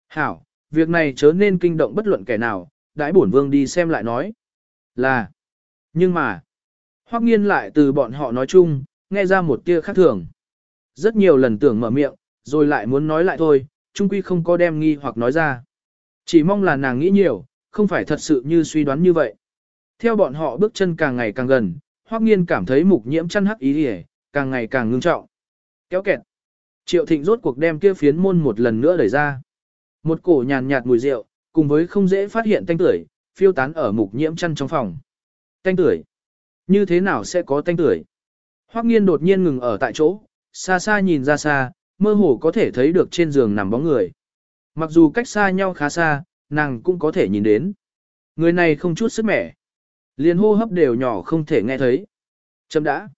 Hảo, việc này chớ nên kinh động bất luận kẻ nào, đãi bổn vương đi xem lại nói. Là. Nhưng mà. Hoắc nghiên lại từ bọn họ nói chung, nghe ra một tia khác thường. Rất nhiều lần tưởng mở miệng, rồi lại muốn nói lại thôi, trung quy không có đem nghi hoặc nói ra. Chỉ mong là nàng nghĩ nhiều, không phải thật sự như suy đoán như vậy. Theo bọn họ bước chân càng ngày càng gần, Hoắc Nghiên cảm thấy mục nhiễm chăn hắc ý liễu, càng ngày càng ngưng trọng. Kéo kẹt. Triệu Thịnh rốt cuộc đem kia phiến môn một lần nữa đẩy ra. Một cổ nhàn nhạt mùi rượu, cùng với không dễ phát hiện tanh tưởi, phiêu tán ở mục nhiễm chăn trong phòng. Tanh tưởi. Như thế nào sẽ có tanh tưởi? Hoắc Nghiên đột nhiên ngừng ở tại chỗ, xa xa nhìn ra xa, mơ hồ có thể thấy được trên giường nằm bóng người. Mặc dù cách xa nhau khá xa, nàng cũng có thể nhìn đến. Người này không chút sức mẻ. Liền hô hấp đều nhỏ không thể nghe thấy. Chấm đã.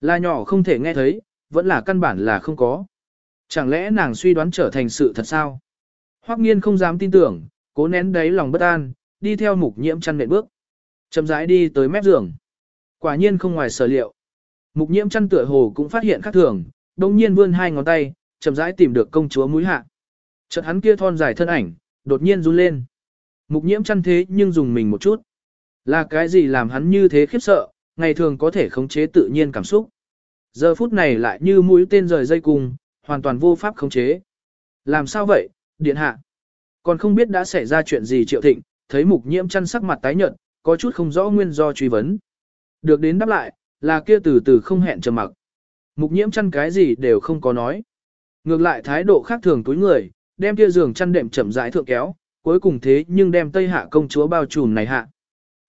Là nhỏ không thể nghe thấy, vẫn là căn bản là không có. Chẳng lẽ nàng suy đoán trở thành sự thật sao? Hoắc nghiên không dám tin tưởng, cố nén đáy lòng bất an, đi theo mục nhiễm chăn nệm bước. Chậm rãi đi tới mép giường. Quả nhiên không ngoài sở liệu. Mục nhiễm chăn tựa hồ cũng phát hiện khác thường, đồng nhiên vươn hai ngón tay, chậm rãi tìm được công chúa mũi hạ. Chợt hắn kia thon dài thân ảnh, đột nhiên run lên. Mục nhiễm chăn thế nhưng dùng mình một chút. Là cái gì làm hắn như thế khiếp sợ, ngày thường có thể khống chế tự nhiên cảm xúc. Giờ phút này lại như mũi tên rời dây cung, hoàn toàn vô pháp khống chế. Làm sao vậy, điện hạ? Còn không biết đã xảy ra chuyện gì triệu thịnh, thấy mục nhiễm chăn sắc mặt tái nhợt, có chút không rõ nguyên do truy vấn. Được đến đáp lại, là kia từ từ không hẹn trầm mặc. Mục nhiễm chăn cái gì đều không có nói. Ngược lại thái độ khác thường túi người, đem kia giường chăn đệm chậm rãi thượng kéo, cuối cùng thế nhưng đem Tây Hạ công chúa bao trùm này hạ.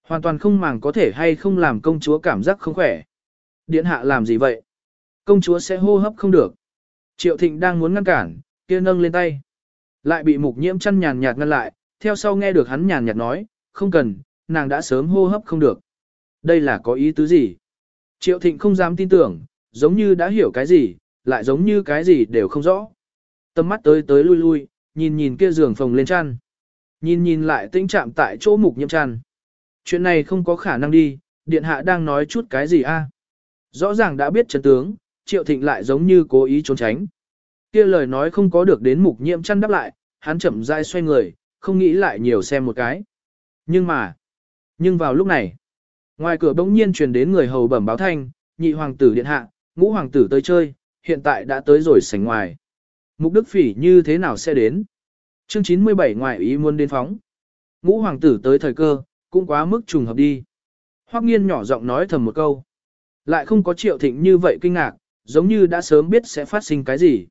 Hoàn toàn không màng có thể hay không làm công chúa cảm giác không khỏe. Điện hạ làm gì vậy? Công chúa sẽ hô hấp không được. Triệu Thịnh đang muốn ngăn cản, kia nâng lên tay. Lại bị mục nhiễm chăn nhàn nhạt ngăn lại, theo sau nghe được hắn nhàn nhạt nói, không cần, nàng đã sớm hô hấp không được. Đây là có ý tứ gì? Triệu Thịnh không dám tin tưởng, giống như đã hiểu cái gì, lại giống như cái gì đều không rõ. Tâm mắt tới tới lui lui, nhìn nhìn kia giường phòng lên chăn. Nhìn nhìn lại tĩnh chạm tại chỗ mục nhiễm chăn. Chuyện này không có khả năng đi, điện hạ đang nói chút cái gì a? Rõ ràng đã biết chân tướng, triệu thịnh lại giống như cố ý trốn tránh. Kia lời nói không có được đến mục nhiễm chăn đáp lại, hắn chậm rãi xoay người, không nghĩ lại nhiều xem một cái. Nhưng mà, nhưng vào lúc này, ngoài cửa bỗng nhiên truyền đến người hầu bẩm báo thanh, nhị hoàng tử điện hạ, ngũ hoàng tử tới chơi, hiện tại đã tới rồi sảnh ngoài. Mục Đức Phỉ như thế nào sẽ đến? Chương 97 ngoại ý muốn đến phóng. Ngũ hoàng tử tới thời cơ, cũng quá mức trùng hợp đi. Hoắc nghiên nhỏ giọng nói thầm một câu. Lại không có triệu thịnh như vậy kinh ngạc, giống như đã sớm biết sẽ phát sinh cái gì.